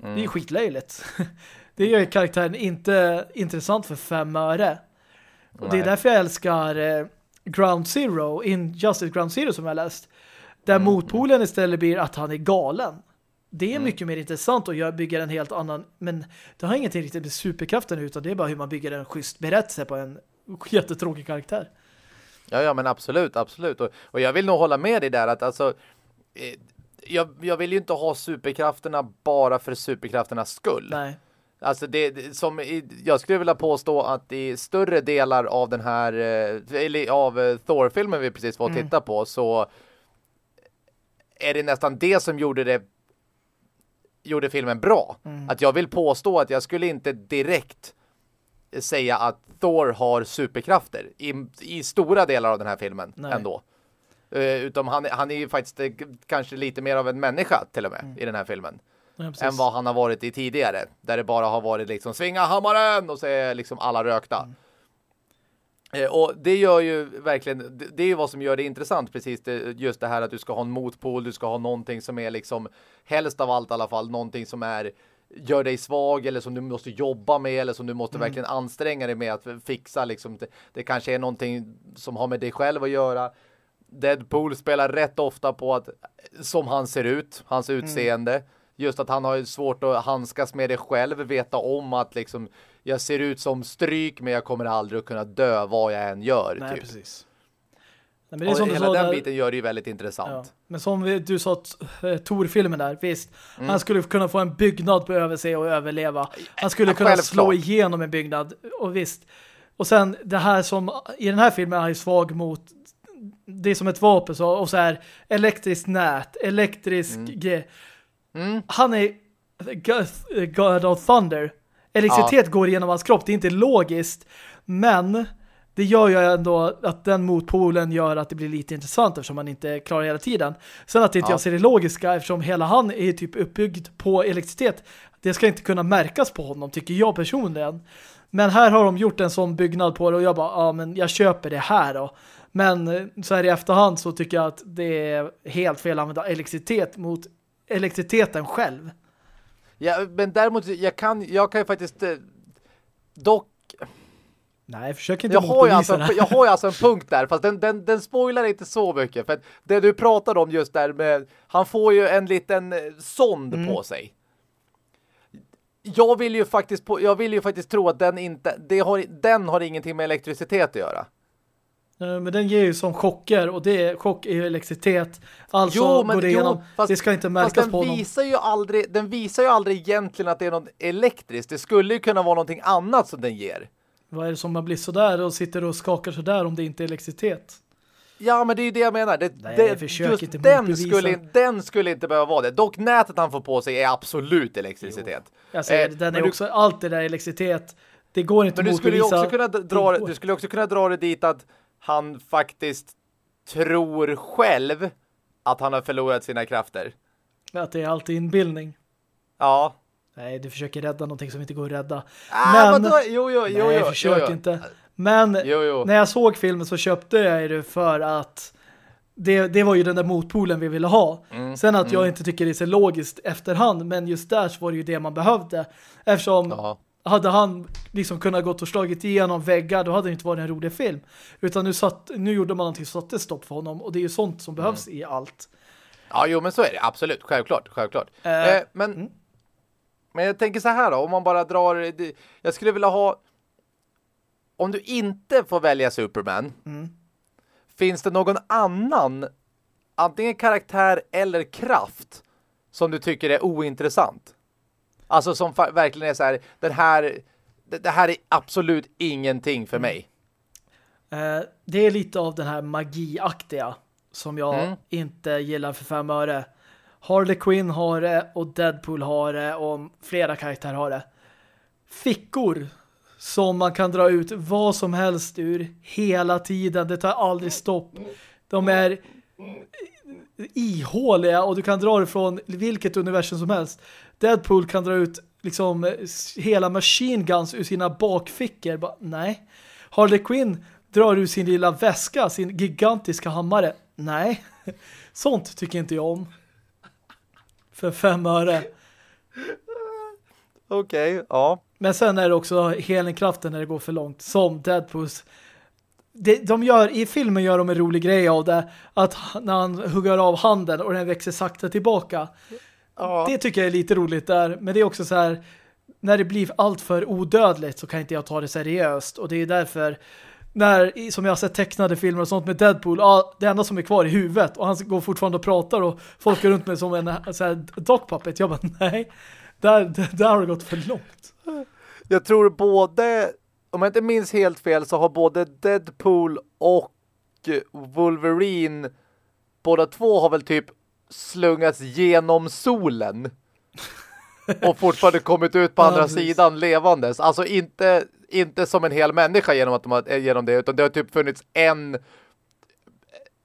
Mm. Det är skitlöjligt. [LAUGHS] det gör karaktären inte intressant för fem öre. Och det är därför jag älskar eh, Ground Zero, Injustice Ground Zero som jag läst. Där mm. motpolen istället blir att han är galen. Det är mm. mycket mer intressant och jag bygger en helt annan, men det har ingenting riktigt med superkraften utan det är bara hur man bygger en schysst berättelse på en [LAUGHS] jättetråkig karaktär. Ja, ja, men absolut, absolut. Och, och jag vill nog hålla med dig där att alltså Eh, jag, jag vill ju inte ha superkrafterna bara för superkrafternas skull. Nej. Alltså det, som jag skulle vilja påstå att i större delar av den här eh, eller av eh, Thor-filmen vi precis var och mm. titta på så är det nästan det som gjorde det gjorde filmen bra. Mm. Att jag vill påstå att jag skulle inte direkt säga att Thor har superkrafter i, i stora delar av den här filmen Nej. ändå. Uh, utan han, han är ju faktiskt uh, kanske lite mer av en människa till och med mm. i den här filmen. Ja, än vad han har varit i tidigare. Där det bara har varit liksom svinga hammaren och så är liksom alla rökta. Mm. Uh, och det gör ju verkligen, det, det, är ju vad som gör det intressant precis det, just det här att du ska ha en motpol, du ska ha någonting som är liksom helst av allt i alla fall, någonting som är gör dig svag eller som du måste jobba med eller som du måste mm. verkligen anstränga dig med att fixa liksom, det, det kanske är någonting som har med dig själv att göra Deadpool spelar rätt ofta på att som han ser ut, hans mm. utseende. Mm. Just att han har svårt att handskas med det själv, veta om att liksom jag ser ut som stryk men jag kommer aldrig att kunna dö vad jag än gör. Nej, typ. precis. Nej, men det är som hela den där... biten gör det ju väldigt intressant. Ja. Men som du sa, eh, Tor-filmen där, visst. Mm. Han skulle kunna få en byggnad på över sig och överleva. Han skulle ja, kunna självklart. slå igenom en byggnad. Och visst. Och sen det här som i den här filmen är han svag mot det är som ett vapen så, och så här elektriskt nät, elektrisk mm. Mm. Han är God of Thunder. Elektricitet ja. går igenom hans kropp. Det är inte logiskt. Men det gör ju ändå att den motpolen gör att det blir lite intressant eftersom man inte klarar hela tiden. Sen att inte ja. jag ser det logiska eftersom hela han är typ uppbyggd på elektricitet. Det ska inte kunna märkas på honom tycker jag personligen. Men här har de gjort en sån byggnad på det och jag bara, ja men jag köper det här då. Men eh, så här i efterhand så tycker jag att det är helt fel att använda elektricitet mot elektriciteten själv. Ja, men däremot jag kan, jag kan ju faktiskt eh, dock Nej, försök inte jag har, alltså, jag har ju alltså en [LAUGHS] punkt där, fast den, den, den spoilar inte så mycket. För det du pratade om just där med, han får ju en liten eh, sond mm. på sig. Jag vill ju faktiskt på, jag vill ju faktiskt tro att den inte, det har, den har ingenting med elektricitet att göra. Eh, men den ger ju som chocker och det är chock i elektricitet. Alltså jo, men, går det igenom. Jo, fast, det ska inte märkas den på honom. Visar ju aldrig, den visar ju aldrig egentligen att det är något elektriskt. Det skulle ju kunna vara någonting annat som den ger. Vad är det som man blir sådär och sitter och skakar sådär om det inte är elektricitet? Ja, men det är ju det jag menar. Det, Nej, det, just inte den, skulle, den skulle inte behöva vara det. Dock nätet han får på sig är absolut elektricitet. Jag säger, eh, den är också, du... allt det där elektricitet Det går inte Men du skulle också kunna dra du skulle också kunna dra det dit att han faktiskt tror själv att han har förlorat sina krafter. Att det är alltid inbildning. Ja. Nej, du försöker rädda någonting som inte går att rädda. Ah, Men- vadå? Jo, jo, jo, Nej, jo, försök jo, jo. inte. Men Jo, jo. när jag såg filmen så köpte jag det för att det, det var ju den där motpolen vi ville ha. Mm, Sen att jag mm. inte tycker det är så logiskt efterhand, men just där så var det ju det man behövde. Eftersom Ja. Hade han liksom kunnat gått och slagit igenom väggar, då hade det inte varit en rolig film. Utan nu, satt, nu gjorde man någonting som satte stopp för honom och det är ju sånt som behövs Mm. i allt. ja, jo, men så är det. Absolut. Självklart. Självklart. Eh, Eh, men, mm. men jag tänker så här då. Om man bara drar... Jag skulle vilja ha... Om du inte får välja Superman, Mm. finns det någon annan, antingen karaktär eller kraft, som du tycker är ointressant? Alltså som verkligen är så här, den här, det, det här är absolut ingenting för mig. Eh, det är lite av den här magiaktiga som jag Mm. inte gillar för fem öre. Harley Quinn har det och Deadpool har det och flera karaktärer har det. Fickor som man kan dra ut vad som helst ur hela tiden. Det tar aldrig stopp. De är ihåliga och du kan dra det från vilket universum som helst. Deadpool kan dra ut liksom hela machine guns ur sina bakfickor. Bara, nej. Harley Quinn drar ur sin lilla väska, sin gigantiska hammare. Nej. [LAUGHS] Sånt tycker inte jag om. För fem öre. Okej, ja. Men sen är det också helningskraften när det går för långt. Som Deadpools. Det, de gör, I filmen gör de en rolig grej av det. Att när han hugger av handen och den växer sakta tillbaka. Ja. Det tycker jag är lite roligt där. Men det är också så här. När det blir allt för odödligt så kan inte jag ta det seriöst. Och det är därför när, i- som jag har sett tecknade filmer och sånt med Deadpool, ja, det enda som är kvar är huvudet och han går fortfarande och pratar och folk går runt med som en så här, dock puppet. Jag bara, nej, där, där, där har det gått för långt. Jag tror både, om jag inte minns helt fel, så har både Deadpool och Wolverine, båda två har väl typ slungats genom solen. och fortfarande kommit ut på Ja, andra precis. sidan levandes. Alltså inte, inte som en hel människa genom, att de har, eh, genom det, utan det har typ funnits en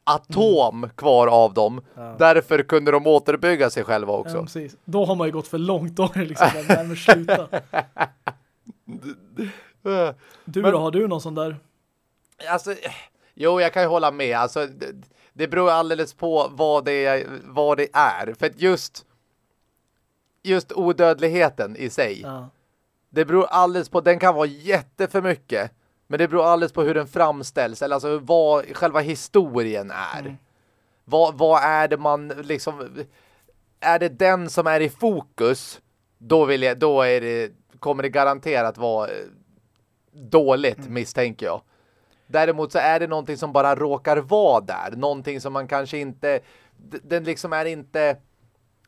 atom kvar av dem. Ja. Därför kunde de återbygga sig själva Ja, också. precis. Då har man ju gått för långt. Då liksom men sluta. [LAUGHS] Du Men- då, har du någon sån där? Alltså, jo, jag kan ju hålla med. Alltså, det, beror alldeles på vad det, är, vad det är. För att just, just odödligheten i sig, Ja. det beror alldeles på, den kan vara jätte för mycket. Men det beror alldeles på hur den framställs. Eller alltså vad själva historien är. Mm. Vad, vad är det man liksom... Är det den som är i fokus, då, vill jag, då är det, kommer det garanterat vara eh, dåligt, Mm. misstänker jag. Däremot så är det någonting som bara råkar vara där. Någonting som man kanske inte... Den liksom är inte...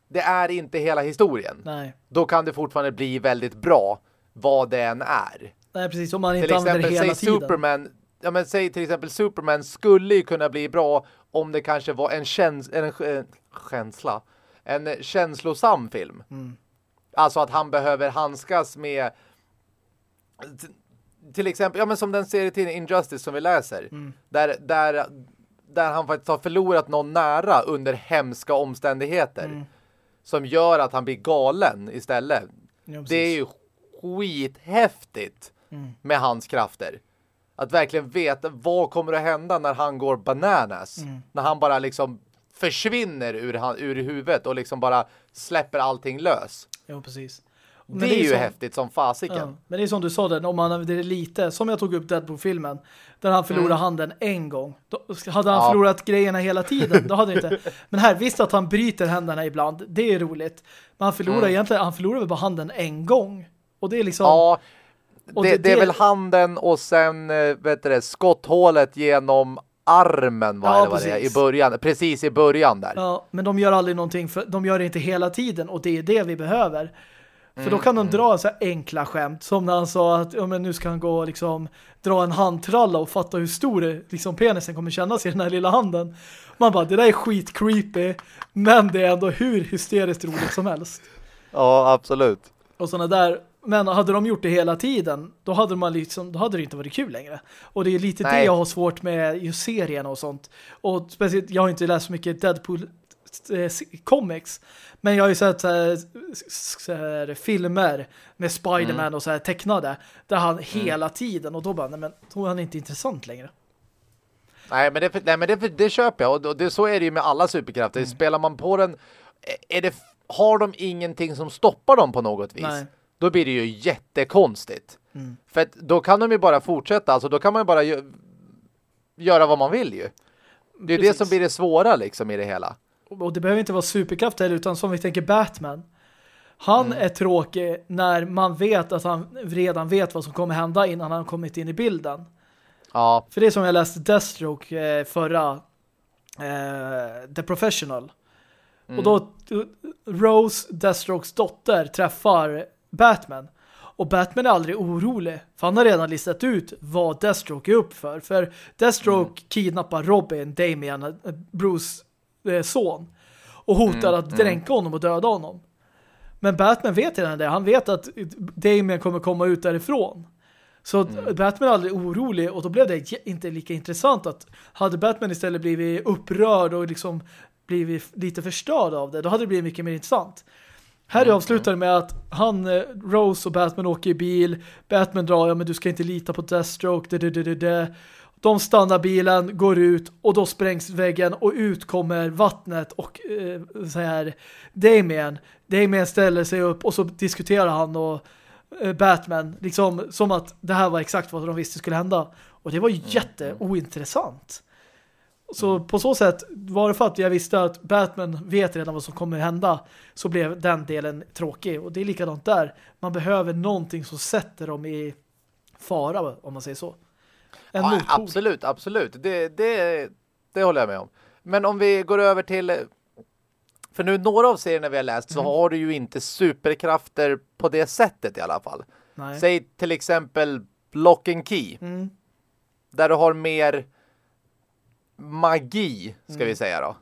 Det är inte hela historien. Nej. Då kan det fortfarande bli väldigt bra vad det än är. nej, precis. Om man Till inte använder det exempel, hela säg tiden. Superman... Ja, men säg till exempel Superman skulle ju kunna bli bra om det kanske var en, käns en, en känsla. En känslosam film. Mm. Alltså att han behöver handskas med till exempel, ja men som den serietidningen Injustice som vi läser. Mm. Där, där, där han faktiskt har förlorat någon nära under hemska omständigheter. Mm. Som gör att han blir galen istället. Ja. Det är ju skithäftigt Mm. med hans krafter. Att verkligen veta vad kommer att hända när han går bananas. Mm. När han bara liksom försvinner ur, ur huvudet och liksom bara släpper allting lös. Ja, precis. Det är, ju som- häftigt som fasiken. Ja, men det är som du sa där, om man använder det lite, som jag tog upp Deadpool-filmen, där han förlorade Mm. handen en gång. Då, hade han Ja. förlorat grejerna hela tiden, då hade det inte. [LAUGHS] Men här, visst att han bryter händerna ibland, det är roligt. Men han förlorar Mm. egentligen, han förlorar väl bara handen en gång. Och det är liksom... Ja, det, det- det är det- väl handen och sen eh, vet du det, skotthålet genom armen vad Ja, eller vad det är, i precis. början. Precis i början där. Ja, men de gör aldrig någonting för de gör det inte hela tiden och det är det vi behöver. För Mm, då kan de dra så här enkla skämt som när han sa att ja, men nu ska han gå och liksom dra en handtralla och fatta hur stor liksom, penisen kommer kännas i den här lilla handen. Man bara, det där är skit creepy men det är ändå hur hysteriskt roligt som helst. Ja, absolut. Och sådana där Men hade de gjort det hela tiden, då hade man liksom, då hade det inte varit kul längre. Och det är lite Nej. det jag har svårt med just serien och sånt. Och speciellt, jag har inte läst så mycket Deadpool comics. Men jag har ju sett så här, så här, filmer med Spider-Man Mm. och så här tecknade. Där han hela tiden, och då bara, nej men då är han inte intressant längre. Nej, men det, nej, men det, det köper jag. Och, det, så är det ju med alla superkrafter. Mm. Spelar man på den, är det, har de ingenting som stoppar dem på något vis? Nej. Då blir det ju jättekonstigt. Mm. För då kan de ju bara fortsätta. Alltså då kan man ju bara gö göra vad man vill ju. Det är ju det Precis. som blir det svåra liksom i det hela. Och det behöver inte vara superkraft heller, utan som vi tänker Batman. Han Mm. är tråkig när man vet att han redan vet vad som kommer hända innan han kommit in i bilden. Ja, För det är som jag läste Deathstroke eh, förra eh, The Professional. Mm. Och då Rose, Deathstrokes dotter, träffar Batman. Och Batman är aldrig orolig. För han har redan listat ut vad Deathstroke är upp för. För Deathstroke Mm. kidnappar Robin, Damian, eh, Bruce son. Och hotar Mm, att dränka honom och döda honom. Men Batman vet redan det. Han vet att Damian kommer komma ut därifrån. Så Mm. Batman är aldrig orolig och då blev det inte lika intressant att hade Batman istället blivit upprörd och liksom blivit lite förstörd av det, då hade det blivit mycket mer intressant. Här Mm, avslutar det med att han, eh, Rose och Batman åker i bil. Batman drar, ja men du ska inte lita på Deathstroke. Det, det, det, det. De stannar bilen, går ut och då sprängs väggen och ut kommer vattnet och eh, så här Damien. Damien ställer sig upp och så diskuterar han och eh, Batman liksom som att det här var exakt vad de visste skulle hända. Och det var ju jätteointressant. Så på så sätt var det för att jag visste att Batman vet redan vad som kommer hända så blev den delen tråkig. Och det är likadant där. Man behöver någonting som sätter dem i fara om man säger så. En ja absolut, absolut. Det, det, det håller jag med om. Men om vi går över till... För nu några av serierna vi har läst så Mm. har du ju inte superkrafter på det sättet i alla fall. Nej. Säg till exempel Lock and Key. Mm. Där du har mer magi, ska Mm. vi säga då.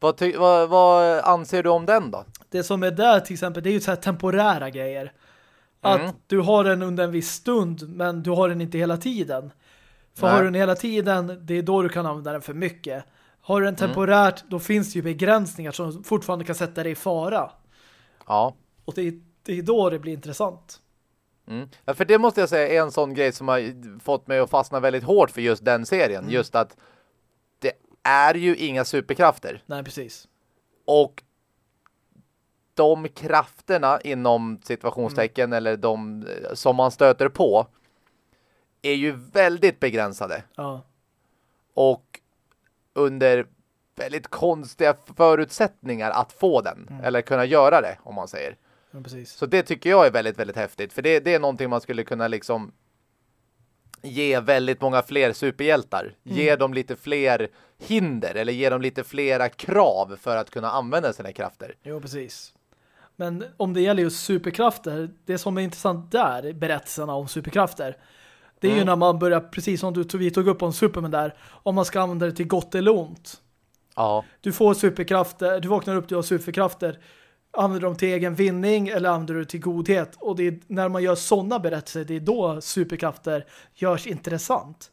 Vad, vad, vad anser du om den då? Det som är där till exempel, det är ju så här temporära grejer. Att Mm. du har den under en viss stund, men du har den inte hela tiden. För Nej. har du den hela tiden, det är då du kan använda den för mycket. Har du Mm. den temporärt, då finns det ju begränsningar som fortfarande kan sätta dig i fara. Ja. Och det är, det är då det blir intressant. Mm. ja. För det måste jag säga är en sån grej som har fått mig att fastna väldigt hårt för just den serien. Mm. Just att det är ju inga superkrafter. Nej, precis. Och de krafterna inom situationstecken eller de som man stöter på är ju väldigt begränsade. Ja. och under väldigt konstiga förutsättningar att få den. Mm. Eller kunna göra det, om man säger. ja. Så det tycker jag är väldigt, väldigt häftigt. För det, det är någonting man skulle kunna liksom ge väldigt många fler superhjältar. Ge dem lite fler hinder eller ge dem lite flera krav för att kunna använda sina krafter. Jo, precis. Men om det gäller just superkrafter, det som är intressant där, berättelserna om superkrafter, det är ju Mm. när man börjar, precis som du, vi tog upp om Superman där, om man ska använda det till gott eller ont. Ja, Du får superkrafter, du vaknar upp, du har superkrafter. Använder dem till egen vinning eller använder du till godhet? Och det är när man gör sådana berättelser, det är då superkrafter görs intressant.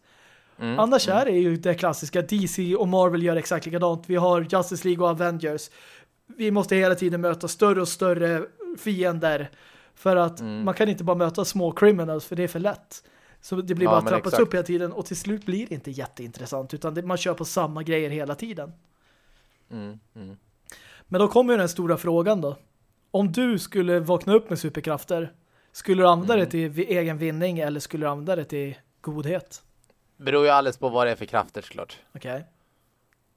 mm. Annars är det ju det klassiska. DC och Marvel gör exakt likadant. Vi har Justice League och Avengers. Vi måste hela tiden möta större och större fiender. För att Mm. man kan inte bara möta små criminals för det är för lätt. Så det blir Ja, bara trappas exakt. upp hela tiden och till slut blir det inte jätteintressant utan det, man kör på samma grejer hela tiden. Mm, mm. Men då kommer ju den stora frågan då. Om du skulle vakna upp med superkrafter, skulle du använda Mm. det till egen vinning eller skulle du använda det till godhet? Beror ju alldeles på vad det är för krafter såklart. Okej.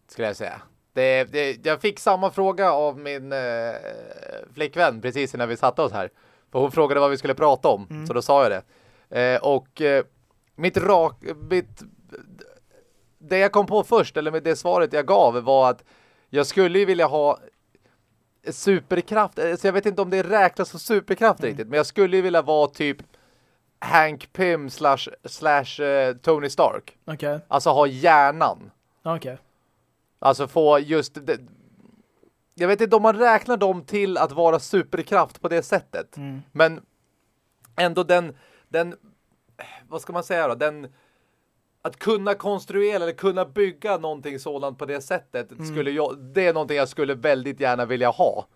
skulle jag säga. Det, det, jag fick samma fråga av min eh, flickvän precis innan vi satte oss här. För hon frågade vad vi skulle prata om, Mm. så då sa jag det. Eh, och eh, mitt rak... Mitt, det jag kom på först, eller med det svaret jag gav, var att jag skulle ju vilja ha superkraft. eh, Så jag vet inte om det räknas som superkraft Mm. riktigt, men jag skulle ju vilja vara typ Hank Pym slash, slash eh, Tony Stark. Okej. Alltså ha hjärnan. Okej. Alltså få just det, jag vet inte om man räknar dem till att vara superkraft på det sättet. Mm. Men ändå den, den, vad ska man säga då, den att kunna konstruera eller kunna bygga någonting sådant på det sättet mm. skulle jag, det är någonting jag skulle väldigt gärna vilja ha.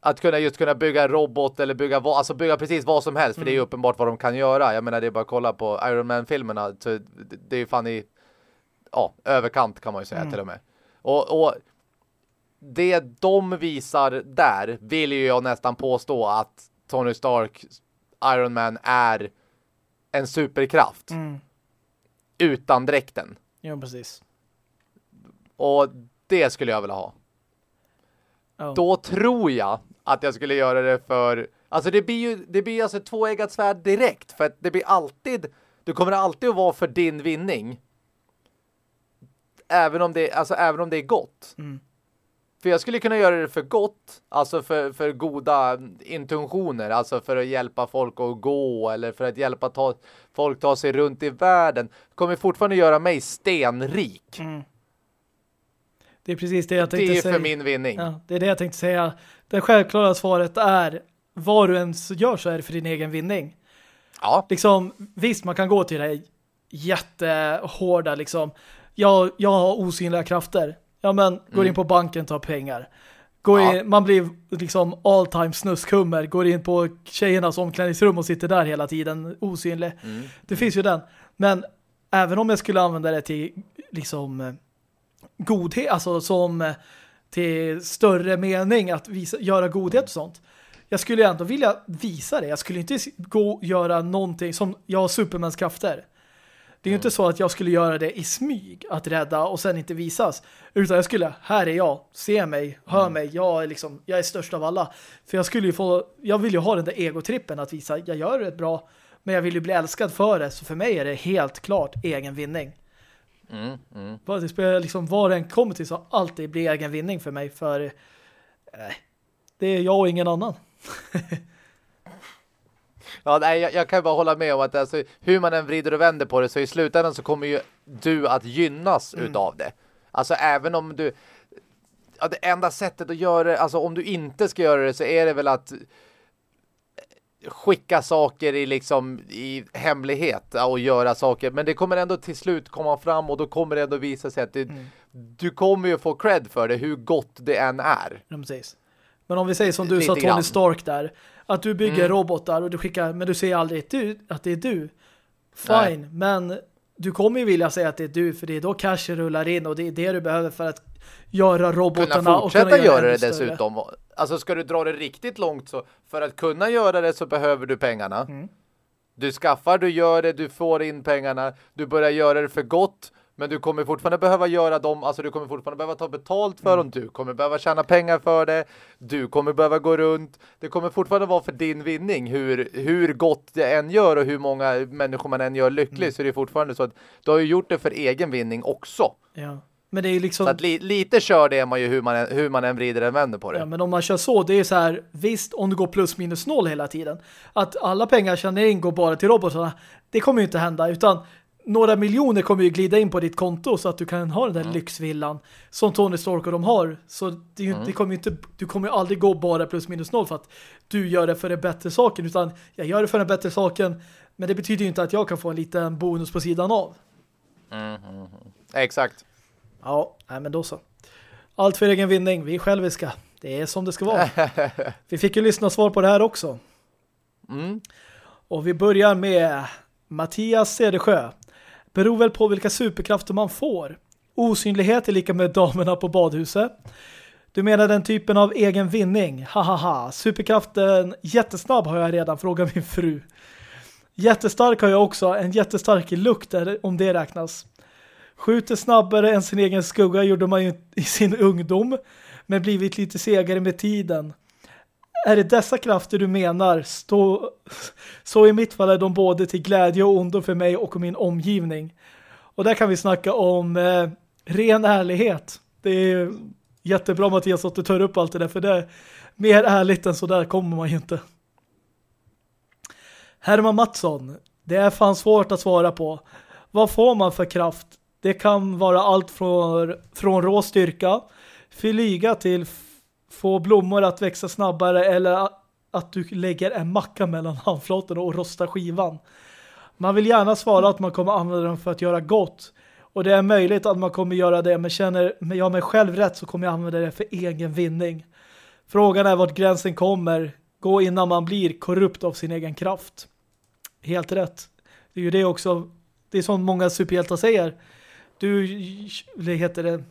Att kunna just kunna bygga en robot eller bygga, alltså bygga precis vad som helst för mm. det är ju mm. uppenbart vad de kan göra. Jag menar det är bara att kolla på Iron Man-filmerna det är ju fan i ja, överkant kan man ju säga mm. till och med. Och, och det de visar där vill ju jag nästan påstå att Tony Stark Iron Man är en superkraft. Mm. Utan dräkten. Ja, precis. Och det skulle jag vilja ha. Oh. Då tror jag att jag skulle göra det för... Alltså det blir ju det blir alltså tvåeggat svärd direkt. För att det blir alltid... Du kommer alltid att vara för din vinning. Även om det, alltså även om det är gott. Mm. För jag skulle kunna göra det för gott, alltså för, för goda intentioner, alltså för att hjälpa folk att gå eller för att hjälpa ta, folk ta sig runt i världen. kommer fortfarande göra mig stenrik. Mm. Det är precis det jag tänkte säga. Det är för min vinning. Ja, det är det jag tänkte säga. Det självklara svaret är vad du ens gör så är det för din egen vinning. Ja. Liksom, visst, man kan gå till det jättehårda liksom. Jag, jag har osynliga krafter. Ja, men går mm. in på banken, tar pengar. Går ja. in, man blir liksom all time snuskhummer. Går in på tjejernas omklädningsrum och sitter där hela tiden osynlig. Mm. Det finns ju den. Men även om jag skulle använda det till liksom godhet, alltså som till större mening att visa, göra godhet och sånt. Jag skulle ändå vilja visa det. Jag skulle inte gå och göra någonting som jag har Supermans krafter. Det är ju inte så att jag skulle göra det i smyg att rädda och sen inte visas. Utan jag skulle, här är jag, se mig, hör mm. mig, jag är liksom, jag är störst av alla. För jag skulle ju få, jag vill ju ha den där egotrippen att visa, jag gör det bra, men jag vill ju bli älskad för det. Så för mig är det helt klart egen vinning. Mm, mm. Det spelar liksom, var den kommer till så alltid blir egen vinning för mig. För eh, det är jag och ingen annan. [LAUGHS] Ja, nej, jag, jag, kan bara hålla med om att alltså, hur man än vrider och vänder på det så i slutändan så kommer ju du att gynnas mm. utav det. Alltså även om du ja, det enda sättet att göra det, alltså om du inte ska göra det så är det väl att skicka saker i liksom i hemlighet och göra saker. Men det kommer ändå till slut komma fram och då kommer det ändå visa sig att det, mm. du kommer ju få cred för det hur gott det än är. Ja, precis. Men om vi säger som du Lite sa Tony grann. Stark där. Att du bygger mm. robotar och du skickar, men du säger aldrig att det är du. Fine, Nej. men du kommer ju vilja säga att det är du för det är då cash rullar in och det är det du behöver för att göra robotarna kunna och kunna göra, göra det dessutom. Alltså ska du dra det riktigt långt så för att kunna göra det så behöver du pengarna. Mm. Du skaffar, du gör det, du får in pengarna, du börjar göra det för gott men du kommer fortfarande behöva göra dem, alltså du kommer fortfarande behöva ta betalt för mm. dem, du kommer behöva tjäna pengar för det, du kommer behöva gå runt, det kommer fortfarande vara för din vinning hur, hur gott det än gör och hur många människor man än gör lycklig mm. så är det fortfarande så att du har ju gjort det för egen vinning också. Ja. Men det är liksom... Så att li lite kör det man ju hur man, hur man än vrider och vänder på det. Ja, men om man kör så, det är så här, visst om du går plus minus noll hela tiden, att alla pengar tjänar in går bara till robotarna, det kommer ju inte hända, utan några miljoner kommer ju glida in på ditt konto så att du kan ha den där mm. lyxvillan som Tony Stark och de har. Så det, ju, mm. det kommer inte, du kommer ju aldrig gå bara plus minus noll för att du gör det för den bättre saken utan jag gör det för den bättre saken men det betyder ju inte att jag kan få en liten bonus på sidan av. Mm, mm, Exakt. Ja, nej, men då så. Allt för egen vinning, vi är själviska. Det är som det ska vara. [LAUGHS] vi fick ju lyssna svar på det här också. Mm. Och vi börjar med Mattias Cedersjö beror väl på vilka superkrafter man får. Osynlighet är lika med damerna på badhuset. Du menar den typen av egen vinning? Hahaha. Superkraften jättesnabb har jag redan frågar min fru. Jättestark har jag också. En jättestark lukt om det räknas. Skjuter snabbare än sin egen skugga gjorde man ju i sin ungdom. Men blivit lite segare med tiden. Är det dessa krafter du menar? Stå, så i mitt fall är de både till glädje och ondo för mig och min omgivning. Och där kan vi snacka om eh, ren ärlighet. Det är jättebra Mattias att du tar upp allt det där för det är mer ärligt än så där kommer man ju inte. Herman Mattsson, det är fan svårt att svara på. Vad får man för kraft? Det kan vara allt från, från rå styrka, flyga till få blommor att växa snabbare eller att du lägger en macka mellan [LAUGHS] handflatorna och rostar skivan. Man vill gärna svara att man kommer använda den för att göra gott. Och det är möjligt att man kommer göra det, men känner jag mig själv rätt så kommer jag använda det för egen vinning. Frågan är vart gränsen kommer gå innan man blir korrupt av sin egen kraft. Helt rätt. Det är ju det också, det är som många superhjältar säger. Du, det heter det,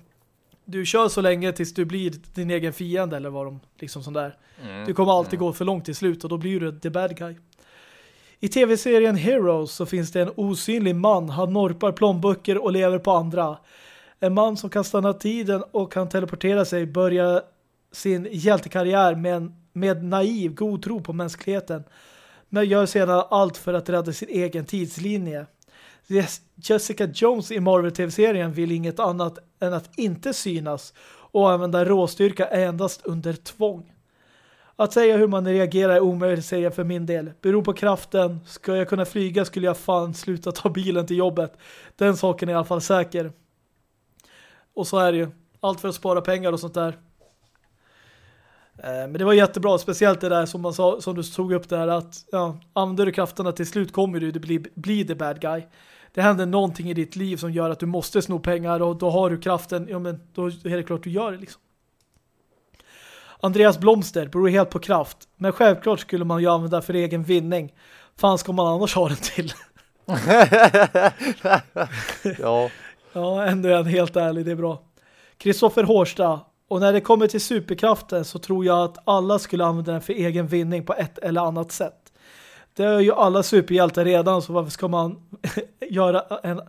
du kör så länge tills du blir din egen fiende eller vad de liksom sån där. Mm. Du kommer alltid mm. gå för långt till slut och då blir du the bad guy. I tv-serien Heroes så finns det en osynlig man. Han norpar plånböcker och lever på andra. En man som kan stanna tiden och kan teleportera sig börjar sin hjältekarriär med, en, med naiv, god tro på mänskligheten. Men gör sedan allt för att rädda sin egen tidslinje. Jessica Jones i Marvel-tv-serien vill inget annat än att inte synas och använda råstyrka endast under tvång. Att säga hur man reagerar är omöjligt säga för min del. Beror på kraften. Ska jag kunna flyga skulle jag fan sluta ta bilen till jobbet. Den saken är i alla fall säker. Och så är det ju. Allt för att spara pengar och sånt där. Eh, men det var jättebra, speciellt det där som man sa, som du tog upp där att ja, använder du krafterna till slut kommer du bli, bli the bad guy. Det händer någonting i ditt liv som gör att du måste sno pengar och då har du kraften, ja men då är det klart du gör det liksom. Andreas Blomster beror helt på kraft. Men självklart skulle man ju använda för egen vinning. Fan ska man annars ha den till? [LAUGHS] ja. [LAUGHS] Ja, ändå är han helt ärlig, det är bra. Kristoffer Hårsta. Och när det kommer till superkraften så tror jag att alla skulle använda den för egen vinning på ett eller annat sätt. Det är ju alla superhjältar redan så varför ska man [LAUGHS] göra en...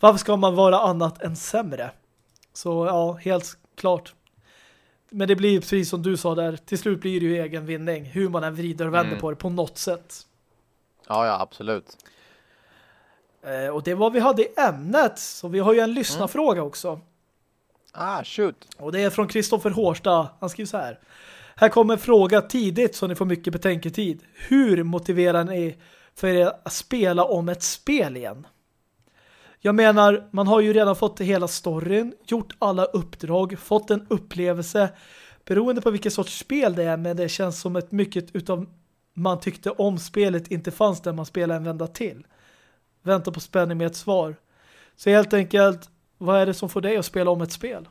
Varför ska man vara annat än sämre? Så ja, helt klart. Men det blir precis som du sa där. Till slut blir det ju egen vinning. Hur man än vrider och vänder mm. på det på något sätt. Ja, ja, absolut. Eh, och det var vi hade i ämnet. Så vi har ju en lyssnarfråga mm. också. Ah, shoot. Och det är från Kristoffer Hårsta. Han skriver så här. Här kommer en fråga tidigt så ni får mycket betänketid. Hur motiverar ni för er att spela om ett spel igen? Jag menar, man har ju redan fått hela storyn, gjort alla uppdrag, fått en upplevelse. Beroende på vilket sorts spel det är, men det känns som ett mycket utav man tyckte om spelet inte fanns där man spelade en vända till. Vänta på spänning med ett svar. Så helt enkelt, vad är det som får dig att spela om ett spel?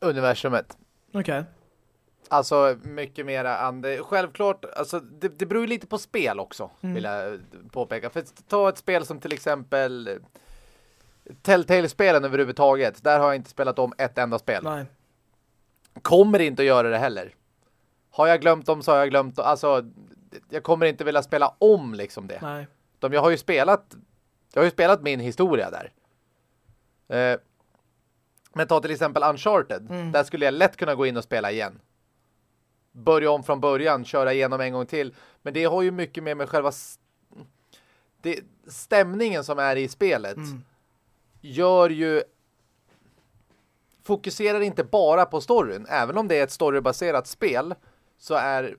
Universumet. Okej. Okay. Alltså mycket mera ande. Självklart, alltså det, det beror ju lite på spel också, mm. vill jag påpeka. För ta ett spel som till exempel Telltale-spelen överhuvudtaget. Där har jag inte spelat om ett enda spel. Nej. Kommer inte att göra det heller. Har jag glömt dem så har jag glömt dem. Alltså, jag kommer inte vilja spela om liksom det. Nej. De, jag har ju spelat jag har ju spelat min historia där. Eh, men ta till exempel Uncharted. Mm. Där skulle jag lätt kunna gå in och spela igen börja om från början, köra igenom en gång till. Men det har ju mycket mer med själva det, stämningen som är i spelet mm. gör ju fokuserar inte bara på storyn. Även om det är ett storybaserat spel så är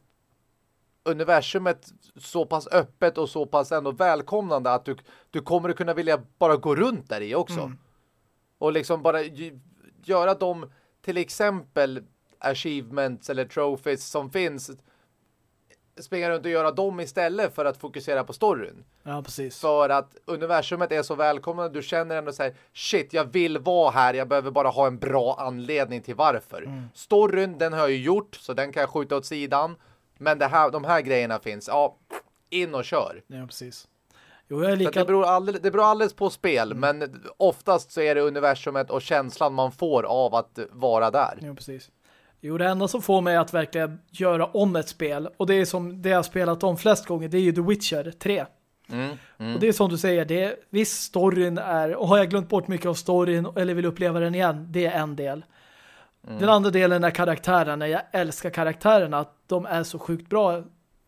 universumet så pass öppet och så pass ändå välkomnande att du, du kommer att kunna vilja bara gå runt där i också. Mm. Och liksom bara göra dem till exempel achievements eller trophies som finns springa runt och göra dem istället för att fokusera på storyn. Ja, precis. För att universumet är så välkomnande. Du känner ändå så här, shit, jag vill vara här. Jag behöver bara ha en bra anledning till varför. Mm. Storyn, den har jag ju gjort, så den kan jag skjuta åt sidan. Men det här, de här grejerna finns. Ja, in och kör. Ja, precis. Jo, jag är lika... det, beror alldeles, det beror alldeles på spel, mm. men oftast så är det universumet och känslan man får av att vara där. Ja, precis. Jo, det enda som får mig att verkligen göra om ett spel, och det är som det jag har spelat om flest gånger, det är ju The Witcher 3. Mm, mm. Och det är som du säger, det är, visst storyn är, och har jag glömt bort mycket av storyn eller vill uppleva den igen, det är en del. Mm. Den andra delen är karaktärerna, jag älskar karaktärerna, att de är så sjukt bra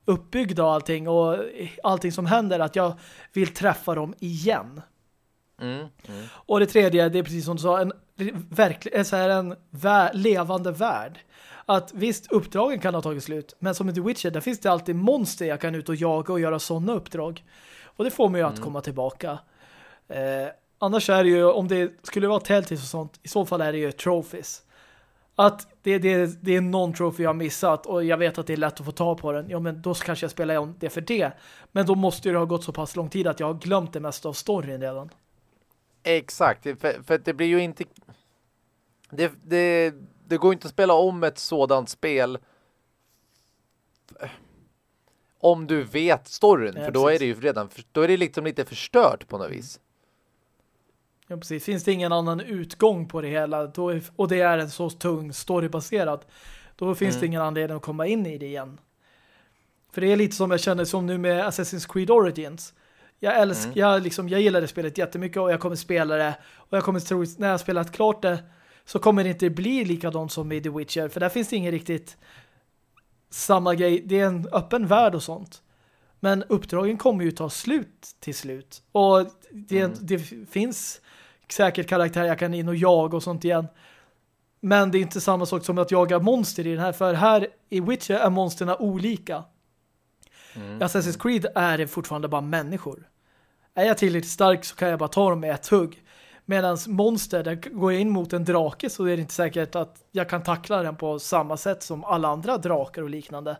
uppbyggda och allting, och allting som händer, att jag vill träffa dem igen. Mm, mm. Och det tredje, det är precis som du sa, en, verklig, så här, en vä levande värld att visst, uppdragen kan ha tagit slut. Men som i The Witcher, där finns det alltid monster jag kan ut och jaga och göra sådana uppdrag. Och det får mig mm. att komma tillbaka. Eh, annars är det ju, om det skulle vara Telltales och sånt, i så fall är det ju trophies. Att det, det, det är någon trophy jag har missat och jag vet att det är lätt att få ta på den. Ja, men då kanske jag spelar om det för det. Men då måste det ha gått så pass lång tid att jag har glömt det mesta av storyn redan. Exakt, för, för det blir ju inte... Det, det, det går inte att spela om ett sådant spel om du vet storyn, ja, för då precis. är det ju redan då är det liksom lite förstört på något vis. Ja, precis. Finns det ingen annan utgång på det hela då, och det är en så tung storybaserad då finns mm. det ingen anledning att komma in i det igen. För det är lite som jag känner som nu med Assassin's Creed Origins. Jag älskar, mm. jag, liksom, jag gillar det spelet jättemycket och jag kommer spela det och jag kommer tro, när jag spelat klart det så kommer det inte bli likadant som i The Witcher för där finns det ingen riktigt samma grej. Det är en öppen värld och sånt. Men uppdragen kommer ju ta slut till slut. Och det, mm. det finns säkert karaktärer jag kan in och jaga och sånt igen. Men det är inte samma sak som att jaga monster i den här. För här i Witcher är monsterna olika. Mm. I Assassin's Creed är det fortfarande bara människor. Är jag tillräckligt stark så kan jag bara ta dem med ett hugg. Medan monster, där går jag in mot en drake så är det inte säkert att jag kan tackla den på samma sätt som alla andra drakar och liknande.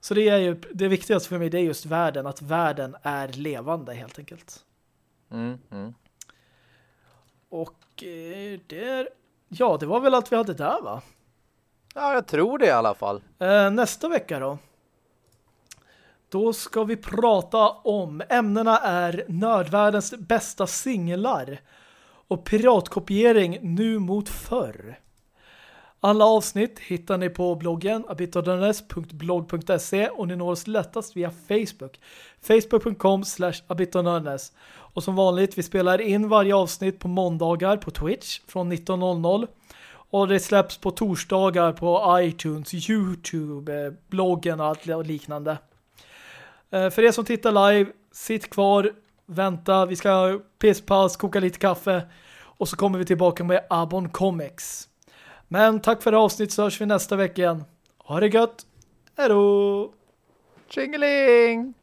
Så det är ju det viktigaste för mig det är just världen, att världen är levande helt enkelt. Mm, mm. Och eh, det ja, det var väl allt vi hade där va? Ja, jag tror det i alla fall. Eh, nästa vecka då? Då ska vi prata om ämnena är nördvärldens bästa singlar och piratkopiering nu mot förr. Alla avsnitt hittar ni på bloggen abitonörnes.blogg.se och ni når oss lättast via Facebook. Facebook.com slash abitonörnes och som vanligt, vi spelar in varje avsnitt på måndagar på Twitch från 19.00 och det släpps på torsdagar på iTunes, Youtube, eh, bloggen och allt liknande. Eh, för er som tittar live, sitt kvar, vänta, vi ska pisspaus, koka lite kaffe och så kommer vi tillbaka med Abon Comics. Men tack för det avsnitt så hörs vi nästa vecka igen. Ha det gött! Hej då! Tjingeling!